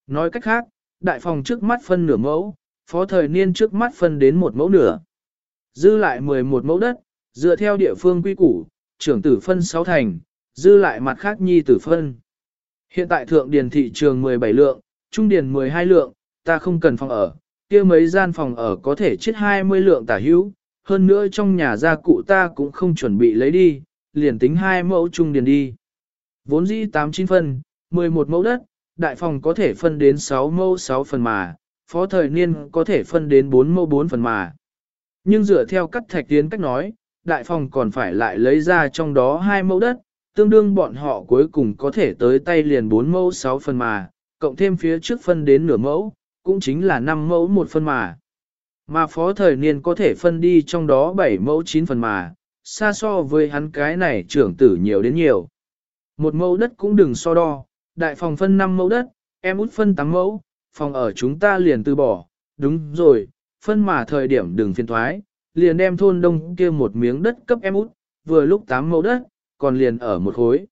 Nói cách khác, đại phòng trước mắt phân nửa mẫu, phó thời niên trước mắt phân đến một mẫu nửa. Dư lại 11 mẫu đất, dựa theo địa phương quy củ, trưởng tử phân 6 thành, dư lại mặt khác nhi tử phân. Hiện tại thượng điền thị trường 17 lượng, trung điền 12 lượng, ta không cần phòng ở, kia mấy gian phòng ở có thể chết 20 lượng tả hữu, hơn nữa trong nhà gia cụ ta cũng không chuẩn bị lấy đi, liền tính hai mẫu trung điền đi. Vốn dĩ 89 phân, 11 mẫu đất, đại phòng có thể phân đến 6 mẫu 6 phần mà, phó thời niên có thể phân đến 4 mẫu 4 phần mà. Nhưng dựa theo cắt thạch tiến cách nói, đại phòng còn phải lại lấy ra trong đó hai mẫu đất, tương đương bọn họ cuối cùng có thể tới tay liền 4 mẫu 6 phần mà, cộng thêm phía trước phân đến nửa mẫu, cũng chính là 5 mẫu 1 phần mà. Mà phó thời niên có thể phân đi trong đó 7 mẫu 9 phần mà, xa so với hắn cái này trưởng tử nhiều đến nhiều. Một mẫu đất cũng đừng so đo, đại phòng phân 5 mẫu đất, em út phân 8 mẫu, phòng ở chúng ta liền từ bỏ, đúng rồi, phân mà thời điểm đừng phiền thoái, liền đem thôn đông kia một miếng đất cấp em út, vừa lúc 8 mẫu đất, còn liền ở một khối.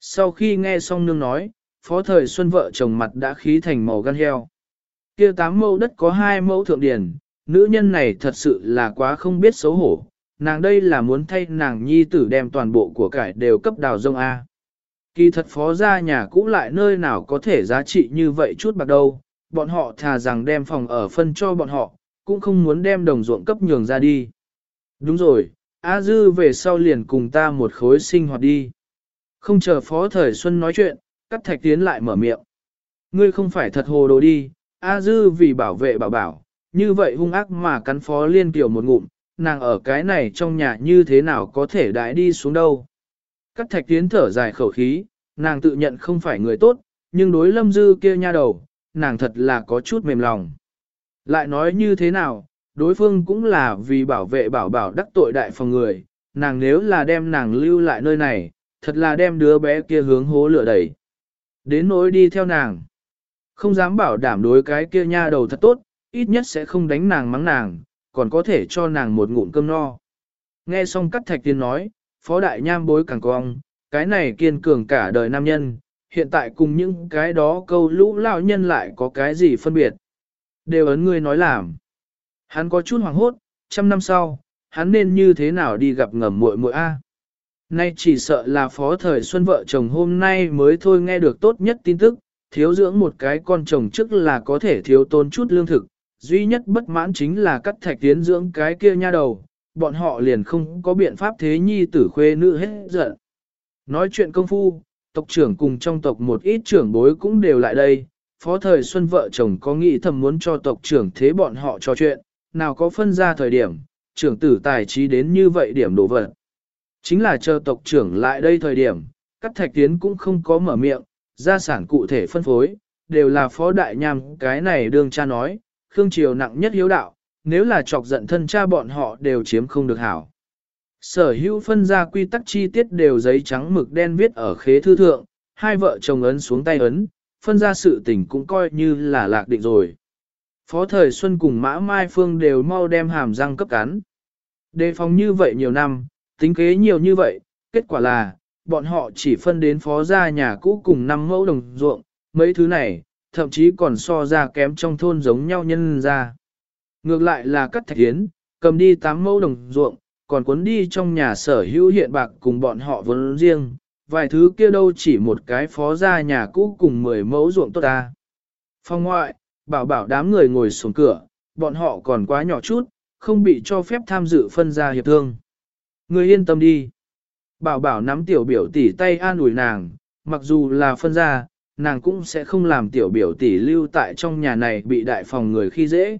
Sau khi nghe xong nương nói, phó thời xuân vợ chồng mặt đã khí thành màu gan heo. Kia tám mẫu đất có hai mẫu thượng điển, nữ nhân này thật sự là quá không biết xấu hổ, nàng đây là muốn thay nàng nhi tử đem toàn bộ của cải đều cấp đào dông A. Kỳ thật phó ra nhà cũ lại nơi nào có thể giá trị như vậy chút bạc đâu, bọn họ thà rằng đem phòng ở phân cho bọn họ, cũng không muốn đem đồng ruộng cấp nhường ra đi. Đúng rồi, A Dư về sau liền cùng ta một khối sinh hoạt đi. Không chờ Phó Thời Xuân nói chuyện, cắt thạch tiến lại mở miệng. Ngươi không phải thật hồ đồ đi, A Dư vì bảo vệ bảo bảo, như vậy hung ác mà cắn Phó Liên Kiều một ngụm, nàng ở cái này trong nhà như thế nào có thể đãi đi xuống đâu. Cắt thạch tiến thở dài khẩu khí, nàng tự nhận không phải người tốt, nhưng đối lâm dư kia nha đầu, nàng thật là có chút mềm lòng. Lại nói như thế nào, đối phương cũng là vì bảo vệ bảo bảo đắc tội đại phòng người, nàng nếu là đem nàng lưu lại nơi này, thật là đem đứa bé kia hướng hố lửa đẩy. Đến nỗi đi theo nàng. Không dám bảo đảm đối cái kia nha đầu thật tốt, ít nhất sẽ không đánh nàng mắng nàng, còn có thể cho nàng một ngụm cơm no. Nghe xong cắt thạch tiên nói, phó đại nham bối càng cong, cái này kiên cường cả đời nam nhân, hiện tại cùng những cái đó câu lũ lão nhân lại có cái gì phân biệt. Đều ấn ngươi nói làm. Hắn có chút hoảng hốt, trăm năm sau, hắn nên như thế nào đi gặp ngầm muội muội a? Nay chỉ sợ là phó thời xuân vợ chồng hôm nay mới thôi nghe được tốt nhất tin tức, thiếu dưỡng một cái con chồng trước là có thể thiếu tốn chút lương thực, duy nhất bất mãn chính là cắt thạch tiến dưỡng cái kia nha đầu, bọn họ liền không có biện pháp thế nhi tử khuê nữ hết giận. Nói chuyện công phu, tộc trưởng cùng trong tộc một ít trưởng bối cũng đều lại đây, phó thời xuân vợ chồng có nghĩ thầm muốn cho tộc trưởng thế bọn họ trò chuyện, nào có phân ra thời điểm, trưởng tử tài trí đến như vậy điểm đổ vật. Chính là chờ tộc trưởng lại đây thời điểm, các thạch tiến cũng không có mở miệng, gia sản cụ thể phân phối, đều là phó đại nham cái này đương cha nói, Khương Triều nặng nhất hiếu đạo, nếu là chọc giận thân cha bọn họ đều chiếm không được hảo. Sở hữu phân ra quy tắc chi tiết đều giấy trắng mực đen viết ở khế thư thượng, hai vợ chồng ấn xuống tay ấn, phân ra sự tình cũng coi như là lạc định rồi. Phó thời Xuân cùng Mã Mai Phương đều mau đem hàm răng cấp cắn. Đề phòng như vậy nhiều năm, tính kế nhiều như vậy, kết quả là, bọn họ chỉ phân đến phó gia nhà cũ cùng năm mẫu đồng ruộng, mấy thứ này, thậm chí còn so ra kém trong thôn giống nhau nhân ra. Ngược lại là cắt thạch hiến, cầm đi 8 mẫu đồng ruộng, còn cuốn đi trong nhà sở hữu hiện bạc cùng bọn họ vốn riêng, vài thứ kia đâu chỉ một cái phó gia nhà cũ cùng 10 mẫu ruộng tốt ta. Phong ngoại, bảo bảo đám người ngồi xuống cửa, bọn họ còn quá nhỏ chút, không bị cho phép tham dự phân gia hiệp thương. Người yên tâm đi. Bảo bảo nắm tiểu biểu tỷ tay an ủi nàng, mặc dù là phân gia, nàng cũng sẽ không làm tiểu biểu tỷ lưu tại trong nhà này bị đại phòng người khi dễ.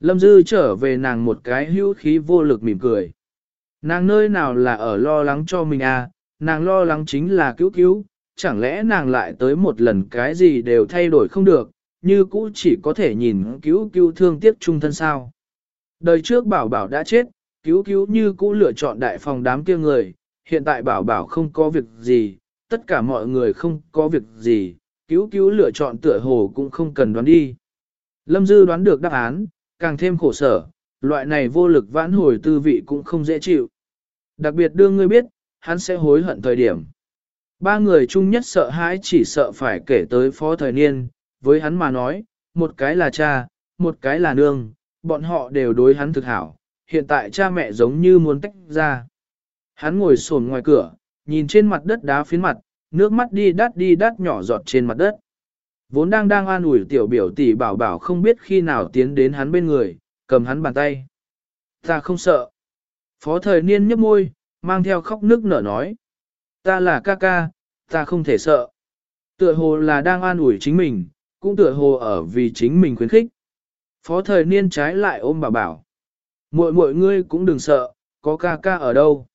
Lâm Dư trở về nàng một cái hữu khí vô lực mỉm cười. Nàng nơi nào là ở lo lắng cho mình à, nàng lo lắng chính là cứu cứu, chẳng lẽ nàng lại tới một lần cái gì đều thay đổi không được, như cũ chỉ có thể nhìn cứu cứu thương tiếc trung thân sao. Đời trước bảo bảo đã chết, cứu cứu như cũ lựa chọn đại phòng đám kia người, hiện tại bảo bảo không có việc gì, tất cả mọi người không có việc gì, cứu cứu lựa chọn tựa hồ cũng không cần đoán đi. Lâm Dư đoán được đáp án, càng thêm khổ sở, loại này vô lực vãn hồi tư vị cũng không dễ chịu. Đặc biệt đương ngươi biết, hắn sẽ hối hận thời điểm. Ba người chung nhất sợ hãi chỉ sợ phải kể tới phó thời niên, với hắn mà nói, một cái là cha, một cái là nương, bọn họ đều đối hắn thực hảo, hiện tại cha mẹ giống như muốn tách ra. Hắn ngồi sồn ngoài cửa, nhìn trên mặt đất đá phiến mặt, nước mắt đi đắt đi đắt nhỏ giọt trên mặt đất. Vốn đang đang an ủi tiểu biểu tỷ bảo bảo không biết khi nào tiến đến hắn bên người, cầm hắn bàn tay. Ta không sợ. Phó thời niên nhấp môi, mang theo khóc nước nở nói. Ta là ca ca, ta không thể sợ. Tựa hồ là đang an ủi chính mình, cũng tựa hồ ở vì chính mình khuyến khích. Phó thời niên trái lại ôm bà bảo. Muội muội ngươi cũng đừng sợ, có ca ca ở đâu.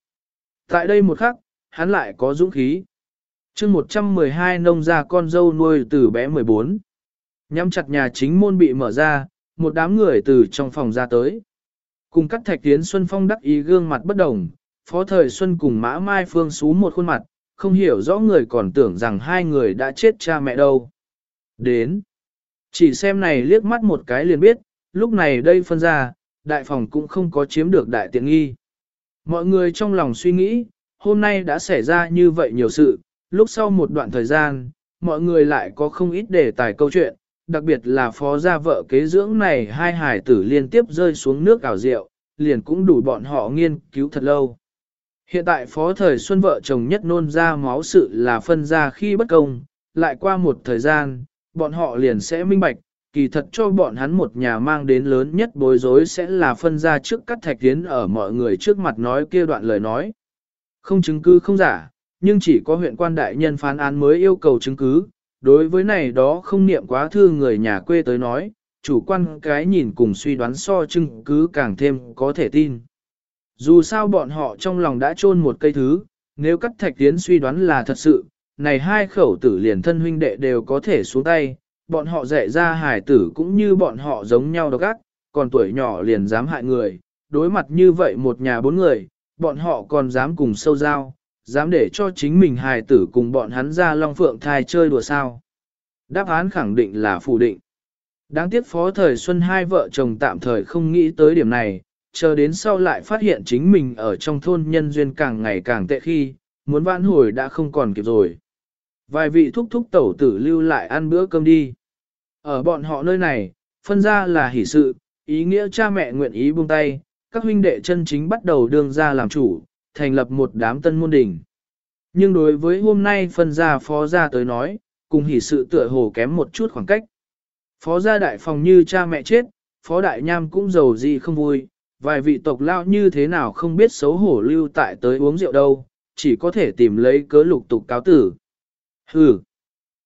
Tại đây một khắc, hắn lại có dũng khí. chương 112 nông ra con dâu nuôi từ bé 14. Nhắm chặt nhà chính môn bị mở ra, một đám người từ trong phòng ra tới. Cùng các thạch tiến Xuân Phong đắc ý gương mặt bất đồng, phó thời Xuân cùng mã mai phương xú một khuôn mặt, không hiểu rõ người còn tưởng rằng hai người đã chết cha mẹ đâu. Đến. Chỉ xem này liếc mắt một cái liền biết, lúc này đây phân ra, đại phòng cũng không có chiếm được đại tiện nghi. Mọi người trong lòng suy nghĩ, hôm nay đã xảy ra như vậy nhiều sự, lúc sau một đoạn thời gian, mọi người lại có không ít đề tài câu chuyện, đặc biệt là phó gia vợ kế dưỡng này hai hải tử liên tiếp rơi xuống nước ảo rượu, liền cũng đủ bọn họ nghiên cứu thật lâu. Hiện tại phó thời xuân vợ chồng nhất nôn ra máu sự là phân ra khi bất công, lại qua một thời gian, bọn họ liền sẽ minh bạch, kỳ thật cho bọn hắn một nhà mang đến lớn nhất bối rối sẽ là phân ra trước cắt thạch tiến ở mọi người trước mặt nói kia đoạn lời nói. Không chứng cứ không giả, nhưng chỉ có huyện quan đại nhân phán án mới yêu cầu chứng cứ, đối với này đó không niệm quá thư người nhà quê tới nói, chủ quan cái nhìn cùng suy đoán so chứng cứ càng thêm có thể tin. Dù sao bọn họ trong lòng đã chôn một cây thứ, nếu cắt thạch tiến suy đoán là thật sự, này hai khẩu tử liền thân huynh đệ đều có thể xuống tay, bọn họ dạy ra hải tử cũng như bọn họ giống nhau độc ác, còn tuổi nhỏ liền dám hại người, đối mặt như vậy một nhà bốn người, bọn họ còn dám cùng sâu giao, dám để cho chính mình hài tử cùng bọn hắn ra Long Phượng thai chơi đùa sao. Đáp án khẳng định là phủ định. Đáng tiếc phó thời xuân hai vợ chồng tạm thời không nghĩ tới điểm này, chờ đến sau lại phát hiện chính mình ở trong thôn nhân duyên càng ngày càng tệ khi, muốn vãn hồi đã không còn kịp rồi. Vài vị thúc thúc tẩu tử lưu lại ăn bữa cơm đi. Ở bọn họ nơi này, phân ra là hỷ sự, ý nghĩa cha mẹ nguyện ý buông tay, các huynh đệ chân chính bắt đầu đương ra làm chủ, thành lập một đám tân môn đỉnh. Nhưng đối với hôm nay phân gia phó gia tới nói, cùng hỷ sự tựa hồ kém một chút khoảng cách. Phó gia đại phòng như cha mẹ chết, phó đại nham cũng giàu gì không vui, vài vị tộc lao như thế nào không biết xấu hổ lưu tại tới uống rượu đâu, chỉ có thể tìm lấy cớ lục tục cáo tử. Hừ,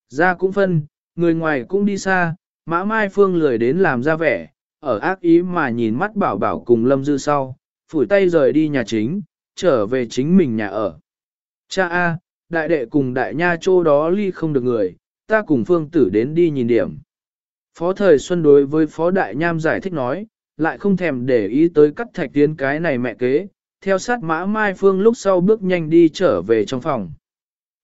ra cũng phân, người ngoài cũng đi xa, mã mai phương lười đến làm ra vẻ, ở ác ý mà nhìn mắt bảo bảo cùng lâm dư sau, phủi tay rời đi nhà chính, trở về chính mình nhà ở. Cha A, đại đệ cùng đại nha châu đó ly không được người, ta cùng phương tử đến đi nhìn điểm. Phó thời Xuân đối với phó đại nham giải thích nói, lại không thèm để ý tới cắt thạch tiến cái này mẹ kế, theo sát mã mai phương lúc sau bước nhanh đi trở về trong phòng.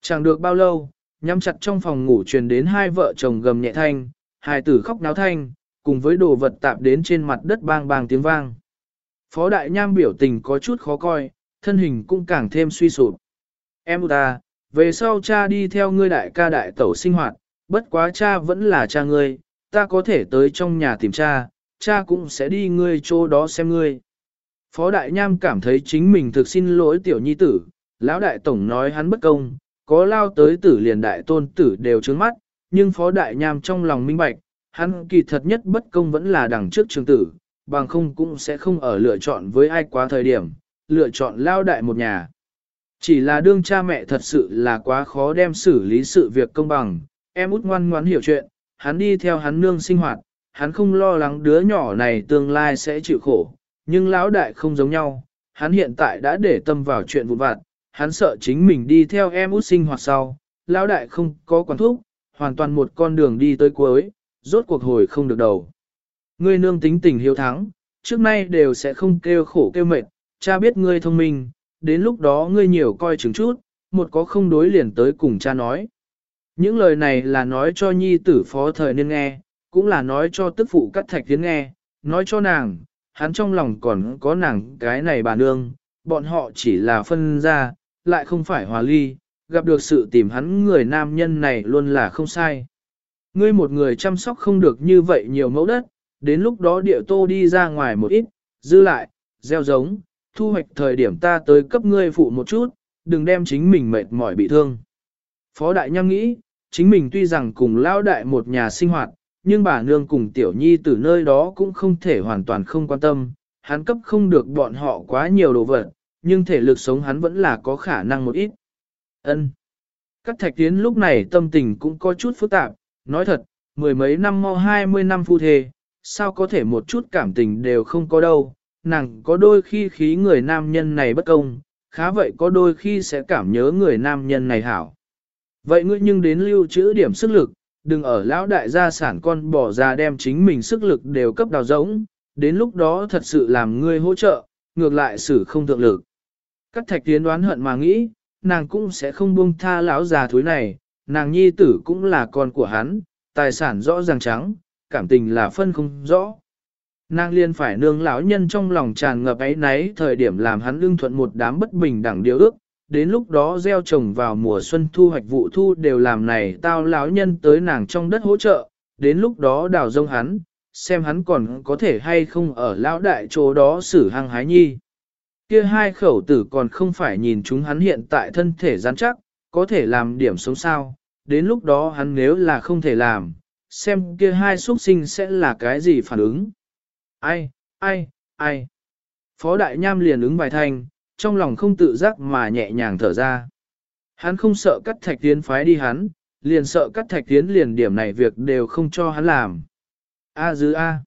Chẳng được bao lâu, nhắm chặt trong phòng ngủ truyền đến hai vợ chồng gầm nhẹ thanh, hai tử khóc náo thanh, cùng với đồ vật tạp đến trên mặt đất bang bang tiếng vang. Phó đại nham biểu tình có chút khó coi, thân hình cũng càng thêm suy sụp. Em ta, về sau cha đi theo ngươi đại ca đại tẩu sinh hoạt, bất quá cha vẫn là cha ngươi, ta có thể tới trong nhà tìm cha, cha cũng sẽ đi ngươi chỗ đó xem ngươi. Phó đại nham cảm thấy chính mình thực xin lỗi tiểu nhi tử, lão đại tổng nói hắn bất công, có lao tới tử liền đại tôn tử đều trướng mắt, nhưng phó đại nham trong lòng minh bạch, hắn kỳ thật nhất bất công vẫn là đằng trước trường tử, bằng không cũng sẽ không ở lựa chọn với ai quá thời điểm, lựa chọn lao đại một nhà. Chỉ là đương cha mẹ thật sự là quá khó đem xử lý sự việc công bằng, em út ngoan ngoãn hiểu chuyện, hắn đi theo hắn nương sinh hoạt, hắn không lo lắng đứa nhỏ này tương lai sẽ chịu khổ, nhưng lão đại không giống nhau, hắn hiện tại đã để tâm vào chuyện vụn vặt, hắn sợ chính mình đi theo em út sinh hoạt sau, lão đại không có quản thúc, hoàn toàn một con đường đi tới cuối, rốt cuộc hồi không được đầu. Ngươi nương tính tình hiếu thắng, trước nay đều sẽ không kêu khổ kêu mệt, cha biết ngươi thông minh, đến lúc đó ngươi nhiều coi chừng chút, một có không đối liền tới cùng cha nói. Những lời này là nói cho nhi tử phó thời nên nghe, cũng là nói cho tức phụ cắt thạch tiến nghe, nói cho nàng, hắn trong lòng còn có nàng cái này bà nương, bọn họ chỉ là phân ra, lại không phải hòa ly, gặp được sự tìm hắn người nam nhân này luôn là không sai. Ngươi một người chăm sóc không được như vậy nhiều mẫu đất, đến lúc đó địa tô đi ra ngoài một ít, dư lại, gieo giống, thu hoạch thời điểm ta tới cấp ngươi phụ một chút, đừng đem chính mình mệt mỏi bị thương. Phó đại nhâm nghĩ, chính mình tuy rằng cùng lao đại một nhà sinh hoạt, nhưng bà nương cùng tiểu nhi từ nơi đó cũng không thể hoàn toàn không quan tâm, hắn cấp không được bọn họ quá nhiều đồ vật, nhưng thể lực sống hắn vẫn là có khả năng một ít. Ân. Các thạch tiến lúc này tâm tình cũng có chút phức tạp, nói thật, mười mấy năm mau hai mươi năm phu thề, sao có thể một chút cảm tình đều không có đâu, nàng có đôi khi khí người nam nhân này bất công, khá vậy có đôi khi sẽ cảm nhớ người nam nhân này hảo. Vậy ngươi nhưng đến lưu trữ điểm sức lực, đừng ở lão đại gia sản con bỏ ra đem chính mình sức lực đều cấp đào rỗng, đến lúc đó thật sự làm ngươi hỗ trợ, ngược lại xử không thượng lực. Các thạch tiến đoán hận mà nghĩ, nàng cũng sẽ không buông tha lão già thối này, nàng nhi tử cũng là con của hắn, tài sản rõ ràng trắng, cảm tình là phân không rõ. Nàng liên phải nương lão nhân trong lòng tràn ngập ấy náy thời điểm làm hắn lương thuận một đám bất bình đẳng điều ước, đến lúc đó gieo trồng vào mùa xuân thu hoạch vụ thu đều làm này tao lão nhân tới nàng trong đất hỗ trợ, đến lúc đó đào rông hắn, xem hắn còn có thể hay không ở lão đại chỗ đó xử hăng hái nhi. Kia hai khẩu tử còn không phải nhìn chúng hắn hiện tại thân thể rắn chắc, có thể làm điểm sống sao, đến lúc đó hắn nếu là không thể làm, xem kia hai xuất sinh sẽ là cái gì phản ứng. Ai, ai, ai. Phó Đại Nham liền ứng vài thanh, trong lòng không tự giác mà nhẹ nhàng thở ra. Hắn không sợ cắt thạch tiến phái đi hắn, liền sợ cắt thạch tiến liền điểm này việc đều không cho hắn làm. A dư A.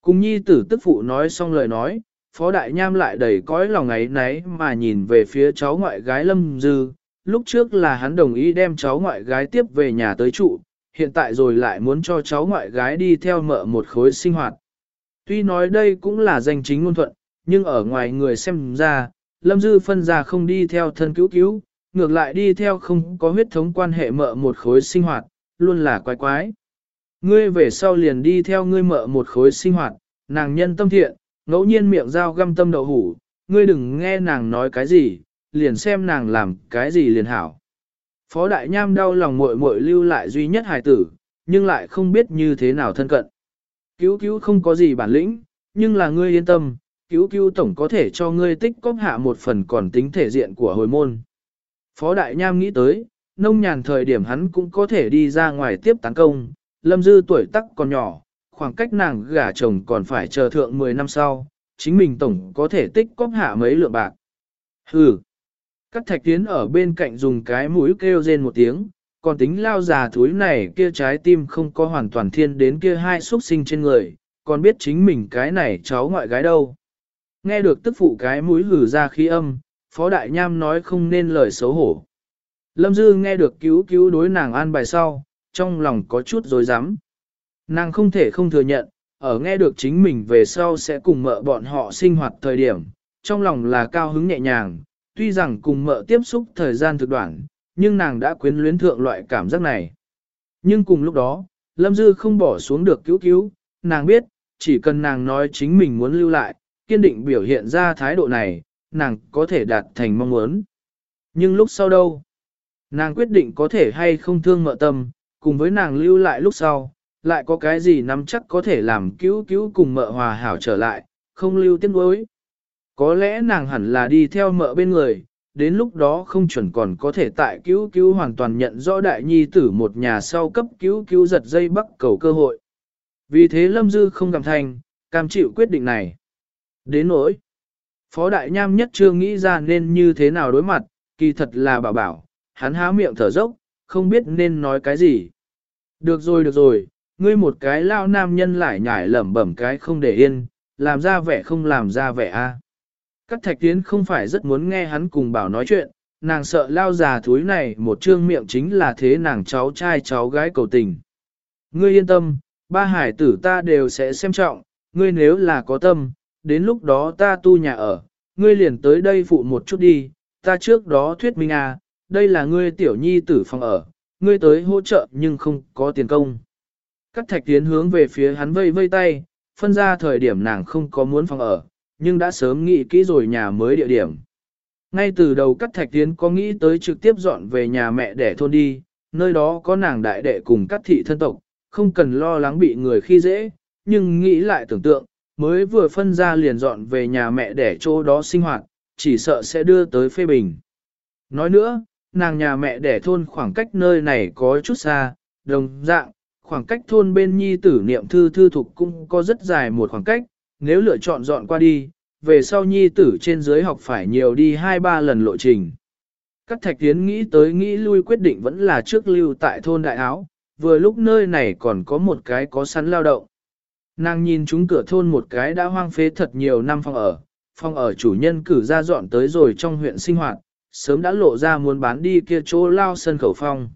Cùng nhi tử tức phụ nói xong lời nói, Phó Đại Nham lại đầy cõi lòng ấy nấy mà nhìn về phía cháu ngoại gái Lâm Dư. Lúc trước là hắn đồng ý đem cháu ngoại gái tiếp về nhà tới trụ, hiện tại rồi lại muốn cho cháu ngoại gái đi theo mợ một khối sinh hoạt. Tuy nói đây cũng là danh chính ngôn thuận, nhưng ở ngoài người xem ra, Lâm Dư phân ra không đi theo thân cứu cứu, ngược lại đi theo không có huyết thống quan hệ mợ một khối sinh hoạt, luôn là quái quái. Ngươi về sau liền đi theo ngươi mợ một khối sinh hoạt, nàng nhân tâm thiện, ngẫu nhiên miệng dao găm tâm đậu hủ, ngươi đừng nghe nàng nói cái gì, liền xem nàng làm cái gì liền hảo. Phó Đại Nham đau lòng muội muội lưu lại duy nhất hài tử, nhưng lại không biết như thế nào thân cận. Cứu cứu không có gì bản lĩnh, nhưng là ngươi yên tâm, cứu cứu tổng có thể cho ngươi tích cóp hạ một phần còn tính thể diện của hồi môn. Phó Đại Nham nghĩ tới, nông nhàn thời điểm hắn cũng có thể đi ra ngoài tiếp tán công, lâm dư tuổi tắc còn nhỏ, khoảng cách nàng gả chồng còn phải chờ thượng 10 năm sau, chính mình tổng có thể tích cóp hạ mấy lượng bạc. Hừ! Các thạch tiến ở bên cạnh dùng cái mũi kêu rên một tiếng, còn tính lao già thúi này kia trái tim không có hoàn toàn thiên đến kia hai xuất sinh trên người, còn biết chính mình cái này cháu ngoại gái đâu. Nghe được tức phụ cái mũi hử ra khí âm, Phó Đại Nham nói không nên lời xấu hổ. Lâm Dư nghe được cứu cứu đối nàng an bài sau, trong lòng có chút dối rắm Nàng không thể không thừa nhận, ở nghe được chính mình về sau sẽ cùng mợ bọn họ sinh hoạt thời điểm, trong lòng là cao hứng nhẹ nhàng, tuy rằng cùng mợ tiếp xúc thời gian thực đoạn, nhưng nàng đã quyến luyến thượng loại cảm giác này. Nhưng cùng lúc đó, Lâm Dư không bỏ xuống được cứu cứu, nàng biết, chỉ cần nàng nói chính mình muốn lưu lại, kiên định biểu hiện ra thái độ này, nàng có thể đạt thành mong muốn. Nhưng lúc sau đâu? Nàng quyết định có thể hay không thương mợ tâm, cùng với nàng lưu lại lúc sau, lại có cái gì nắm chắc có thể làm cứu cứu cùng mợ hòa hảo trở lại, không lưu tiếc nuối. Có lẽ nàng hẳn là đi theo mợ bên người, đến lúc đó không chuẩn còn có thể tại cứu cứu hoàn toàn nhận rõ đại nhi tử một nhà sau cấp cứu cứu giật dây bắt cầu cơ hội. Vì thế Lâm Dư không cảm thành, cam chịu quyết định này. Đến nỗi, Phó Đại Nham nhất chưa nghĩ ra nên như thế nào đối mặt, kỳ thật là bảo bảo, hắn há miệng thở dốc, không biết nên nói cái gì. Được rồi được rồi, ngươi một cái lao nam nhân lại nhảy lẩm bẩm cái không để yên, làm ra vẻ không làm ra vẻ a. À. Các thạch tiến không phải rất muốn nghe hắn cùng bảo nói chuyện, nàng sợ lao già thúi này một trương miệng chính là thế nàng cháu trai cháu gái cầu tình. Ngươi yên tâm, ba hải tử ta đều sẽ xem trọng, ngươi nếu là có tâm, đến lúc đó ta tu nhà ở, ngươi liền tới đây phụ một chút đi, ta trước đó thuyết minh à, đây là ngươi tiểu nhi tử phòng ở, ngươi tới hỗ trợ nhưng không có tiền công. Các thạch tiến hướng về phía hắn vây vây tay, phân ra thời điểm nàng không có muốn phòng ở, nhưng đã sớm nghĩ kỹ rồi nhà mới địa điểm. Ngay từ đầu các thạch tiến có nghĩ tới trực tiếp dọn về nhà mẹ để thôn đi, nơi đó có nàng đại đệ cùng các thị thân tộc, không cần lo lắng bị người khi dễ, nhưng nghĩ lại tưởng tượng, mới vừa phân ra liền dọn về nhà mẹ để chỗ đó sinh hoạt, chỉ sợ sẽ đưa tới phê bình. Nói nữa, nàng nhà mẹ để thôn khoảng cách nơi này có chút xa, đồng dạng, khoảng cách thôn bên nhi tử niệm thư thư thục cũng có rất dài một khoảng cách, nếu lựa chọn dọn qua đi, về sau nhi tử trên dưới học phải nhiều đi 2-3 lần lộ trình. Các thạch tiến nghĩ tới nghĩ lui quyết định vẫn là trước lưu tại thôn đại áo, vừa lúc nơi này còn có một cái có sẵn lao động. Nàng nhìn chúng cửa thôn một cái đã hoang phế thật nhiều năm phòng ở, phòng ở chủ nhân cử ra dọn tới rồi trong huyện sinh hoạt, sớm đã lộ ra muốn bán đi kia chỗ lao sân khẩu phong.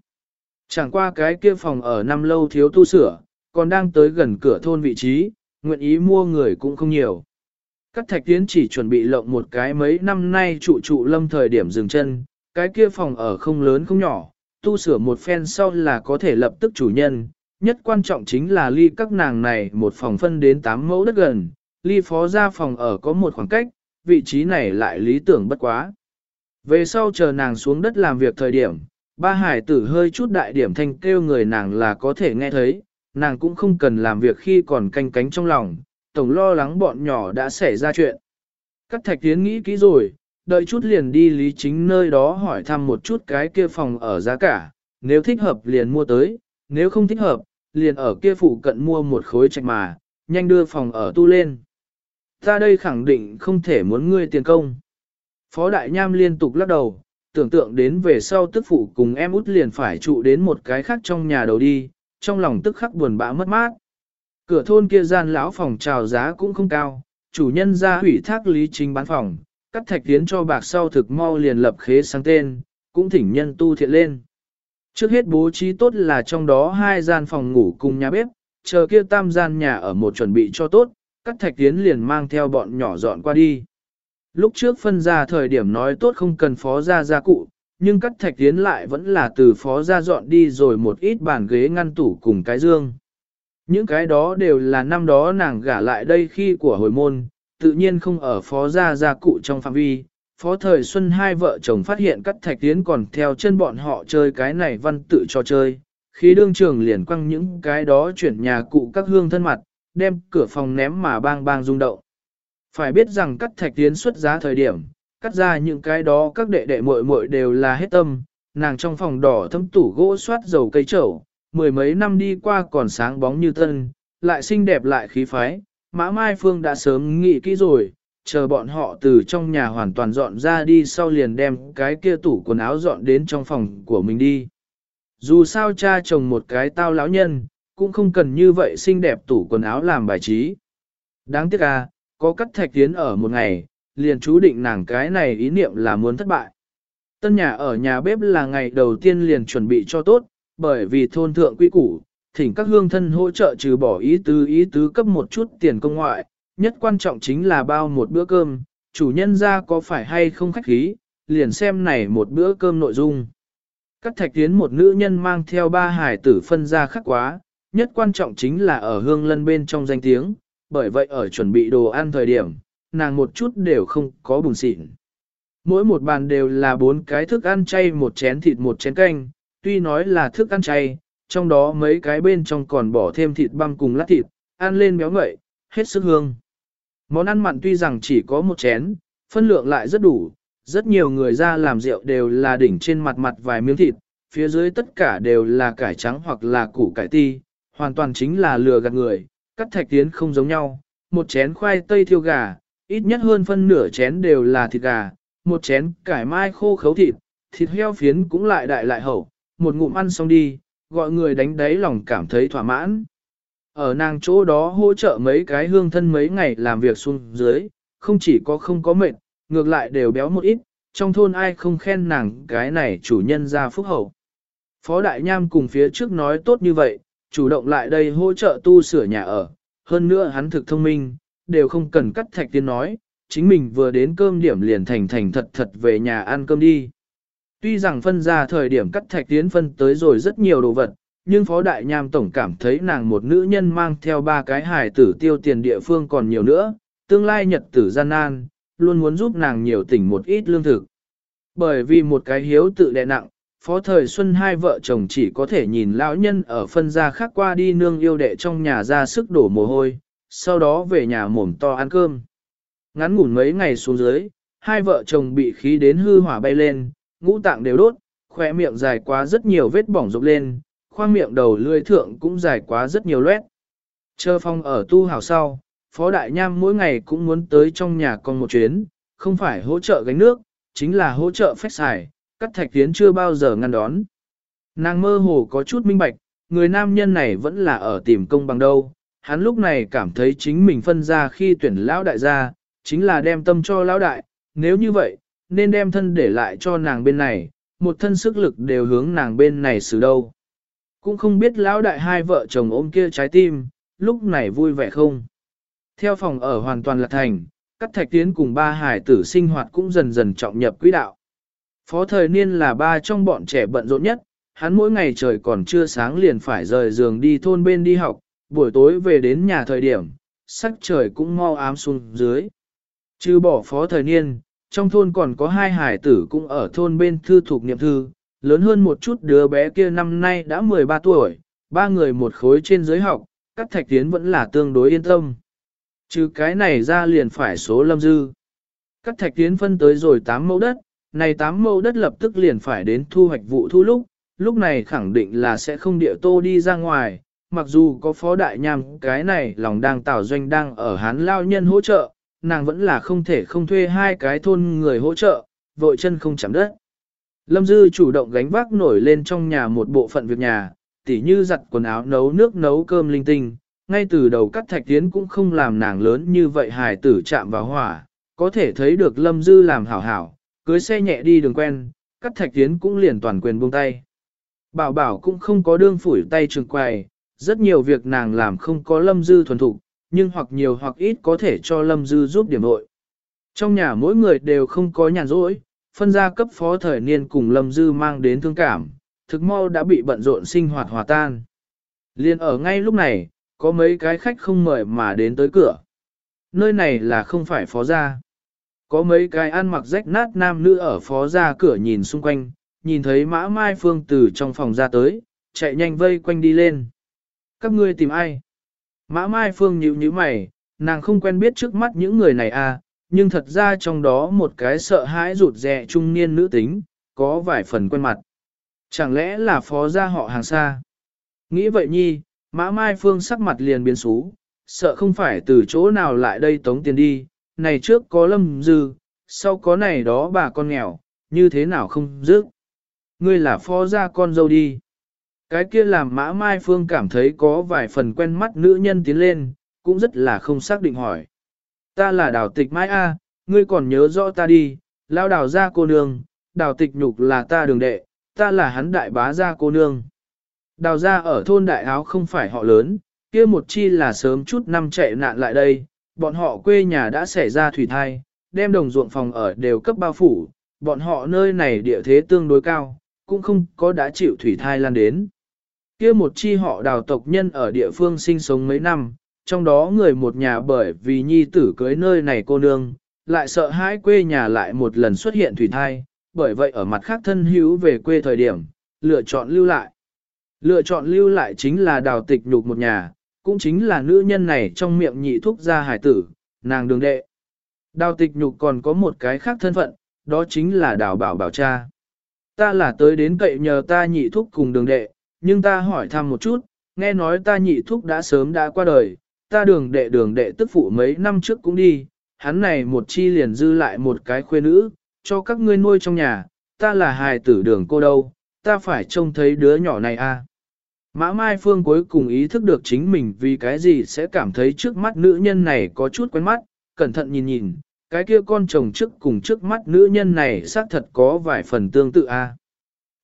Chẳng qua cái kia phòng ở năm lâu thiếu tu sửa, còn đang tới gần cửa thôn vị trí, nguyện ý mua người cũng không nhiều. Các thạch tiến chỉ chuẩn bị lộng một cái mấy năm nay trụ trụ lâm thời điểm dừng chân, cái kia phòng ở không lớn không nhỏ, tu sửa một phen sau là có thể lập tức chủ nhân, nhất quan trọng chính là ly các nàng này một phòng phân đến 8 mẫu đất gần, ly phó ra phòng ở có một khoảng cách, vị trí này lại lý tưởng bất quá. Về sau chờ nàng xuống đất làm việc thời điểm, ba hải tử hơi chút đại điểm thanh kêu người nàng là có thể nghe thấy, nàng cũng không cần làm việc khi còn canh cánh trong lòng, tổng lo lắng bọn nhỏ đã xảy ra chuyện. Các thạch tiến nghĩ kỹ rồi, đợi chút liền đi lý chính nơi đó hỏi thăm một chút cái kia phòng ở giá cả, nếu thích hợp liền mua tới, nếu không thích hợp, liền ở kia phụ cận mua một khối trạch mà, nhanh đưa phòng ở tu lên. Ta đây khẳng định không thể muốn ngươi tiền công. Phó Đại Nham liên tục lắc đầu, tưởng tượng đến về sau tức phụ cùng em út liền phải trụ đến một cái khác trong nhà đầu đi, trong lòng tức khắc buồn bã mất mát. Cửa thôn kia gian lão phòng trào giá cũng không cao, chủ nhân ra hủy thác lý chính bán phòng, cắt thạch tiến cho bạc sau thực mau liền lập khế sang tên, cũng thỉnh nhân tu thiện lên. Trước hết bố trí tốt là trong đó hai gian phòng ngủ cùng nhà bếp, chờ kia tam gian nhà ở một chuẩn bị cho tốt, cắt thạch tiến liền mang theo bọn nhỏ dọn qua đi. Lúc trước phân ra thời điểm nói tốt không cần phó ra gia cụ, nhưng cắt thạch tiến lại vẫn là từ phó ra dọn đi rồi một ít bàn ghế ngăn tủ cùng cái dương. Những cái đó đều là năm đó nàng gả lại đây khi của hồi môn, tự nhiên không ở phó gia gia cụ trong phạm vi. Phó thời xuân hai vợ chồng phát hiện cắt thạch tiến còn theo chân bọn họ chơi cái này văn tự cho chơi. Khi đương trường liền quăng những cái đó chuyển nhà cụ các hương thân mặt, đem cửa phòng ném mà bang bang rung động. Phải biết rằng cắt thạch tiến xuất giá thời điểm, cắt ra những cái đó các đệ đệ muội muội đều là hết tâm, nàng trong phòng đỏ thấm tủ gỗ soát dầu cây trầu, mười mấy năm đi qua còn sáng bóng như tân, lại xinh đẹp lại khí phái, Mã Mai Phương đã sớm nghĩ kỹ rồi, chờ bọn họ từ trong nhà hoàn toàn dọn ra đi sau liền đem cái kia tủ quần áo dọn đến trong phòng của mình đi. Dù sao cha chồng một cái tao lão nhân, cũng không cần như vậy xinh đẹp tủ quần áo làm bài trí. Đáng tiếc à, có cắt thạch tiến ở một ngày, liền chú định nàng cái này ý niệm là muốn thất bại. Tân nhà ở nhà bếp là ngày đầu tiên liền chuẩn bị cho tốt, bởi vì thôn thượng quy củ, thỉnh các hương thân hỗ trợ trừ bỏ ý tứ ý tứ cấp một chút tiền công ngoại, nhất quan trọng chính là bao một bữa cơm, chủ nhân ra có phải hay không khách khí, liền xem này một bữa cơm nội dung. Các thạch tiến một nữ nhân mang theo ba hải tử phân ra khắc quá, nhất quan trọng chính là ở hương lân bên trong danh tiếng, bởi vậy ở chuẩn bị đồ ăn thời điểm, nàng một chút đều không có bùn xịn. Mỗi một bàn đều là bốn cái thức ăn chay một chén thịt một chén canh, tuy nói là thức ăn chay, trong đó mấy cái bên trong còn bỏ thêm thịt băm cùng lát thịt, ăn lên béo ngậy, hết sức hương. Món ăn mặn tuy rằng chỉ có một chén, phân lượng lại rất đủ, rất nhiều người ra làm rượu đều là đỉnh trên mặt mặt vài miếng thịt, phía dưới tất cả đều là cải trắng hoặc là củ cải ti, hoàn toàn chính là lừa gạt người, cắt thạch tiến không giống nhau, một chén khoai tây thiêu gà, ít nhất hơn phân nửa chén đều là thịt gà, một chén cải mai khô khấu thịt, thịt heo phiến cũng lại đại lại hậu, một ngụm ăn xong đi, gọi người đánh đáy lòng cảm thấy thỏa mãn. Ở nàng chỗ đó hỗ trợ mấy cái hương thân mấy ngày làm việc xuống dưới, không chỉ có không có mệt, ngược lại đều béo một ít, trong thôn ai không khen nàng cái này chủ nhân ra phúc hậu. Phó Đại Nham cùng phía trước nói tốt như vậy, chủ động lại đây hỗ trợ tu sửa nhà ở, hơn nữa hắn thực thông minh, đều không cần cắt thạch tiên nói, chính mình vừa đến cơm điểm liền thành thành thật thật về nhà ăn cơm đi. Tuy rằng phân ra thời điểm cắt thạch tiến phân tới rồi rất nhiều đồ vật, nhưng Phó Đại Nham Tổng cảm thấy nàng một nữ nhân mang theo ba cái hài tử tiêu tiền địa phương còn nhiều nữa, tương lai nhật tử gian nan, luôn muốn giúp nàng nhiều tỉnh một ít lương thực. Bởi vì một cái hiếu tự đè nặng, Phó Thời Xuân hai vợ chồng chỉ có thể nhìn lão nhân ở phân gia khác qua đi nương yêu đệ trong nhà ra sức đổ mồ hôi, sau đó về nhà mồm to ăn cơm. Ngắn ngủn mấy ngày xuống dưới, hai vợ chồng bị khí đến hư hỏa bay lên, ngũ tạng đều đốt, khỏe miệng dài quá rất nhiều vết bỏng rộp lên, khoang miệng đầu lươi thượng cũng dài quá rất nhiều loét. Chờ phong ở tu hào sau, Phó Đại Nham mỗi ngày cũng muốn tới trong nhà con một chuyến, không phải hỗ trợ gánh nước, chính là hỗ trợ phép xài, cắt thạch tiến chưa bao giờ ngăn đón. Nàng mơ hồ có chút minh bạch, người nam nhân này vẫn là ở tìm công bằng đâu, hắn lúc này cảm thấy chính mình phân ra khi tuyển lão đại gia, chính là đem tâm cho lão đại, nếu như vậy, nên đem thân để lại cho nàng bên này, một thân sức lực đều hướng nàng bên này xử đâu. Cũng không biết lão đại hai vợ chồng ôm kia trái tim, lúc này vui vẻ không. Theo phòng ở hoàn toàn là thành, các thạch tiến cùng ba hải tử sinh hoạt cũng dần dần trọng nhập quỹ đạo. Phó thời niên là ba trong bọn trẻ bận rộn nhất, hắn mỗi ngày trời còn chưa sáng liền phải rời giường đi thôn bên đi học, buổi tối về đến nhà thời điểm, sắc trời cũng mau ám xuống dưới. Chứ bỏ phó thời niên, trong thôn còn có hai hải tử cũng ở thôn bên thư thuộc niệm thư, lớn hơn một chút đứa bé kia năm nay đã 13 tuổi, ba người một khối trên giới học, các thạch tiến vẫn là tương đối yên tâm. Trừ cái này ra liền phải số lâm dư. Các thạch tiến phân tới rồi 8 mẫu đất, này tám mẫu đất lập tức liền phải đến thu hoạch vụ thu lúc, lúc này khẳng định là sẽ không địa tô đi ra ngoài, mặc dù có phó đại nham cái này lòng đang tạo doanh đang ở hán lao nhân hỗ trợ, nàng vẫn là không thể không thuê hai cái thôn người hỗ trợ, vội chân không chạm đất. Lâm Dư chủ động gánh vác nổi lên trong nhà một bộ phận việc nhà, tỉ như giặt quần áo nấu nước nấu cơm linh tinh, ngay từ đầu cắt thạch tiến cũng không làm nàng lớn như vậy hài tử chạm vào hỏa, có thể thấy được Lâm Dư làm hảo hảo, cưới xe nhẹ đi đường quen, cắt thạch tiến cũng liền toàn quyền buông tay. Bảo bảo cũng không có đương phủi tay trường quài, rất nhiều việc nàng làm không có Lâm Dư thuần thục, nhưng hoặc nhiều hoặc ít có thể cho Lâm Dư giúp điểm nội. Trong nhà mỗi người đều không có nhàn rỗi, phân gia cấp phó thời niên cùng Lâm Dư mang đến thương cảm, thực mau đã bị bận rộn sinh hoạt hòa tan. Liên ở ngay lúc này, có mấy cái khách không mời mà đến tới cửa. Nơi này là không phải phó gia. Có mấy cái ăn mặc rách nát nam nữ ở phó ra cửa nhìn xung quanh, nhìn thấy mã mai phương từ trong phòng ra tới, chạy nhanh vây quanh đi lên. Các ngươi tìm ai? Mã mai phương nhíu nhíu mày, nàng không quen biết trước mắt những người này à, nhưng thật ra trong đó một cái sợ hãi rụt rè trung niên nữ tính, có vài phần quen mặt. Chẳng lẽ là phó gia họ hàng xa? Nghĩ vậy nhi, mã mai phương sắc mặt liền biến xú, sợ không phải từ chỗ nào lại đây tống tiền đi, này trước có lâm dư, sau có này đó bà con nghèo, như thế nào không dứt. Ngươi là phó gia con dâu đi. Cái kia làm mã mai phương cảm thấy có vài phần quen mắt nữ nhân tiến lên, cũng rất là không xác định hỏi. Ta là đào tịch mai A, ngươi còn nhớ rõ ta đi, lao đào gia cô nương, đào tịch nhục là ta đường đệ, ta là hắn đại bá gia cô nương. Đào gia ở thôn đại áo không phải họ lớn, kia một chi là sớm chút năm chạy nạn lại đây, bọn họ quê nhà đã xảy ra thủy thai, đem đồng ruộng phòng ở đều cấp bao phủ, bọn họ nơi này địa thế tương đối cao, cũng không có đã chịu thủy thai lan đến. Kia một chi họ đào tộc nhân ở địa phương sinh sống mấy năm, trong đó người một nhà bởi vì nhi tử cưới nơi này cô nương, lại sợ hãi quê nhà lại một lần xuất hiện thủy thai, bởi vậy ở mặt khác thân hữu về quê thời điểm, lựa chọn lưu lại. Lựa chọn lưu lại chính là đào tịch nhục một nhà, cũng chính là nữ nhân này trong miệng nhị thúc gia hải tử, nàng đường đệ. Đào tịch nhục còn có một cái khác thân phận, đó chính là đào bảo bảo cha. Ta là tới đến cậy nhờ ta nhị thúc cùng đường đệ, nhưng ta hỏi thăm một chút, nghe nói ta nhị thúc đã sớm đã qua đời, ta đường đệ đường đệ tức phụ mấy năm trước cũng đi, hắn này một chi liền dư lại một cái khuê nữ, cho các ngươi nuôi trong nhà, ta là hài tử đường cô đâu, ta phải trông thấy đứa nhỏ này a. À. Mã Mai Phương cuối cùng ý thức được chính mình vì cái gì sẽ cảm thấy trước mắt nữ nhân này có chút quen mắt, cẩn thận nhìn nhìn, cái kia con chồng trước cùng trước mắt nữ nhân này xác thật có vài phần tương tự a.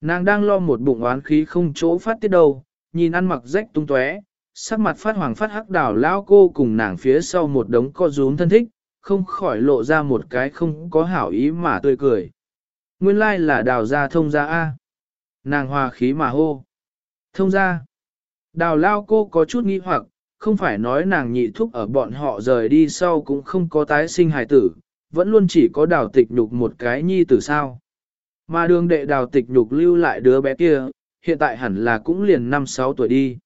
Nàng đang lo một bụng oán khí không chỗ phát tiết đâu, nhìn ăn mặc rách tung tóe, sắc mặt phát hoàng phát hắc đảo lao cô cùng nàng phía sau một đống co rúm thân thích, không khỏi lộ ra một cái không có hảo ý mà tươi cười. Nguyên lai là đào ra thông ra A. Nàng hòa khí mà hô. Thông ra. Đào lao cô có chút nghi hoặc, không phải nói nàng nhị thúc ở bọn họ rời đi sau cũng không có tái sinh hài tử, vẫn luôn chỉ có đào tịch nhục một cái nhi tử sao. Mà đường đệ đào tịch nhục lưu lại đứa bé kia, hiện tại hẳn là cũng liền 5-6 tuổi đi.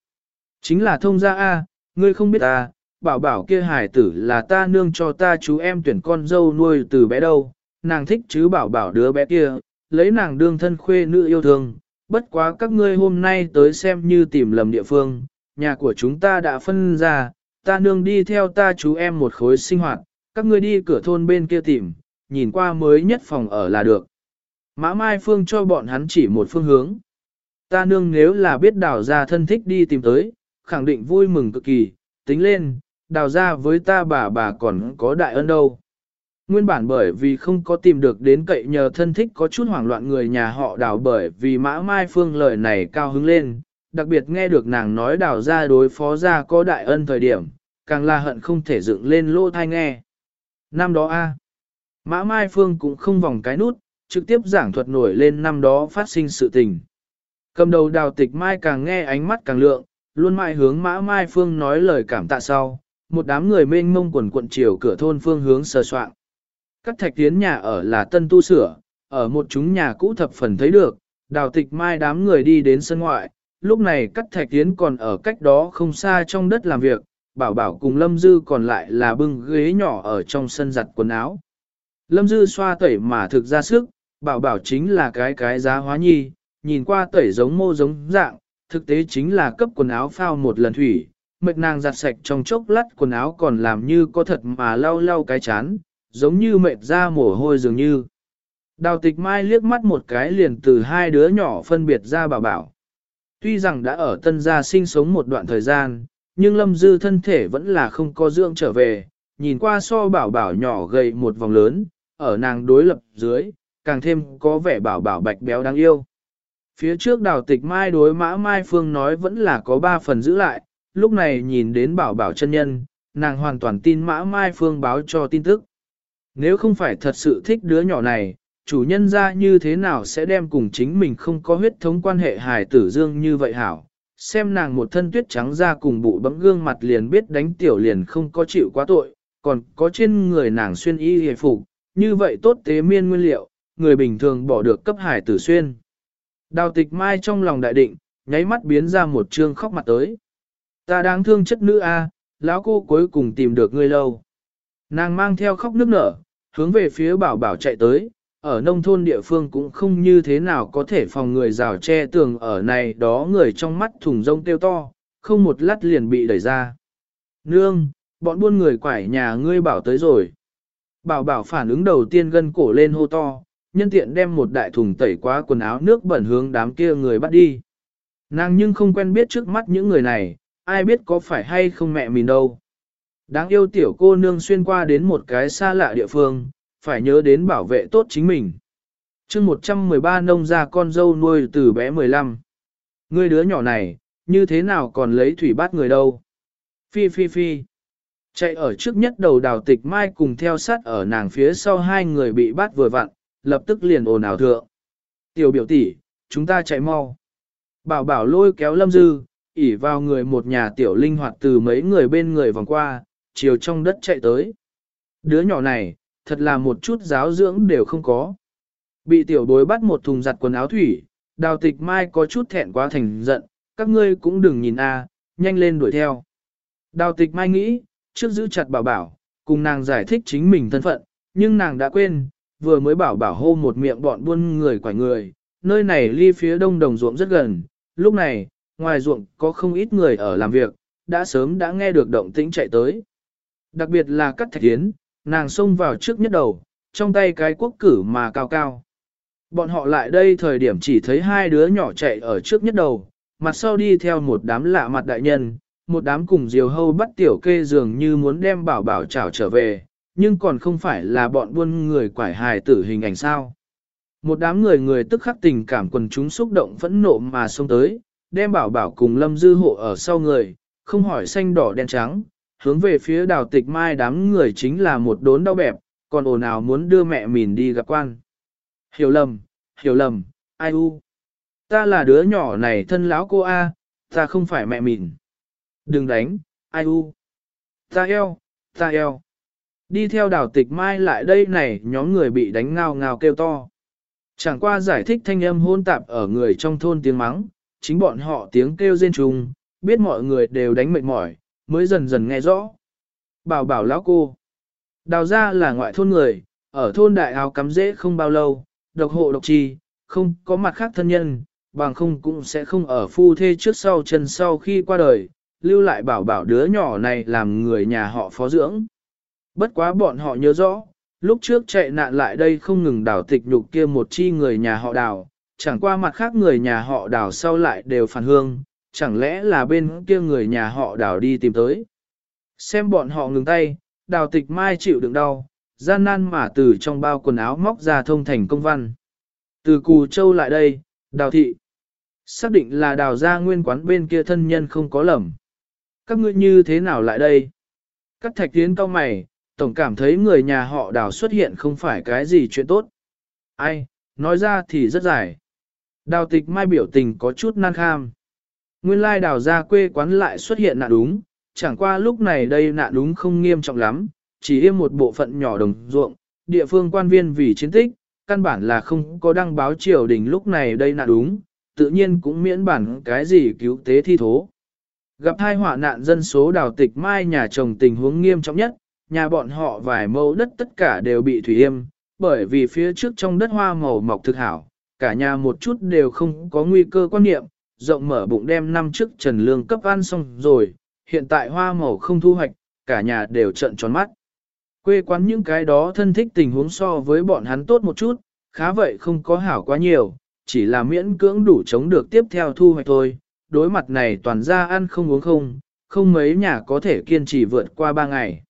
Chính là thông gia A, ngươi không biết ta, bảo bảo kia hải tử là ta nương cho ta chú em tuyển con dâu nuôi từ bé đâu, nàng thích chứ bảo bảo đứa bé kia, lấy nàng đương thân khuê nữ yêu thương, bất quá các ngươi hôm nay tới xem như tìm lầm địa phương, nhà của chúng ta đã phân ra, ta nương đi theo ta chú em một khối sinh hoạt, các ngươi đi cửa thôn bên kia tìm, nhìn qua mới nhất phòng ở là được. Mã Mai Phương cho bọn hắn chỉ một phương hướng. Ta nương nếu là biết đào ra thân thích đi tìm tới, khẳng định vui mừng cực kỳ, tính lên, đào ra với ta bà bà còn có đại ân đâu. Nguyên bản bởi vì không có tìm được đến cậy nhờ thân thích có chút hoảng loạn người nhà họ đào bởi vì mã mai phương lời này cao hứng lên, đặc biệt nghe được nàng nói đào ra đối phó ra có đại ân thời điểm, càng là hận không thể dựng lên lỗ thai nghe. Năm đó a Mã Mai Phương cũng không vòng cái nút, trực tiếp giảng thuật nổi lên năm đó phát sinh sự tình. Cầm đầu đào tịch Mai càng nghe ánh mắt càng lượng, luôn mãi hướng Mã Mai Phương nói lời cảm tạ sau, một đám người mênh mông quần quận chiều cửa thôn phương hướng sờ soạn. Các thạch tiến nhà ở là tân tu sửa, ở một chúng nhà cũ thập phần thấy được, đào tịch mai đám người đi đến sân ngoại, lúc này cắt thạch tiến còn ở cách đó không xa trong đất làm việc, bảo bảo cùng Lâm Dư còn lại là bưng ghế nhỏ ở trong sân giặt quần áo. Lâm Dư xoa tẩy mà thực ra sức, bảo bảo chính là cái cái giá hóa nhi, nhìn qua tẩy giống mô giống dạng, thực tế chính là cấp quần áo phao một lần thủy, mệt nàng giặt sạch trong chốc lát quần áo còn làm như có thật mà lau lau cái chán, giống như mệt ra mồ hôi dường như. Đào tịch mai liếc mắt một cái liền từ hai đứa nhỏ phân biệt ra bảo bảo. Tuy rằng đã ở tân gia sinh sống một đoạn thời gian, nhưng lâm dư thân thể vẫn là không có dưỡng trở về, nhìn qua so bảo bảo nhỏ gầy một vòng lớn, ở nàng đối lập dưới, càng thêm có vẻ bảo bảo bạch béo đáng yêu. Phía trước đào tịch mai đối mã mai phương nói vẫn là có ba phần giữ lại, lúc này nhìn đến bảo bảo chân nhân, nàng hoàn toàn tin mã mai phương báo cho tin tức. Nếu không phải thật sự thích đứa nhỏ này, chủ nhân ra như thế nào sẽ đem cùng chính mình không có huyết thống quan hệ hài tử dương như vậy hảo. Xem nàng một thân tuyết trắng ra cùng bụ bấm gương mặt liền biết đánh tiểu liền không có chịu quá tội, còn có trên người nàng xuyên y hề phục, như vậy tốt tế miên nguyên liệu, người bình thường bỏ được cấp hải tử xuyên. Đào tịch mai trong lòng đại định, nháy mắt biến ra một trương khóc mặt tới. Ta đáng thương chất nữ a, lão cô cuối cùng tìm được ngươi lâu. Nàng mang theo khóc nước nở, hướng về phía bảo bảo chạy tới, ở nông thôn địa phương cũng không như thế nào có thể phòng người rào che tường ở này đó người trong mắt thùng rông tiêu to, không một lát liền bị đẩy ra. Nương, bọn buôn người quải nhà ngươi bảo tới rồi. Bảo bảo phản ứng đầu tiên gân cổ lên hô to, nhân tiện đem một đại thùng tẩy quá quần áo nước bẩn hướng đám kia người bắt đi. Nàng nhưng không quen biết trước mắt những người này, ai biết có phải hay không mẹ mình đâu. Đáng yêu tiểu cô nương xuyên qua đến một cái xa lạ địa phương, phải nhớ đến bảo vệ tốt chính mình. chương 113 nông ra con dâu nuôi từ bé 15. Người đứa nhỏ này, như thế nào còn lấy thủy bát người đâu? Phi phi phi. Chạy ở trước nhất đầu đào tịch mai cùng theo sát ở nàng phía sau hai người bị bắt vừa vặn, lập tức liền ồn ào thượng. Tiểu biểu tỷ, chúng ta chạy mau. Bảo bảo lôi kéo lâm dư, ỉ vào người một nhà tiểu linh hoạt từ mấy người bên người vòng qua, chiều trong đất chạy tới. Đứa nhỏ này, thật là một chút giáo dưỡng đều không có. Bị tiểu bối bắt một thùng giặt quần áo thủy, đào tịch mai có chút thẹn quá thành giận, các ngươi cũng đừng nhìn a, nhanh lên đuổi theo. Đào tịch mai nghĩ, trước giữ chặt bảo bảo, cùng nàng giải thích chính mình thân phận, nhưng nàng đã quên, vừa mới bảo bảo hô một miệng bọn buôn người quải người, nơi này ly phía đông đồng ruộng rất gần, lúc này, ngoài ruộng có không ít người ở làm việc, đã sớm đã nghe được động tĩnh chạy tới. Đặc biệt là cắt thạch tiến, nàng xông vào trước nhất đầu, trong tay cái quốc cử mà cao cao. Bọn họ lại đây thời điểm chỉ thấy hai đứa nhỏ chạy ở trước nhất đầu, mặt sau đi theo một đám lạ mặt đại nhân, một đám cùng diều hâu bắt tiểu kê dường như muốn đem bảo bảo trảo trở về, nhưng còn không phải là bọn buôn người quải hài tử hình ảnh sao. Một đám người người tức khắc tình cảm quần chúng xúc động phẫn nộ mà xông tới, đem bảo bảo cùng lâm dư hộ ở sau người, không hỏi xanh đỏ đen trắng, hướng về phía đào tịch mai đám người chính là một đốn đau bẹp, còn ồn ào muốn đưa mẹ mình đi gặp quan. Hiểu lầm, hiểu lầm, ai u. Ta là đứa nhỏ này thân lão cô A, ta không phải mẹ mình. Đừng đánh, ai u. Ta eo, ta eo. Đi theo đảo tịch mai lại đây này nhóm người bị đánh ngao ngao kêu to. Chẳng qua giải thích thanh âm hôn tạp ở người trong thôn tiếng mắng, chính bọn họ tiếng kêu rên trùng, biết mọi người đều đánh mệt mỏi, mới dần dần nghe rõ. Bảo bảo lão cô. Đào ra là ngoại thôn người, ở thôn đại áo cắm dễ không bao lâu, độc hộ độc trì, không có mặt khác thân nhân, bằng không cũng sẽ không ở phu thê trước sau chân sau khi qua đời, lưu lại bảo bảo đứa nhỏ này làm người nhà họ phó dưỡng. Bất quá bọn họ nhớ rõ, lúc trước chạy nạn lại đây không ngừng đảo tịch nhục kia một chi người nhà họ đào, chẳng qua mặt khác người nhà họ đào sau lại đều phản hương, chẳng lẽ là bên kia người nhà họ đào đi tìm tới. Xem bọn họ ngừng tay, đào tịch mai chịu đựng đau, gian nan mà từ trong bao quần áo móc ra thông thành công văn. Từ Cù Châu lại đây, đào thị. Xác định là đào ra nguyên quán bên kia thân nhân không có lầm. Các ngươi như thế nào lại đây? Các thạch tiến cao mày, tổng cảm thấy người nhà họ đào xuất hiện không phải cái gì chuyện tốt. Ai, nói ra thì rất dài. Đào tịch mai biểu tình có chút nan kham. Nguyên lai đào ra quê quán lại xuất hiện nạn đúng, chẳng qua lúc này đây nạn đúng không nghiêm trọng lắm, chỉ im một bộ phận nhỏ đồng ruộng, địa phương quan viên vì chiến tích, căn bản là không có đăng báo triều đình lúc này đây nạn đúng, tự nhiên cũng miễn bản cái gì cứu tế thi thố. Gặp hai họa nạn dân số đào tịch mai nhà chồng tình huống nghiêm trọng nhất, nhà bọn họ vài mẫu đất tất cả đều bị thủy yêm, bởi vì phía trước trong đất hoa màu mọc thực hảo, cả nhà một chút đều không có nguy cơ quan niệm, rộng mở bụng đem năm trước trần lương cấp ăn xong rồi, hiện tại hoa màu không thu hoạch, cả nhà đều trợn tròn mắt. Quê quán những cái đó thân thích tình huống so với bọn hắn tốt một chút, khá vậy không có hảo quá nhiều, chỉ là miễn cưỡng đủ chống được tiếp theo thu hoạch thôi. Đối mặt này toàn ra ăn không uống không, không mấy nhà có thể kiên trì vượt qua ba ngày.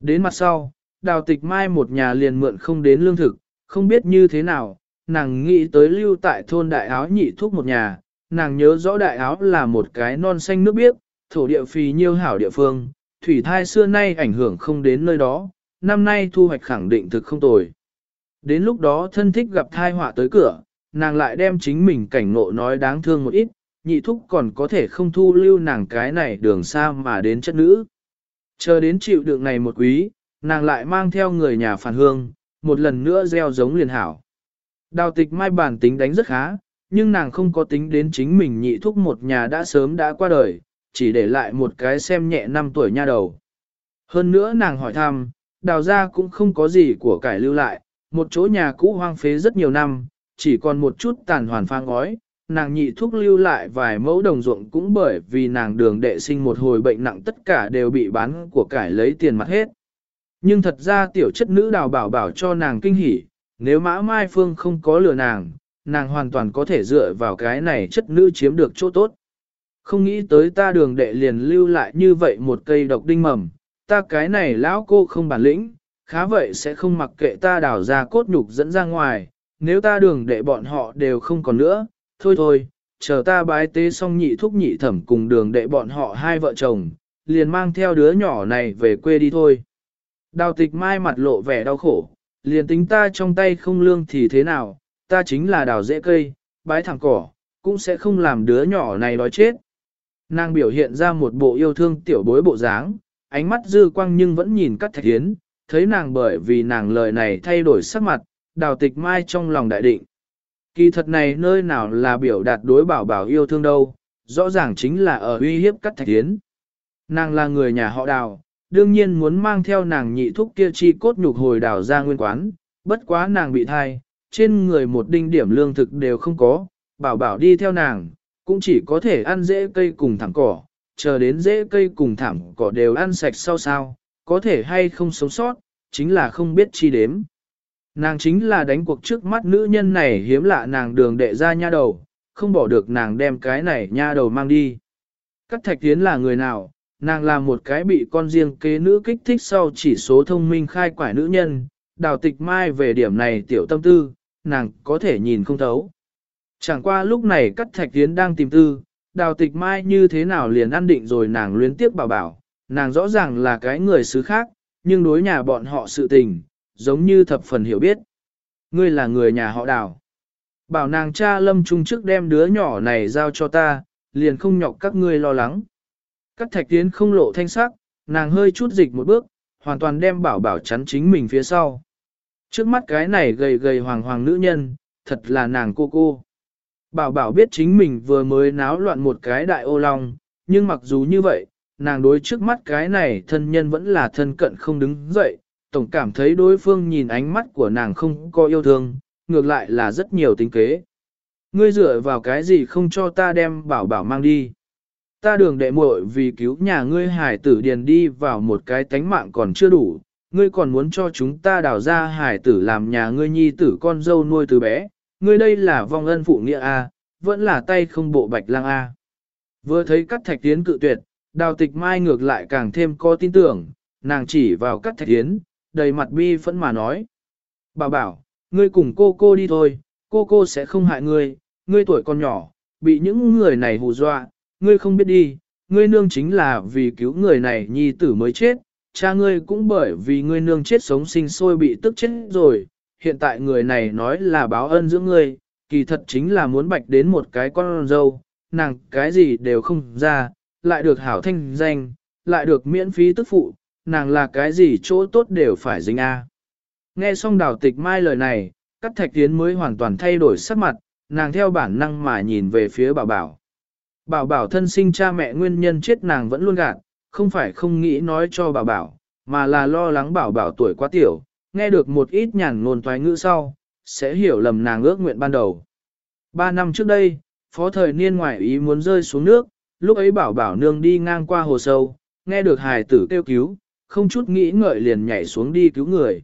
Đến mặt sau, đào tịch mai một nhà liền mượn không đến lương thực, không biết như thế nào, nàng nghĩ tới lưu tại thôn đại áo nhị thuốc một nhà, nàng nhớ rõ đại áo là một cái non xanh nước biếc, thổ địa phì nhiêu hảo địa phương, thủy thai xưa nay ảnh hưởng không đến nơi đó, năm nay thu hoạch khẳng định thực không tồi. Đến lúc đó thân thích gặp thai họa tới cửa, nàng lại đem chính mình cảnh ngộ nói đáng thương một ít, nhị thúc còn có thể không thu lưu nàng cái này đường xa mà đến chất nữ. Chờ đến chịu đựng này một quý, nàng lại mang theo người nhà phản hương, một lần nữa gieo giống liền hảo. Đào tịch mai bản tính đánh rất khá, nhưng nàng không có tính đến chính mình nhị thúc một nhà đã sớm đã qua đời, chỉ để lại một cái xem nhẹ năm tuổi nha đầu. Hơn nữa nàng hỏi thăm, đào ra cũng không có gì của cải lưu lại, một chỗ nhà cũ hoang phế rất nhiều năm, chỉ còn một chút tàn hoàn phang ngói, nàng nhị thuốc lưu lại vài mẫu đồng ruộng cũng bởi vì nàng đường đệ sinh một hồi bệnh nặng tất cả đều bị bán của cải lấy tiền mặt hết. Nhưng thật ra tiểu chất nữ đào bảo bảo cho nàng kinh hỉ, nếu mã mai phương không có lừa nàng, nàng hoàn toàn có thể dựa vào cái này chất nữ chiếm được chỗ tốt. Không nghĩ tới ta đường đệ liền lưu lại như vậy một cây độc đinh mầm, ta cái này lão cô không bản lĩnh, khá vậy sẽ không mặc kệ ta đào ra cốt nhục dẫn ra ngoài, nếu ta đường đệ bọn họ đều không còn nữa, thôi thôi, chờ ta bái tế xong nhị thúc nhị thẩm cùng đường đệ bọn họ hai vợ chồng, liền mang theo đứa nhỏ này về quê đi thôi. Đào tịch mai mặt lộ vẻ đau khổ, liền tính ta trong tay không lương thì thế nào, ta chính là đào dễ cây, bái thẳng cỏ, cũng sẽ không làm đứa nhỏ này đói chết. Nàng biểu hiện ra một bộ yêu thương tiểu bối bộ dáng, ánh mắt dư quang nhưng vẫn nhìn cắt thạch tiến, thấy nàng bởi vì nàng lời này thay đổi sắc mặt, đào tịch mai trong lòng đại định. Kỳ thật này nơi nào là biểu đạt đối bảo bảo yêu thương đâu, rõ ràng chính là ở uy hiếp cắt thạch tiến. Nàng là người nhà họ đào, đương nhiên muốn mang theo nàng nhị thúc kia chi cốt nhục hồi đào ra nguyên quán, bất quá nàng bị thai, trên người một đinh điểm lương thực đều không có, bảo bảo đi theo nàng, cũng chỉ có thể ăn dễ cây cùng thẳng cỏ, chờ đến dễ cây cùng thảm cỏ đều ăn sạch sau sao, có thể hay không sống sót, chính là không biết chi đếm. Nàng chính là đánh cuộc trước mắt nữ nhân này hiếm lạ nàng đường đệ ra nha đầu, không bỏ được nàng đem cái này nha đầu mang đi. Cắt thạch tiến là người nào, nàng là một cái bị con riêng kế nữ kích thích sau chỉ số thông minh khai quải nữ nhân, đào tịch mai về điểm này tiểu tâm tư, nàng có thể nhìn không thấu. Chẳng qua lúc này cắt thạch tiến đang tìm tư, đào tịch mai như thế nào liền ăn định rồi nàng luyến tiếp bảo bảo, nàng rõ ràng là cái người xứ khác, nhưng đối nhà bọn họ sự tình, giống như thập phần hiểu biết. Ngươi là người nhà họ đào. Bảo nàng cha lâm trung trước đem đứa nhỏ này giao cho ta, liền không nhọc các ngươi lo lắng. Cắt thạch tiến không lộ thanh sắc, nàng hơi chút dịch một bước, hoàn toàn đem bảo bảo chắn chính mình phía sau. Trước mắt cái này gầy gầy hoàng hoàng nữ nhân, thật là nàng cô cô. Bảo bảo biết chính mình vừa mới náo loạn một cái đại ô long, nhưng mặc dù như vậy, nàng đối trước mắt cái này thân nhân vẫn là thân cận không đứng dậy, tổng cảm thấy đối phương nhìn ánh mắt của nàng không có yêu thương, ngược lại là rất nhiều tính kế. Ngươi dựa vào cái gì không cho ta đem bảo bảo mang đi. Ta đường đệ muội vì cứu nhà ngươi hải tử điền đi vào một cái tánh mạng còn chưa đủ, ngươi còn muốn cho chúng ta đào ra hải tử làm nhà ngươi nhi tử con dâu nuôi từ bé, ngươi đây là vong ân phụ nghĩa A, vẫn là tay không bộ bạch lang A. Vừa thấy cắt thạch tiến cự tuyệt, đào tịch mai ngược lại càng thêm có tin tưởng, nàng chỉ vào cắt thạch tiến, đầy mặt bi phẫn mà nói. Bảo bảo, ngươi cùng cô cô đi thôi, cô cô sẽ không hại ngươi, ngươi tuổi còn nhỏ, bị những người này hù dọa, ngươi không biết đi, ngươi nương chính là vì cứu người này nhi tử mới chết, cha ngươi cũng bởi vì ngươi nương chết sống sinh sôi bị tức chết rồi, hiện tại người này nói là báo ân giữa ngươi, kỳ thật chính là muốn bạch đến một cái con dâu, nàng cái gì đều không ra, lại được hảo thanh danh, lại được miễn phí tức phụ, nàng là cái gì chỗ tốt đều phải dính A. Nghe xong đào tịch mai lời này, các thạch tiến mới hoàn toàn thay đổi sắc mặt, nàng theo bản năng mà nhìn về phía bảo bảo. Bảo bảo thân sinh cha mẹ nguyên nhân chết nàng vẫn luôn gạt, không phải không nghĩ nói cho bảo bảo, mà là lo lắng bảo bảo tuổi quá tiểu, nghe được một ít nhàn ngôn thoái ngữ sau, sẽ hiểu lầm nàng ước nguyện ban đầu. Ba năm trước đây, phó thời niên ngoại ý muốn rơi xuống nước, lúc ấy bảo bảo nương đi ngang qua hồ sâu, nghe được hài tử kêu cứu, không chút nghĩ ngợi liền nhảy xuống đi cứu người.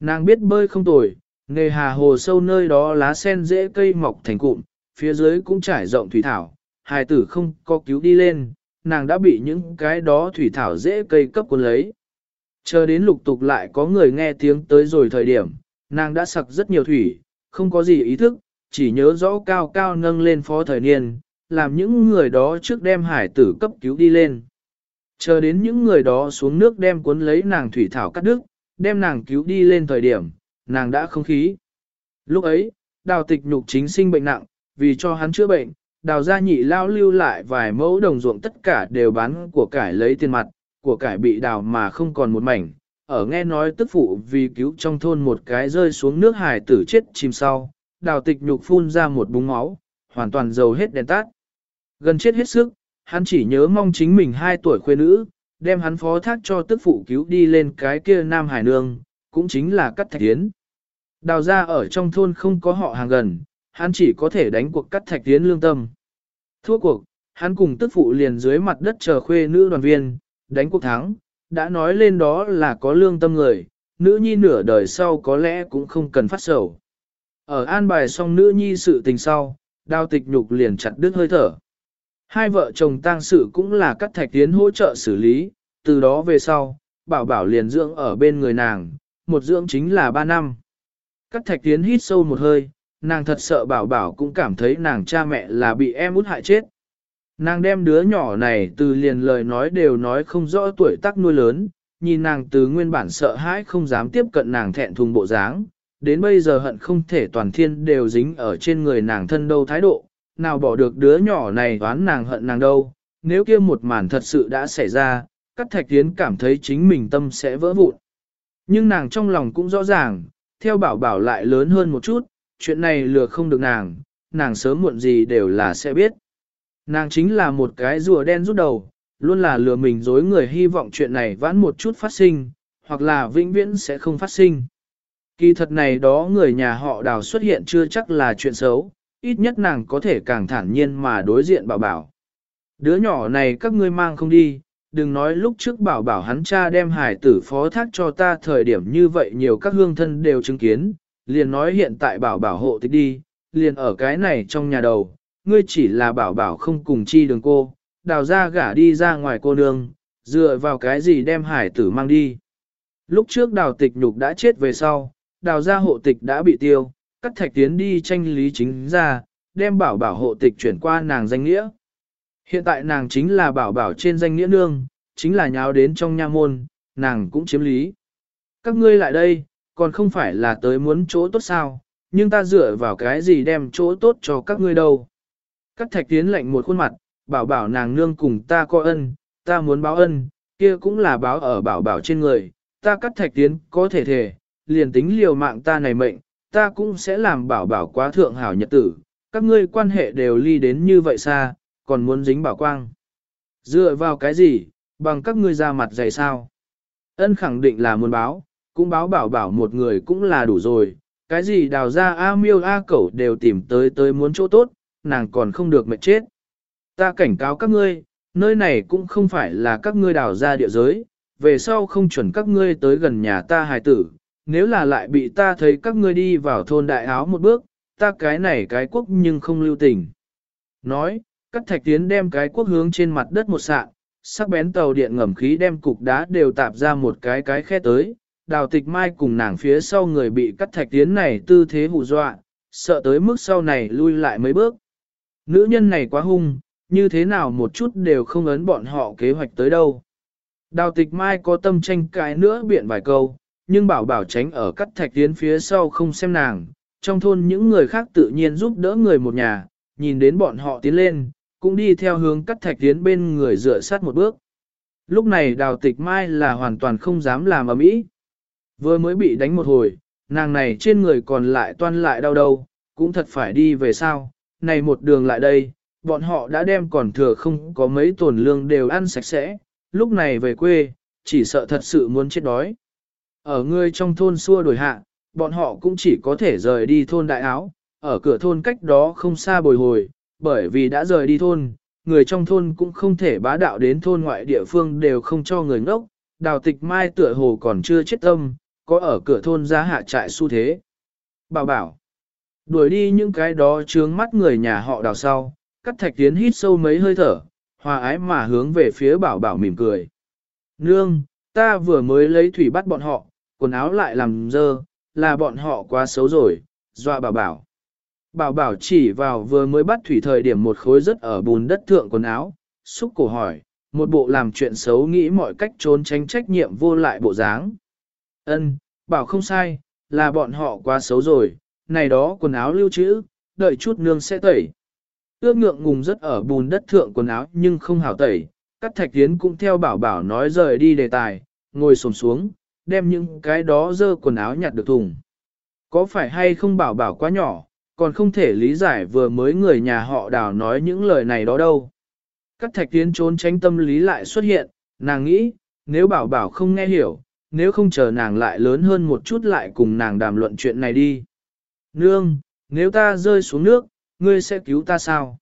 Nàng biết bơi không tồi, nghề hà hồ sâu nơi đó lá sen dễ cây mọc thành cụm, phía dưới cũng trải rộng thủy thảo, hài tử không có cứu đi lên, nàng đã bị những cái đó thủy thảo dễ cây cấp cuốn lấy. Chờ đến lục tục lại có người nghe tiếng tới rồi thời điểm, nàng đã sặc rất nhiều thủy, không có gì ý thức, chỉ nhớ rõ cao cao nâng lên phó thời niên, làm những người đó trước đem hải tử cấp cứu đi lên. Chờ đến những người đó xuống nước đem cuốn lấy nàng thủy thảo cắt đứt, đem nàng cứu đi lên thời điểm, nàng đã không khí. Lúc ấy, đào tịch nhục chính sinh bệnh nặng, vì cho hắn chữa bệnh, đào gia nhị lao lưu lại vài mẫu đồng ruộng tất cả đều bán của cải lấy tiền mặt, của cải bị đào mà không còn một mảnh. Ở nghe nói tức phụ vì cứu trong thôn một cái rơi xuống nước hải tử chết chìm sau, đào tịch nhục phun ra một búng máu, hoàn toàn dầu hết đèn tắt. Gần chết hết sức, hắn chỉ nhớ mong chính mình hai tuổi khuê nữ, đem hắn phó thác cho tức phụ cứu đi lên cái kia Nam Hải Nương, cũng chính là cắt thạch tiến. Đào ra ở trong thôn không có họ hàng gần, hắn chỉ có thể đánh cuộc cắt thạch tiến lương tâm. Thua cuộc, hắn cùng tức phụ liền dưới mặt đất chờ khuê nữ đoàn viên, đánh cuộc thắng, đã nói lên đó là có lương tâm người, nữ nhi nửa đời sau có lẽ cũng không cần phát sầu. Ở an bài xong nữ nhi sự tình sau, Đao tịch nhục liền chặt đứt hơi thở. Hai vợ chồng tang sự cũng là cắt thạch tiến hỗ trợ xử lý, từ đó về sau, bảo bảo liền dưỡng ở bên người nàng, một dưỡng chính là ba năm. Cắt thạch tiến hít sâu một hơi, nàng thật sợ bảo bảo cũng cảm thấy nàng cha mẹ là bị em út hại chết. Nàng đem đứa nhỏ này từ liền lời nói đều nói không rõ tuổi tác nuôi lớn, nhìn nàng từ nguyên bản sợ hãi không dám tiếp cận nàng thẹn thùng bộ dáng, đến bây giờ hận không thể toàn thiên đều dính ở trên người nàng thân đâu thái độ, nào bỏ được đứa nhỏ này đoán nàng hận nàng đâu, nếu kia một màn thật sự đã xảy ra, các thạch tiến cảm thấy chính mình tâm sẽ vỡ vụn. Nhưng nàng trong lòng cũng rõ ràng, theo bảo bảo lại lớn hơn một chút, chuyện này lừa không được nàng, nàng sớm muộn gì đều là sẽ biết. Nàng chính là một cái rùa đen rút đầu, luôn là lừa mình dối người hy vọng chuyện này vãn một chút phát sinh, hoặc là vĩnh viễn sẽ không phát sinh. Kỳ thật này đó người nhà họ đào xuất hiện chưa chắc là chuyện xấu, ít nhất nàng có thể càng thản nhiên mà đối diện bảo bảo. Đứa nhỏ này các ngươi mang không đi, đừng nói lúc trước bảo bảo hắn cha đem hải tử phó thác cho ta thời điểm như vậy nhiều các hương thân đều chứng kiến, liền nói hiện tại bảo bảo hộ tịch đi, liền ở cái này trong nhà đầu, ngươi chỉ là bảo bảo không cùng chi đường cô, đào ra gả đi ra ngoài cô nương, dựa vào cái gì đem hải tử mang đi. Lúc trước đào tịch nhục đã chết về sau, đào ra hộ tịch đã bị tiêu, cắt thạch tiến đi tranh lý chính ra, đem bảo bảo hộ tịch chuyển qua nàng danh nghĩa. Hiện tại nàng chính là bảo bảo trên danh nghĩa nương, chính là nháo đến trong nha môn, nàng cũng chiếm lý. Các ngươi lại đây, còn không phải là tới muốn chỗ tốt sao, nhưng ta dựa vào cái gì đem chỗ tốt cho các ngươi đâu. Cắt thạch tiến lạnh một khuôn mặt, bảo bảo nàng nương cùng ta có ân, ta muốn báo ân, kia cũng là báo ở bảo bảo trên người, ta cắt thạch tiến có thể thể, liền tính liều mạng ta này mệnh, ta cũng sẽ làm bảo bảo quá thượng hảo nhật tử, các ngươi quan hệ đều ly đến như vậy xa, còn muốn dính bảo quang. Dựa vào cái gì, bằng các ngươi ra mặt dày sao? Ân khẳng định là muốn báo, cũng báo bảo bảo một người cũng là đủ rồi, cái gì đào ra A miêu A cẩu đều tìm tới tới muốn chỗ tốt, nàng còn không được mệt chết. Ta cảnh cáo các ngươi, nơi này cũng không phải là các ngươi đào ra địa giới, về sau không chuẩn các ngươi tới gần nhà ta hài tử, nếu là lại bị ta thấy các ngươi đi vào thôn đại áo một bước, ta cái này cái quốc nhưng không lưu tình. Nói, cắt thạch tiến đem cái quốc hướng trên mặt đất một sạn, sắc bén tàu điện ngầm khí đem cục đá đều tạp ra một cái cái khe tới, đào tịch mai cùng nàng phía sau người bị cắt thạch tiến này tư thế hù dọa, sợ tới mức sau này lui lại mấy bước. Nữ nhân này quá hung, như thế nào một chút đều không ấn bọn họ kế hoạch tới đâu. Đào tịch mai có tâm tranh cái nữa biện vài câu, nhưng bảo bảo tránh ở cắt thạch tiến phía sau không xem nàng, trong thôn những người khác tự nhiên giúp đỡ người một nhà, nhìn đến bọn họ tiến lên, cũng đi theo hướng cắt thạch tiến bên người dựa sát một bước. Lúc này đào tịch mai là hoàn toàn không dám làm ấm mỹ. Vừa mới bị đánh một hồi, nàng này trên người còn lại toan lại đau đầu, cũng thật phải đi về sao, này một đường lại đây, bọn họ đã đem còn thừa không có mấy tổn lương đều ăn sạch sẽ, lúc này về quê, chỉ sợ thật sự muốn chết đói. Ở người trong thôn xua đổi hạ, bọn họ cũng chỉ có thể rời đi thôn đại áo, ở cửa thôn cách đó không xa bồi hồi, bởi vì đã rời đi thôn, người trong thôn cũng không thể bá đạo đến thôn ngoại địa phương đều không cho người ngốc, đào tịch mai tựa hồ còn chưa chết tâm, có ở cửa thôn ra hạ trại xu thế. Bảo bảo, đuổi đi những cái đó trướng mắt người nhà họ đào sau, cắt thạch tiến hít sâu mấy hơi thở, hòa ái mà hướng về phía bảo bảo mỉm cười. Nương, ta vừa mới lấy thủy bắt bọn họ, quần áo lại làm dơ, là bọn họ quá xấu rồi, dọa bảo bảo. Bảo bảo chỉ vào vừa mới bắt thủy thời điểm một khối rất ở bùn đất thượng quần áo, xúc cổ hỏi, một bộ làm chuyện xấu nghĩ mọi cách trốn tránh trách nhiệm vô lại bộ dáng. Ân, bảo không sai, là bọn họ quá xấu rồi, này đó quần áo lưu trữ, đợi chút nương sẽ tẩy. Ước ngượng ngùng rất ở bùn đất thượng quần áo nhưng không hảo tẩy, các thạch tiến cũng theo bảo bảo nói rời đi đề tài, ngồi xổm xuống, đem những cái đó dơ quần áo nhặt được thùng. Có phải hay không bảo bảo quá nhỏ, còn không thể lý giải vừa mới người nhà họ đào nói những lời này đó đâu. Các thạch tiến trốn tránh tâm lý lại xuất hiện, nàng nghĩ, nếu bảo bảo không nghe hiểu, nếu không chờ nàng lại lớn hơn một chút lại cùng nàng đàm luận chuyện này đi. Nương, nếu ta rơi xuống nước, ngươi sẽ cứu ta sao?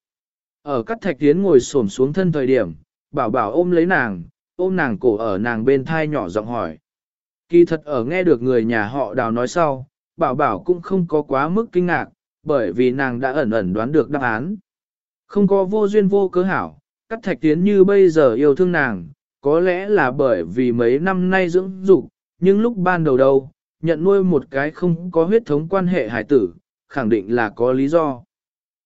Ở các thạch tiến ngồi xổm xuống thân thời điểm, bảo bảo ôm lấy nàng, ôm nàng cổ ở nàng bên thai nhỏ giọng hỏi. Kỳ thật ở nghe được người nhà họ đào nói sau, bảo bảo cũng không có quá mức kinh ngạc, bởi vì nàng đã ẩn ẩn đoán được đáp án. Không có vô duyên vô cớ hảo, cắt thạch tiến như bây giờ yêu thương nàng, có lẽ là bởi vì mấy năm nay dưỡng dục, nhưng lúc ban đầu đâu, nhận nuôi một cái không có huyết thống quan hệ hải tử, khẳng định là có lý do.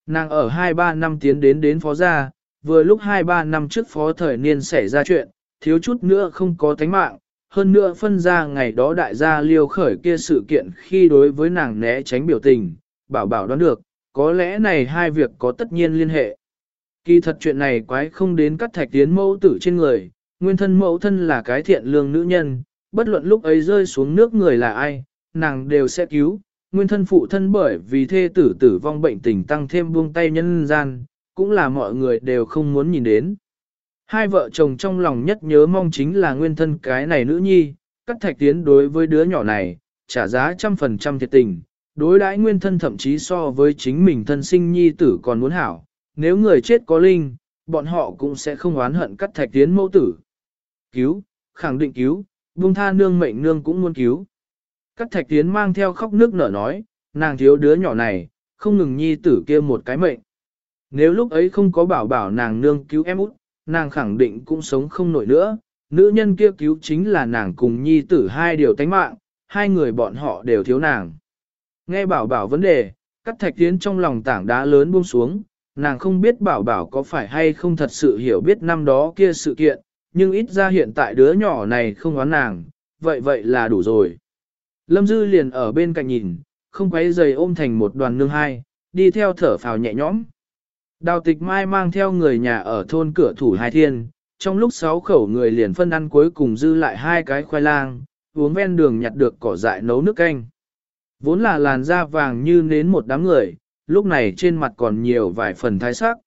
Nàng ở 2-3 năm tiến đến đến phó gia, vừa lúc 2-3 năm trước phó thời niên xảy ra chuyện, thiếu chút nữa không có tánh mạng, hơn nữa phân ra ngày đó đại gia liêu khởi kia sự kiện khi đối với nàng né tránh biểu tình, bảo bảo đoán được, có lẽ này hai việc có tất nhiên liên hệ. Kỳ thật chuyện này quái không đến cắt thạch tiến mẫu tử trên người, nguyên thân mẫu thân là cái thiện lương nữ nhân, bất luận lúc ấy rơi xuống nước người là ai, nàng đều sẽ cứu, nguyên thân phụ thân bởi vì thê tử tử vong bệnh tình tăng thêm buông tay nhân gian, cũng là mọi người đều không muốn nhìn đến. Hai vợ chồng trong lòng nhất nhớ mong chính là nguyên thân cái này nữ nhi, cắt thạch tiến đối với đứa nhỏ này, trả giá trăm phần trăm thiệt tình, đối đãi nguyên thân thậm chí so với chính mình thân sinh nhi tử còn muốn hảo, nếu người chết có linh, bọn họ cũng sẽ không oán hận cắt thạch tiến mẫu tử. Cứu, khẳng định cứu, buông tha nương mệnh nương cũng muốn cứu. Cắt thạch tiến mang theo khóc nước nở nói, nàng thiếu đứa nhỏ này, không ngừng nhi tử kia một cái mệnh. Nếu lúc ấy không có bảo bảo nàng nương cứu em út, nàng khẳng định cũng sống không nổi nữa. Nữ nhân kia cứu chính là nàng cùng nhi tử hai điều tánh mạng, hai người bọn họ đều thiếu nàng. Nghe bảo bảo vấn đề, cắt thạch tiến trong lòng tảng đá lớn buông xuống, nàng không biết bảo bảo có phải hay không thật sự hiểu biết năm đó kia sự kiện, nhưng ít ra hiện tại đứa nhỏ này không oán nàng, vậy vậy là đủ rồi. Lâm Dư liền ở bên cạnh nhìn, không quấy giày ôm thành một đoàn nương hai, đi theo thở phào nhẹ nhõm. Đào tịch mai mang theo người nhà ở thôn cửa thủ hai thiên, trong lúc sáu khẩu người liền phân ăn cuối cùng dư lại hai cái khoai lang, uống ven đường nhặt được cỏ dại nấu nước canh. Vốn là làn da vàng như nến một đám người, lúc này trên mặt còn nhiều vài phần thái sắc.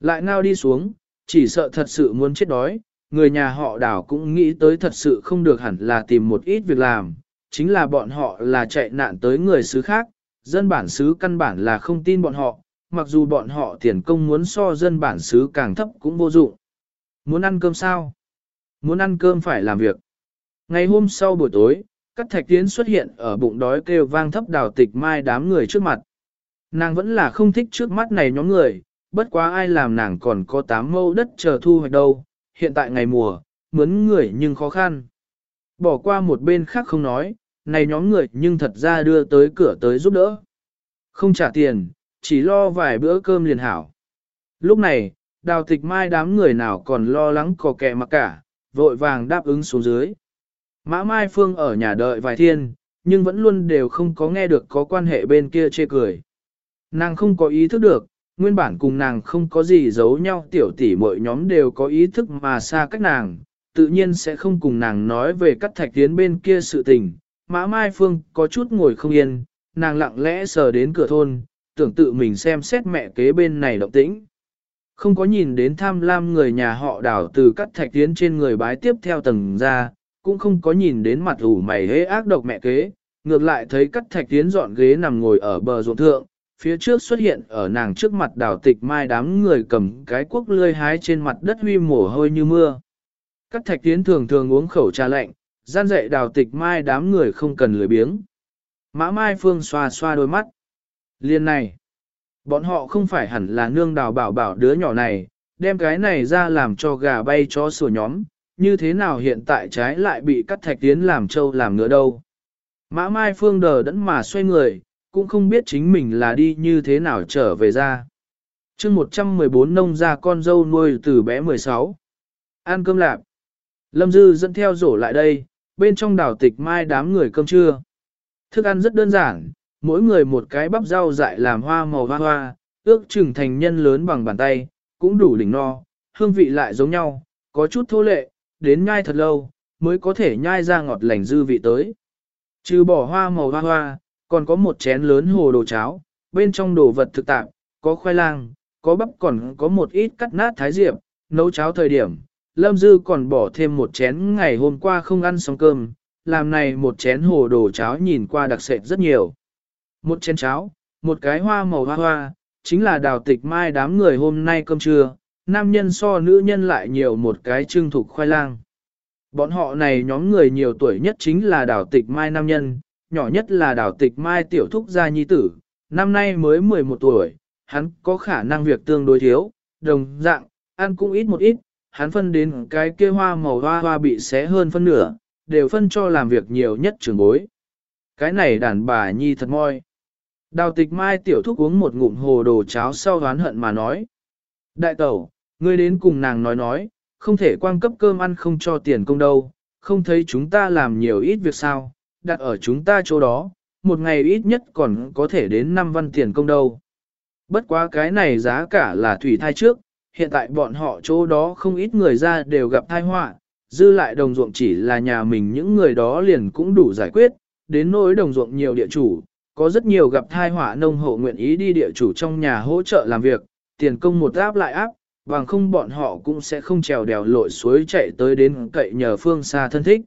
Lại ngao đi xuống, chỉ sợ thật sự muốn chết đói, người nhà họ đảo cũng nghĩ tới thật sự không được hẳn là tìm một ít việc làm, chính là bọn họ là chạy nạn tới người xứ khác, dân bản xứ căn bản là không tin bọn họ, mặc dù bọn họ tiền công muốn so dân bản xứ càng thấp cũng vô dụng. Muốn ăn cơm sao? Muốn ăn cơm phải làm việc. Ngày hôm sau buổi tối, các thạch tiến xuất hiện ở bụng đói kêu vang thấp đào tịch mai đám người trước mặt. Nàng vẫn là không thích trước mắt này nhóm người, bất quá ai làm nàng còn có tám mâu đất chờ thu hoạch đâu, hiện tại ngày mùa, mướn người nhưng khó khăn. Bỏ qua một bên khác không nói, này nhóm người nhưng thật ra đưa tới cửa tới giúp đỡ. Không trả tiền, chỉ lo vài bữa cơm liền hảo. Lúc này, đào tịch mai đám người nào còn lo lắng có kẹ mặc cả, vội vàng đáp ứng xuống dưới. Mã Mai Phương ở nhà đợi vài thiên, nhưng vẫn luôn đều không có nghe được có quan hệ bên kia chê cười. Nàng không có ý thức được, nguyên bản cùng nàng không có gì giấu nhau tiểu tỷ mọi nhóm đều có ý thức mà xa cách nàng, tự nhiên sẽ không cùng nàng nói về cắt thạch tiến bên kia sự tình, Mã Mai Phương có chút ngồi không yên, nàng lặng lẽ sờ đến cửa thôn, tưởng tự mình xem xét mẹ kế bên này động tĩnh. Không có nhìn đến tham lam người nhà họ đảo từ cắt thạch tiến trên người bái tiếp theo tầng ra, cũng không có nhìn đến mặt ủ mày hế ác độc mẹ kế, ngược lại thấy cắt thạch tiến dọn ghế nằm ngồi ở bờ ruộng thượng, phía trước xuất hiện ở nàng trước mặt đảo tịch mai đám người cầm cái quốc lươi hái trên mặt đất huy mồ hôi như mưa. Các thạch tiến thường thường uống khẩu trà lạnh, gian dạy đào tịch mai đám người không cần lười biếng. Mã Mai Phương xoa xoa đôi mắt. Liên này, bọn họ không phải hẳn là nương đào bảo bảo đứa nhỏ này, đem cái này ra làm cho gà bay cho sủa nhóm, như thế nào hiện tại trái lại bị cắt thạch tiến làm trâu làm ngựa đâu. Mã Mai Phương đờ đẫn mà xoay người, cũng không biết chính mình là đi như thế nào trở về ra. chương 114 nông ra con dâu nuôi từ bé 16. Ăn cơm lạp. Lâm Dư dẫn theo rổ lại đây, bên trong đảo tịch mai đám người cơm trưa. Thức ăn rất đơn giản, mỗi người một cái bắp rau dại làm hoa màu hoa hoa, ước chừng thành nhân lớn bằng bàn tay, cũng đủ đỉnh no, hương vị lại giống nhau, có chút thô lệ, đến nhai thật lâu, mới có thể nhai ra ngọt lành dư vị tới. Trừ bỏ hoa màu hoa hoa, còn có một chén lớn hồ đồ cháo, bên trong đồ vật thực tạp, có khoai lang, có bắp còn có một ít cắt nát thái diệp, nấu cháo thời điểm, Lâm Dư còn bỏ thêm một chén ngày hôm qua không ăn xong cơm, làm này một chén hồ đồ cháo nhìn qua đặc sệt rất nhiều. Một chén cháo, một cái hoa màu hoa hoa, chính là đào tịch mai đám người hôm nay cơm trưa, nam nhân so nữ nhân lại nhiều một cái trưng thục khoai lang. Bọn họ này nhóm người nhiều tuổi nhất chính là đào tịch mai nam nhân, nhỏ nhất là đào tịch mai tiểu thúc gia nhi tử, năm nay mới 11 tuổi, hắn có khả năng việc tương đối thiếu, đồng dạng, ăn cũng ít một ít, hắn phân đến cái kia hoa màu hoa hoa bị xé hơn phân nửa, đều phân cho làm việc nhiều nhất trường bối. Cái này đàn bà nhi thật moi. Đào tịch mai tiểu thúc uống một ngụm hồ đồ cháo sau đoán hận mà nói. Đại tẩu, ngươi đến cùng nàng nói nói, không thể quang cấp cơm ăn không cho tiền công đâu, không thấy chúng ta làm nhiều ít việc sao, đặt ở chúng ta chỗ đó, một ngày ít nhất còn có thể đến 5 văn tiền công đâu. Bất quá cái này giá cả là thủy thai trước, hiện tại bọn họ chỗ đó không ít người ra đều gặp tai họa, dư lại đồng ruộng chỉ là nhà mình những người đó liền cũng đủ giải quyết, đến nỗi đồng ruộng nhiều địa chủ, có rất nhiều gặp thai họa nông hộ nguyện ý đi địa chủ trong nhà hỗ trợ làm việc, tiền công một áp lại áp, bằng không bọn họ cũng sẽ không trèo đèo lội suối chạy tới đến cậy nhờ phương xa thân thích.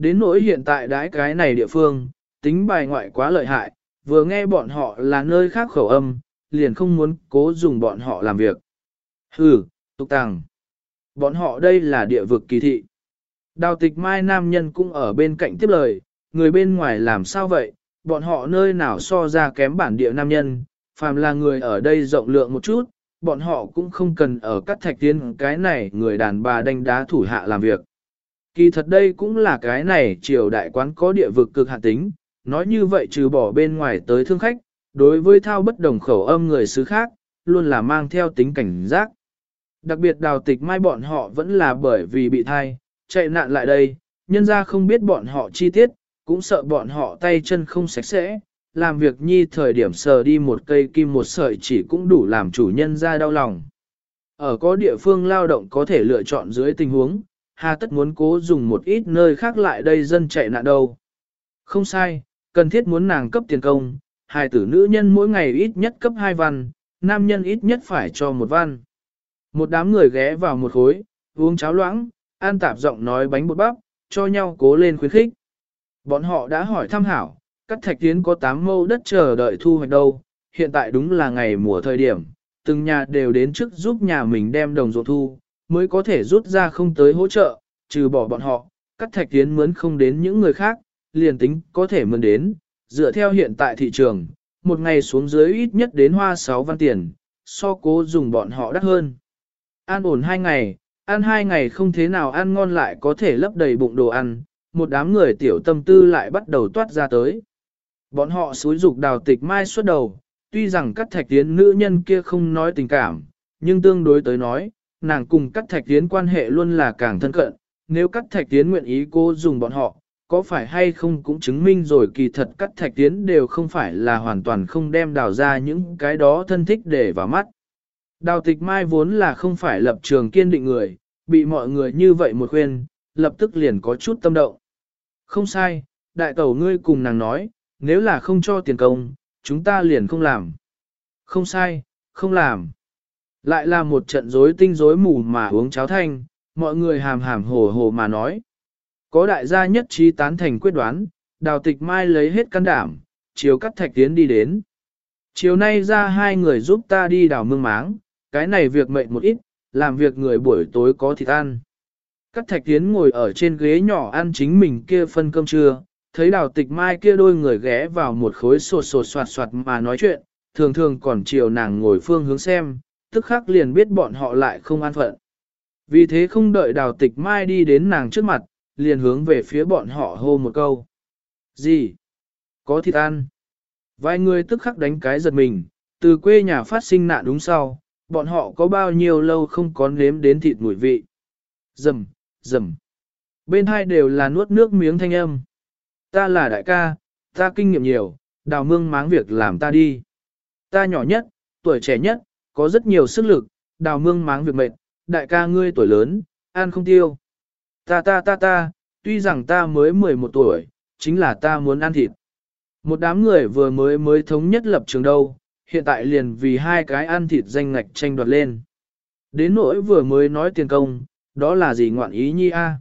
Đến nỗi hiện tại đái cái này địa phương, tính bài ngoại quá lợi hại, vừa nghe bọn họ là nơi khác khẩu âm, liền không muốn cố dùng bọn họ làm việc. Hừ, tục tàng. Bọn họ đây là địa vực kỳ thị. Đào tịch mai nam nhân cũng ở bên cạnh tiếp lời, người bên ngoài làm sao vậy, bọn họ nơi nào so ra kém bản địa nam nhân, phàm là người ở đây rộng lượng một chút, bọn họ cũng không cần ở các thạch tiến cái này người đàn bà đánh đá thủ hạ làm việc. Kỳ thật đây cũng là cái này triều đại quán có địa vực cực hạn tính, nói như vậy trừ bỏ bên ngoài tới thương khách, đối với thao bất đồng khẩu âm người xứ khác, luôn là mang theo tính cảnh giác. Đặc biệt đào tịch mai bọn họ vẫn là bởi vì bị thai, chạy nạn lại đây, nhân ra không biết bọn họ chi tiết, cũng sợ bọn họ tay chân không sạch sẽ, làm việc nhi thời điểm sờ đi một cây kim một sợi chỉ cũng đủ làm chủ nhân ra đau lòng. Ở có địa phương lao động có thể lựa chọn dưới tình huống, hà tất muốn cố dùng một ít nơi khác lại đây dân chạy nạn đâu. Không sai, cần thiết muốn nàng cấp tiền công, hai tử nữ nhân mỗi ngày ít nhất cấp hai văn, nam nhân ít nhất phải cho một văn. Một đám người ghé vào một khối, uống cháo loãng, an tạp giọng nói bánh bột bắp, cho nhau cố lên khuyến khích. Bọn họ đã hỏi thăm hảo, các thạch tiến có 8 mâu đất chờ đợi thu hoạch đâu, hiện tại đúng là ngày mùa thời điểm, từng nhà đều đến trước giúp nhà mình đem đồng ruộng thu, mới có thể rút ra không tới hỗ trợ, trừ bỏ bọn họ, cắt thạch tiến mướn không đến những người khác, liền tính có thể mướn đến, dựa theo hiện tại thị trường, một ngày xuống dưới ít nhất đến hoa 6 văn tiền, so cố dùng bọn họ đắt hơn. An ổn hai ngày, ăn hai ngày không thế nào ăn ngon lại có thể lấp đầy bụng đồ ăn, một đám người tiểu tâm tư lại bắt đầu toát ra tới. Bọn họ xúi dục đào tịch mai suốt đầu, tuy rằng các thạch tiến nữ nhân kia không nói tình cảm, nhưng tương đối tới nói, nàng cùng các thạch tiến quan hệ luôn là càng thân cận, nếu các thạch tiến nguyện ý cô dùng bọn họ, có phải hay không cũng chứng minh rồi kỳ thật các thạch tiến đều không phải là hoàn toàn không đem đào ra những cái đó thân thích để vào mắt. Đào tịch mai vốn là không phải lập trường kiên định người, bị mọi người như vậy một khuyên, lập tức liền có chút tâm động. Không sai, đại tẩu ngươi cùng nàng nói, nếu là không cho tiền công, chúng ta liền không làm. Không sai, không làm. Lại là một trận rối tinh rối mù mà uống cháo thanh, mọi người hàm hàm hồ hồ mà nói. Có đại gia nhất trí tán thành quyết đoán, đào tịch mai lấy hết can đảm, chiều cắt thạch tiến đi đến. Chiều nay ra hai người giúp ta đi đào mương máng, cái này việc mệnh một ít, làm việc người buổi tối có thịt ăn. Cắt thạch tiến ngồi ở trên ghế nhỏ ăn chính mình kia phân cơm trưa, thấy đào tịch mai kia đôi người ghé vào một khối sột sột soạt soạt mà nói chuyện, thường thường còn chiều nàng ngồi phương hướng xem, tức khắc liền biết bọn họ lại không an phận. Vì thế không đợi đào tịch mai đi đến nàng trước mặt, liền hướng về phía bọn họ hô một câu. Gì? Có thịt ăn. Vài người tức khắc đánh cái giật mình, từ quê nhà phát sinh nạn đúng sau, bọn họ có bao nhiêu lâu không có nếm đến thịt mùi vị. Dầm, dầm. Bên hai đều là nuốt nước miếng thanh âm. Ta là đại ca, ta kinh nghiệm nhiều, đào mương máng việc làm ta đi. Ta nhỏ nhất, tuổi trẻ nhất, có rất nhiều sức lực, đào mương máng việc mệt, đại ca ngươi tuổi lớn, ăn không tiêu. Ta ta ta ta, tuy rằng ta mới 11 tuổi, chính là ta muốn ăn thịt. Một đám người vừa mới mới thống nhất lập trường đâu, hiện tại liền vì hai cái ăn thịt danh ngạch tranh đoạt lên. Đến nỗi vừa mới nói tiền công, đó là gì ngoạn ý nhi a?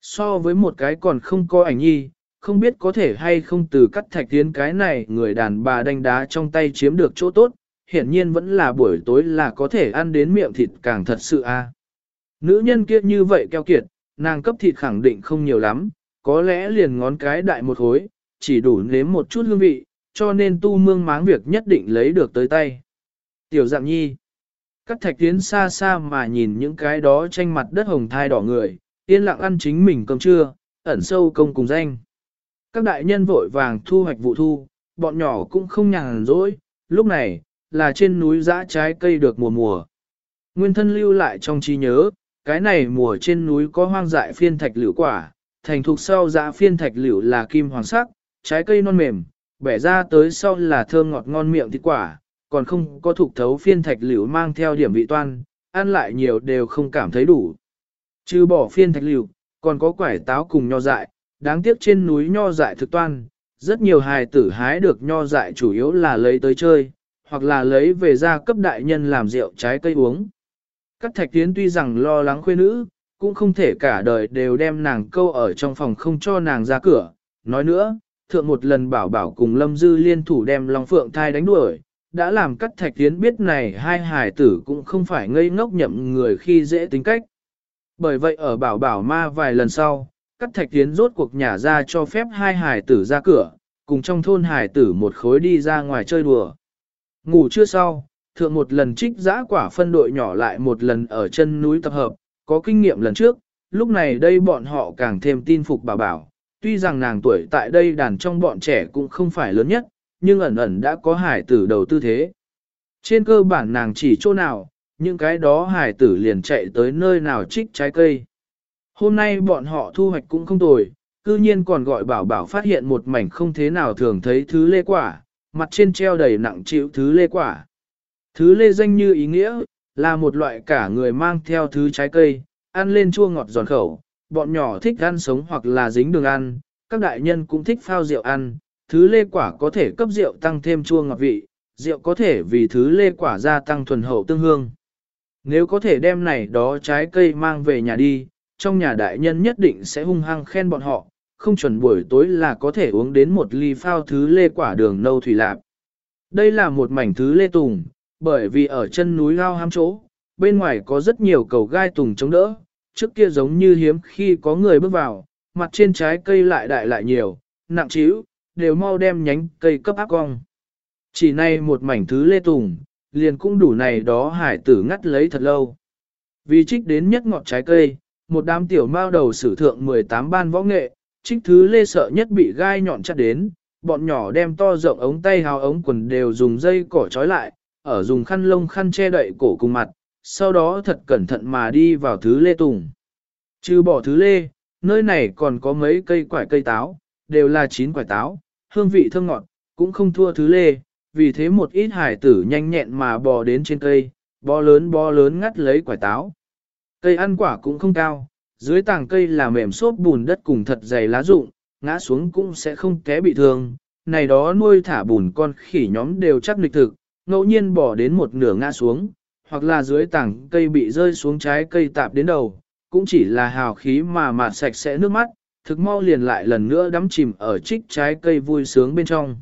So với một cái còn không có ảnh nhi, không biết có thể hay không từ cắt thạch tiến cái này người đàn bà đánh đá trong tay chiếm được chỗ tốt, hiển nhiên vẫn là buổi tối là có thể ăn đến miệng thịt càng thật sự a. Nữ nhân kia như vậy keo kiệt, nàng cấp thịt khẳng định không nhiều lắm, có lẽ liền ngón cái đại một hối, chỉ đủ nếm một chút hương vị, cho nên tu mương máng việc nhất định lấy được tới tay. Tiểu dạng nhi, các thạch tiến xa xa mà nhìn những cái đó tranh mặt đất hồng thai đỏ người, yên lặng ăn chính mình cơm trưa, ẩn sâu công cùng danh. Các đại nhân vội vàng thu hoạch vụ thu, bọn nhỏ cũng không nhàn rỗi, lúc này, là trên núi dã trái cây được mùa mùa. Nguyên thân lưu lại trong trí nhớ, cái này mùa trên núi có hoang dại phiên thạch liễu quả, thành thục sau dã phiên thạch liễu là kim hoàng sắc, trái cây non mềm, bẻ ra tới sau là thơm ngọt ngon miệng thịt quả, còn không có thục thấu phiên thạch liễu mang theo điểm vị toan, ăn lại nhiều đều không cảm thấy đủ. Trừ bỏ phiên thạch liễu, còn có quải táo cùng nho dại, đáng tiếc trên núi nho dại thực toan, rất nhiều hài tử hái được nho dại chủ yếu là lấy tới chơi, hoặc là lấy về ra cấp đại nhân làm rượu trái cây uống. Các thạch tiến tuy rằng lo lắng khuê nữ, cũng không thể cả đời đều đem nàng câu ở trong phòng không cho nàng ra cửa. Nói nữa, thượng một lần bảo bảo cùng Lâm Dư liên thủ đem Long Phượng thai đánh đuổi, đã làm các thạch tiến biết này hai hài tử cũng không phải ngây ngốc nhậm người khi dễ tính cách. Bởi vậy ở bảo bảo ma vài lần sau, các thạch tiến rốt cuộc nhả ra cho phép hai hài tử ra cửa, cùng trong thôn hài tử một khối đi ra ngoài chơi đùa. Ngủ chưa sau, thượng một lần trích giã quả phân đội nhỏ lại một lần ở chân núi tập hợp, có kinh nghiệm lần trước, lúc này đây bọn họ càng thêm tin phục bà bảo, tuy rằng nàng tuổi tại đây đàn trong bọn trẻ cũng không phải lớn nhất, nhưng ẩn ẩn đã có hải tử đầu tư thế. Trên cơ bản nàng chỉ chỗ nào, những cái đó hải tử liền chạy tới nơi nào trích trái cây. Hôm nay bọn họ thu hoạch cũng không tồi, cư nhiên còn gọi bảo bảo phát hiện một mảnh không thế nào thường thấy thứ lê quả, mặt trên treo đầy nặng chịu thứ lê quả. Thứ lê danh như ý nghĩa, là một loại cả người mang theo thứ trái cây, ăn lên chua ngọt giòn khẩu, bọn nhỏ thích ăn sống hoặc là dính đường ăn, các đại nhân cũng thích phao rượu ăn, thứ lê quả có thể cấp rượu tăng thêm chua ngọt vị, rượu có thể vì thứ lê quả gia tăng thuần hậu tương hương. Nếu có thể đem này đó trái cây mang về nhà đi, trong nhà đại nhân nhất định sẽ hung hăng khen bọn họ, không chuẩn buổi tối là có thể uống đến một ly phao thứ lê quả đường nâu thủy lạp. Đây là một mảnh thứ lê tùng, bởi vì ở chân núi lao ham chỗ, bên ngoài có rất nhiều cầu gai tùng chống đỡ, trước kia giống như hiếm khi có người bước vào, mặt trên trái cây lại đại lại nhiều, nặng trĩu, đều mau đem nhánh cây cấp áp cong. Chỉ nay một mảnh thứ lê tùng, liền cũng đủ này đó hải tử ngắt lấy thật lâu. Vì trích đến nhất ngọt trái cây, một đám tiểu mao đầu sử thượng 18 ban võ nghệ, trích thứ lê sợ nhất bị gai nhọn chặt đến, bọn nhỏ đem to rộng ống tay hào ống quần đều dùng dây cỏ trói lại, ở dùng khăn lông khăn che đậy cổ cùng mặt, sau đó thật cẩn thận mà đi vào thứ lê tùng. Trừ bỏ thứ lê, nơi này còn có mấy cây quải cây táo, đều là chín quải táo, hương vị thơm ngọt, cũng không thua thứ lê, vì thế một ít hải tử nhanh nhẹn mà bò đến trên cây, bò lớn bò lớn ngắt lấy quải táo. Cây ăn quả cũng không cao, dưới tàng cây là mềm xốp bùn đất cùng thật dày lá rụng, ngã xuống cũng sẽ không té bị thương, này đó nuôi thả bùn con khỉ nhóm đều chắc lịch thực, ngẫu nhiên bỏ đến một nửa ngã xuống, hoặc là dưới tảng cây bị rơi xuống trái cây tạp đến đầu, cũng chỉ là hào khí mà mạt sạch sẽ nước mắt, thực mau liền lại lần nữa đắm chìm ở trích trái cây vui sướng bên trong.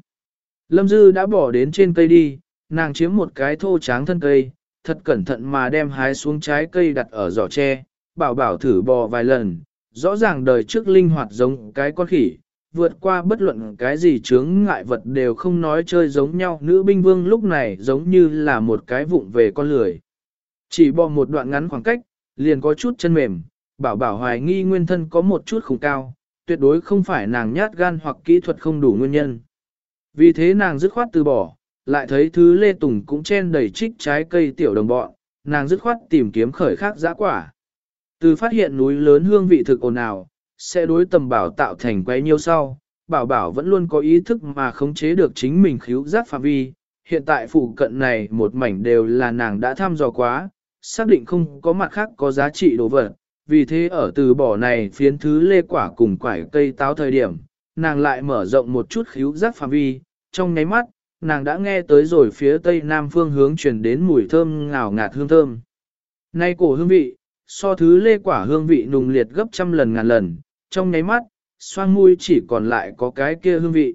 Lâm Dư đã bỏ đến trên cây đi, nàng chiếm một cái thô tráng thân cây, thật cẩn thận mà đem hái xuống trái cây đặt ở giỏ tre, bảo bảo thử bò vài lần, rõ ràng đời trước linh hoạt giống cái con khỉ, vượt qua bất luận cái gì chướng ngại vật đều không nói chơi giống nhau. Nữ binh vương lúc này giống như là một cái vụng về con lười. Chỉ bò một đoạn ngắn khoảng cách, liền có chút chân mềm, bảo bảo hoài nghi nguyên thân có một chút khủng cao, tuyệt đối không phải nàng nhát gan hoặc kỹ thuật không đủ nguyên nhân. Vì thế nàng dứt khoát từ bỏ, lại thấy thứ Lê Tùng cũng chen đầy trích trái cây tiểu đồng bọn, nàng dứt khoát tìm kiếm khởi khác giã quả. Từ phát hiện núi lớn hương vị thực ồn ào, sẽ đối tầm bảo tạo thành quấy nhiêu sau, bảo bảo vẫn luôn có ý thức mà khống chế được chính mình khíu giác phạm vi. Hiện tại phụ cận này một mảnh đều là nàng đã thăm dò quá, xác định không có mặt khác có giá trị đồ vật, vì thế ở từ bỏ này phiến thứ lê quả cùng quải cây táo thời điểm, nàng lại mở rộng một chút khíu giác phạm vi, trong nháy mắt, nàng đã nghe tới rồi phía tây nam phương hướng truyền đến mùi thơm ngào ngạt hương thơm. Nay cổ hương vị, so thứ lê quả hương vị nùng liệt gấp trăm lần ngàn lần, trong nháy mắt, xoang mũi chỉ còn lại có cái kia hương vị.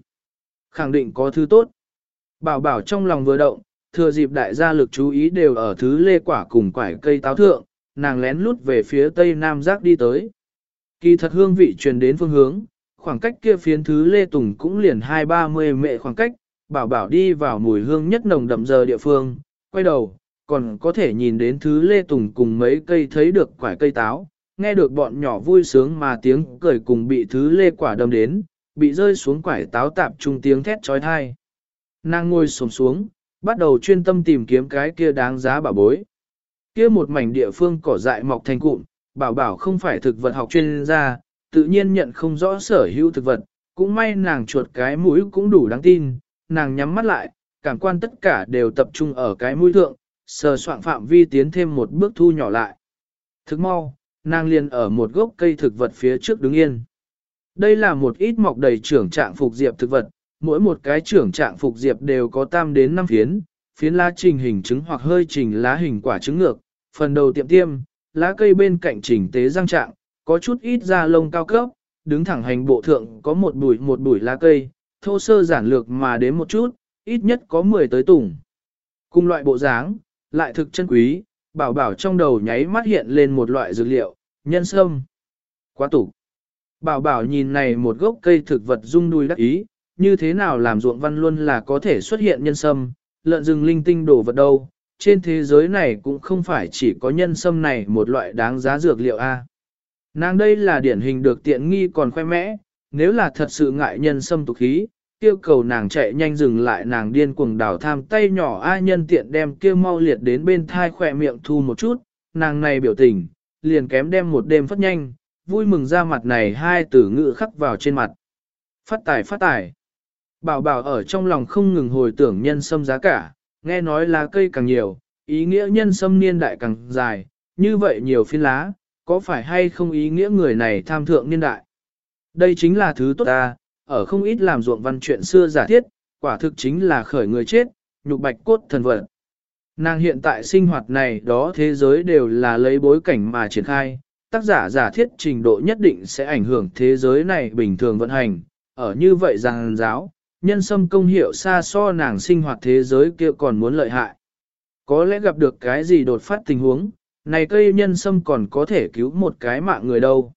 Khẳng định có thứ tốt. Bảo bảo trong lòng vừa động, thừa dịp đại gia lực chú ý đều ở thứ lê quả cùng quải cây táo thượng, nàng lén lút về phía tây nam giác đi tới. Kỳ thật hương vị truyền đến phương hướng, khoảng cách kia phiến thứ lê tùng cũng liền hai ba mươi mệ khoảng cách, bảo bảo đi vào mùi hương nhất nồng đậm giờ địa phương, quay đầu, còn có thể nhìn đến thứ lê tùng cùng mấy cây thấy được quả cây táo, nghe được bọn nhỏ vui sướng mà tiếng cười cùng bị thứ lê quả đâm đến, bị rơi xuống quải táo tạp trung tiếng thét trói thai. Nàng ngồi xổm xuống, bắt đầu chuyên tâm tìm kiếm cái kia đáng giá bảo bối. Kia một mảnh địa phương cỏ dại mọc thành cụm, bảo bảo không phải thực vật học chuyên gia, tự nhiên nhận không rõ sở hữu thực vật, cũng may nàng chuột cái mũi cũng đủ đáng tin, nàng nhắm mắt lại, cảm quan tất cả đều tập trung ở cái mũi thượng, sờ soạn phạm vi tiến thêm một bước thu nhỏ lại. Thức mau, nàng liền ở một gốc cây thực vật phía trước đứng yên. Đây là một ít mọc đầy trưởng trạng phục diệp thực vật, mỗi một cái trưởng trạng phục diệp đều có tam đến 5 phiến, phiến lá trình hình trứng hoặc hơi trình lá hình quả trứng ngược, phần đầu tiệm tiêm, lá cây bên cạnh chỉnh tế răng trạng, có chút ít da lông cao cấp, đứng thẳng hành bộ thượng có một bụi một bụi lá cây, thô sơ giản lược mà đến một chút, ít nhất có 10 tới tủng. Cùng loại bộ dáng, lại thực chân quý, bảo bảo trong đầu nháy mắt hiện lên một loại dược liệu, nhân sâm. Quá tủ. Bảo bảo nhìn này một gốc cây thực vật rung đuôi đắc ý, như thế nào làm ruộng văn luôn là có thể xuất hiện nhân sâm, lợn rừng linh tinh đổ vật đâu. Trên thế giới này cũng không phải chỉ có nhân sâm này một loại đáng giá dược liệu A. Nàng đây là điển hình được tiện nghi còn khoe mẽ, nếu là thật sự ngại nhân sâm tục khí, yêu cầu nàng chạy nhanh dừng lại nàng điên cuồng đảo tham tay nhỏ ai nhân tiện đem kia mau liệt đến bên thai khỏe miệng thu một chút, nàng này biểu tình, liền kém đem một đêm phát nhanh, vui mừng ra mặt này hai từ ngữ khắc vào trên mặt. Phát tài phát tài. Bảo bảo ở trong lòng không ngừng hồi tưởng nhân sâm giá cả, nghe nói lá cây càng nhiều, ý nghĩa nhân sâm niên đại càng dài, như vậy nhiều phiên lá, có phải hay không ý nghĩa người này tham thượng niên đại. Đây chính là thứ tốt ta, ở không ít làm ruộng văn chuyện xưa giả thiết, quả thực chính là khởi người chết, nhục bạch cốt thần vật. Nàng hiện tại sinh hoạt này đó thế giới đều là lấy bối cảnh mà triển khai, tác giả giả thiết trình độ nhất định sẽ ảnh hưởng thế giới này bình thường vận hành, ở như vậy rằng giáo, nhân sâm công hiệu xa so nàng sinh hoạt thế giới kia còn muốn lợi hại. Có lẽ gặp được cái gì đột phát tình huống, này cây nhân sâm còn có thể cứu một cái mạng người đâu.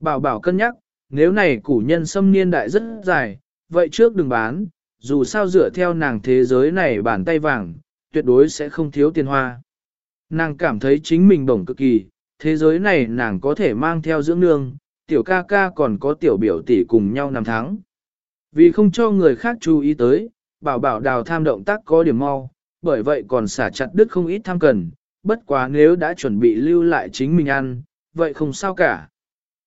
Bảo bảo cân nhắc, nếu này củ nhân xâm niên đại rất dài, vậy trước đừng bán, dù sao dựa theo nàng thế giới này bàn tay vàng, tuyệt đối sẽ không thiếu tiền hoa. Nàng cảm thấy chính mình bổng cực kỳ, thế giới này nàng có thể mang theo dưỡng nương, tiểu ca ca còn có tiểu biểu tỷ cùng nhau nằm tháng Vì không cho người khác chú ý tới, bảo bảo đào tham động tác có điểm mau, bởi vậy còn xả chặt đứt không ít tham cần, bất quá nếu đã chuẩn bị lưu lại chính mình ăn, vậy không sao cả.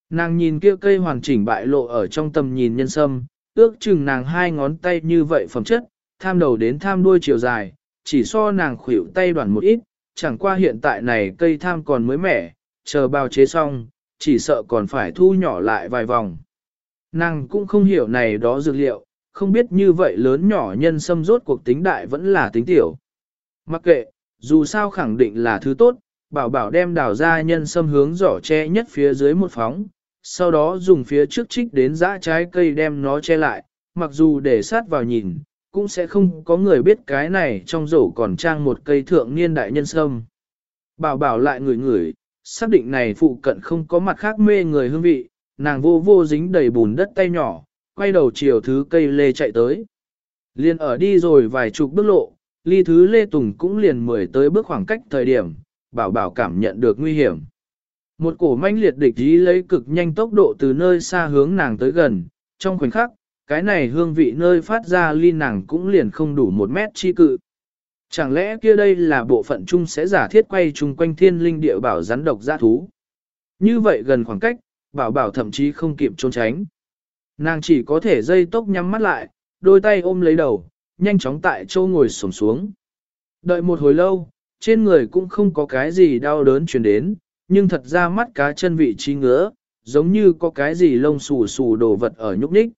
Nàng nhìn kia cây hoàn chỉnh bại lộ ở trong tầm nhìn nhân sâm, ước chừng nàng hai ngón tay như vậy phẩm chất, tham đầu đến tham đuôi chiều dài, chỉ so nàng khuỷu tay đoạn một ít, chẳng qua hiện tại này cây tham còn mới mẻ, chờ bào chế xong, chỉ sợ còn phải thu nhỏ lại vài vòng. Nàng cũng không hiểu này đó dược liệu, không biết như vậy lớn nhỏ nhân sâm rốt cuộc tính đại vẫn là tính tiểu. Mặc kệ, dù sao khẳng định là thứ tốt, bảo bảo đem đào ra nhân sâm hướng giỏ che nhất phía dưới một phóng, sau đó dùng phía trước trích đến dã trái cây đem nó che lại, mặc dù để sát vào nhìn, cũng sẽ không có người biết cái này trong rổ còn trang một cây thượng niên đại nhân sâm. Bảo bảo lại người người xác định này phụ cận không có mặt khác mê người hương vị, nàng vô vô dính đầy bùn đất tay nhỏ, quay đầu chiều thứ cây lê chạy tới. Liên ở đi rồi vài chục bước lộ, ly thứ lê tùng cũng liền mười tới bước khoảng cách thời điểm, bảo bảo cảm nhận được nguy hiểm. Một cổ manh liệt địch ý lấy cực nhanh tốc độ từ nơi xa hướng nàng tới gần, trong khoảnh khắc, cái này hương vị nơi phát ra ly nàng cũng liền không đủ một mét chi cự. Chẳng lẽ kia đây là bộ phận chung sẽ giả thiết quay chung quanh thiên linh địa bảo rắn độc giã thú? Như vậy gần khoảng cách, bảo bảo thậm chí không kịp trốn tránh. Nàng chỉ có thể dây tốc nhắm mắt lại, đôi tay ôm lấy đầu, nhanh chóng tại châu ngồi sổm xuống. Đợi một hồi lâu, trên người cũng không có cái gì đau đớn truyền đến, nhưng thật ra mắt cá chân vị trí ngứa, giống như có cái gì lông xù xù đồ vật ở nhúc nhích.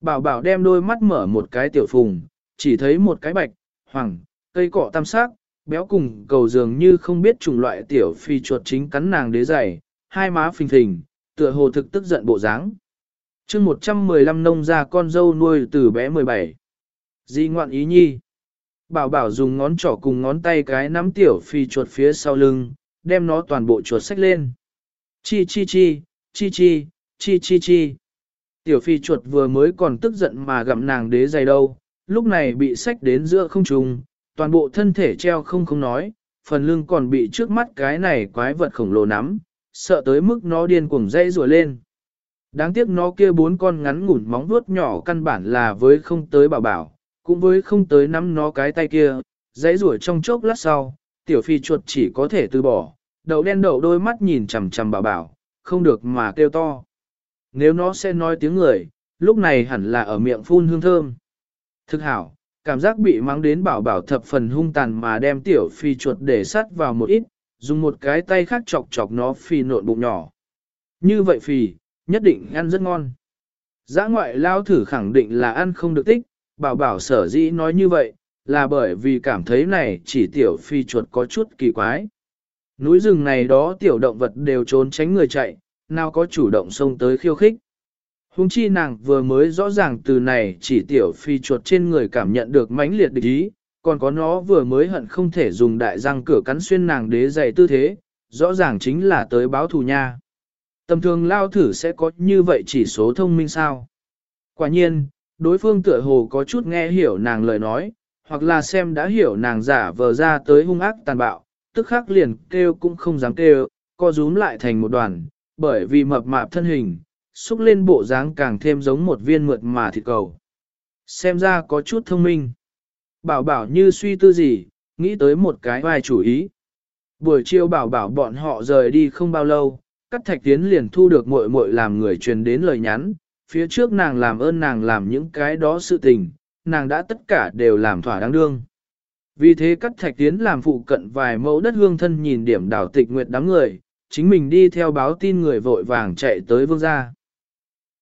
Bảo bảo đem đôi mắt mở một cái tiểu phùng, chỉ thấy một cái bạch, hoàng, cây cọ tam sắc, béo cùng cầu dường như không biết chủng loại tiểu phi chuột chính cắn nàng đế dày, hai má phình phình, tựa hồ thực tức giận bộ dáng. chương 115 nông ra con dâu nuôi từ bé 17. Di ngoạn ý nhi. Bảo bảo dùng ngón trỏ cùng ngón tay cái nắm tiểu phi chuột phía sau lưng, đem nó toàn bộ chuột sách lên. Chi chi chi, chi chi, chi chi chi. Tiểu phi chuột vừa mới còn tức giận mà gặm nàng đế dày đâu, lúc này bị sách đến giữa không trùng, toàn bộ thân thể treo không không nói, phần lưng còn bị trước mắt cái này quái vật khổng lồ nắm, sợ tới mức nó điên cuồng dây rùa lên. Đáng tiếc nó kia bốn con ngắn ngủn móng vuốt nhỏ căn bản là với không tới bảo bảo, cũng với không tới nắm nó cái tay kia, dãy rủa trong chốc lát sau, tiểu phi chuột chỉ có thể từ bỏ, đầu đen đầu đôi mắt nhìn chằm chằm bảo bảo, không được mà kêu to. Nếu nó sẽ nói tiếng người, lúc này hẳn là ở miệng phun hương thơm. Thực hảo, cảm giác bị mắng đến bảo bảo thập phần hung tàn mà đem tiểu phi chuột để sắt vào một ít, dùng một cái tay khác chọc chọc nó phi nộn bụng nhỏ. Như vậy phi, nhất định ăn rất ngon. Giã ngoại lao thử khẳng định là ăn không được tích, bảo bảo sở dĩ nói như vậy, là bởi vì cảm thấy này chỉ tiểu phi chuột có chút kỳ quái. Núi rừng này đó tiểu động vật đều trốn tránh người chạy, nào có chủ động xông tới khiêu khích. Hùng chi nàng vừa mới rõ ràng từ này chỉ tiểu phi chuột trên người cảm nhận được mãnh liệt địch ý, còn có nó vừa mới hận không thể dùng đại răng cửa cắn xuyên nàng đế dày tư thế, rõ ràng chính là tới báo thù nha. Tầm thường lao thử sẽ có như vậy chỉ số thông minh sao? Quả nhiên, đối phương tựa hồ có chút nghe hiểu nàng lời nói, hoặc là xem đã hiểu nàng giả vờ ra tới hung ác tàn bạo, tức khắc liền kêu cũng không dám kêu, co rúm lại thành một đoàn, bởi vì mập mạp thân hình, xúc lên bộ dáng càng thêm giống một viên mượt mà thịt cầu. Xem ra có chút thông minh. Bảo bảo như suy tư gì, nghĩ tới một cái vài chủ ý. Buổi chiều bảo bảo bọn họ rời đi không bao lâu, cắt thạch tiến liền thu được muội muội làm người truyền đến lời nhắn, phía trước nàng làm ơn nàng làm những cái đó sự tình, nàng đã tất cả đều làm thỏa đáng đương. Vì thế cắt thạch tiến làm phụ cận vài mẫu đất hương thân nhìn điểm đảo tịch nguyệt đám người, chính mình đi theo báo tin người vội vàng chạy tới vương gia.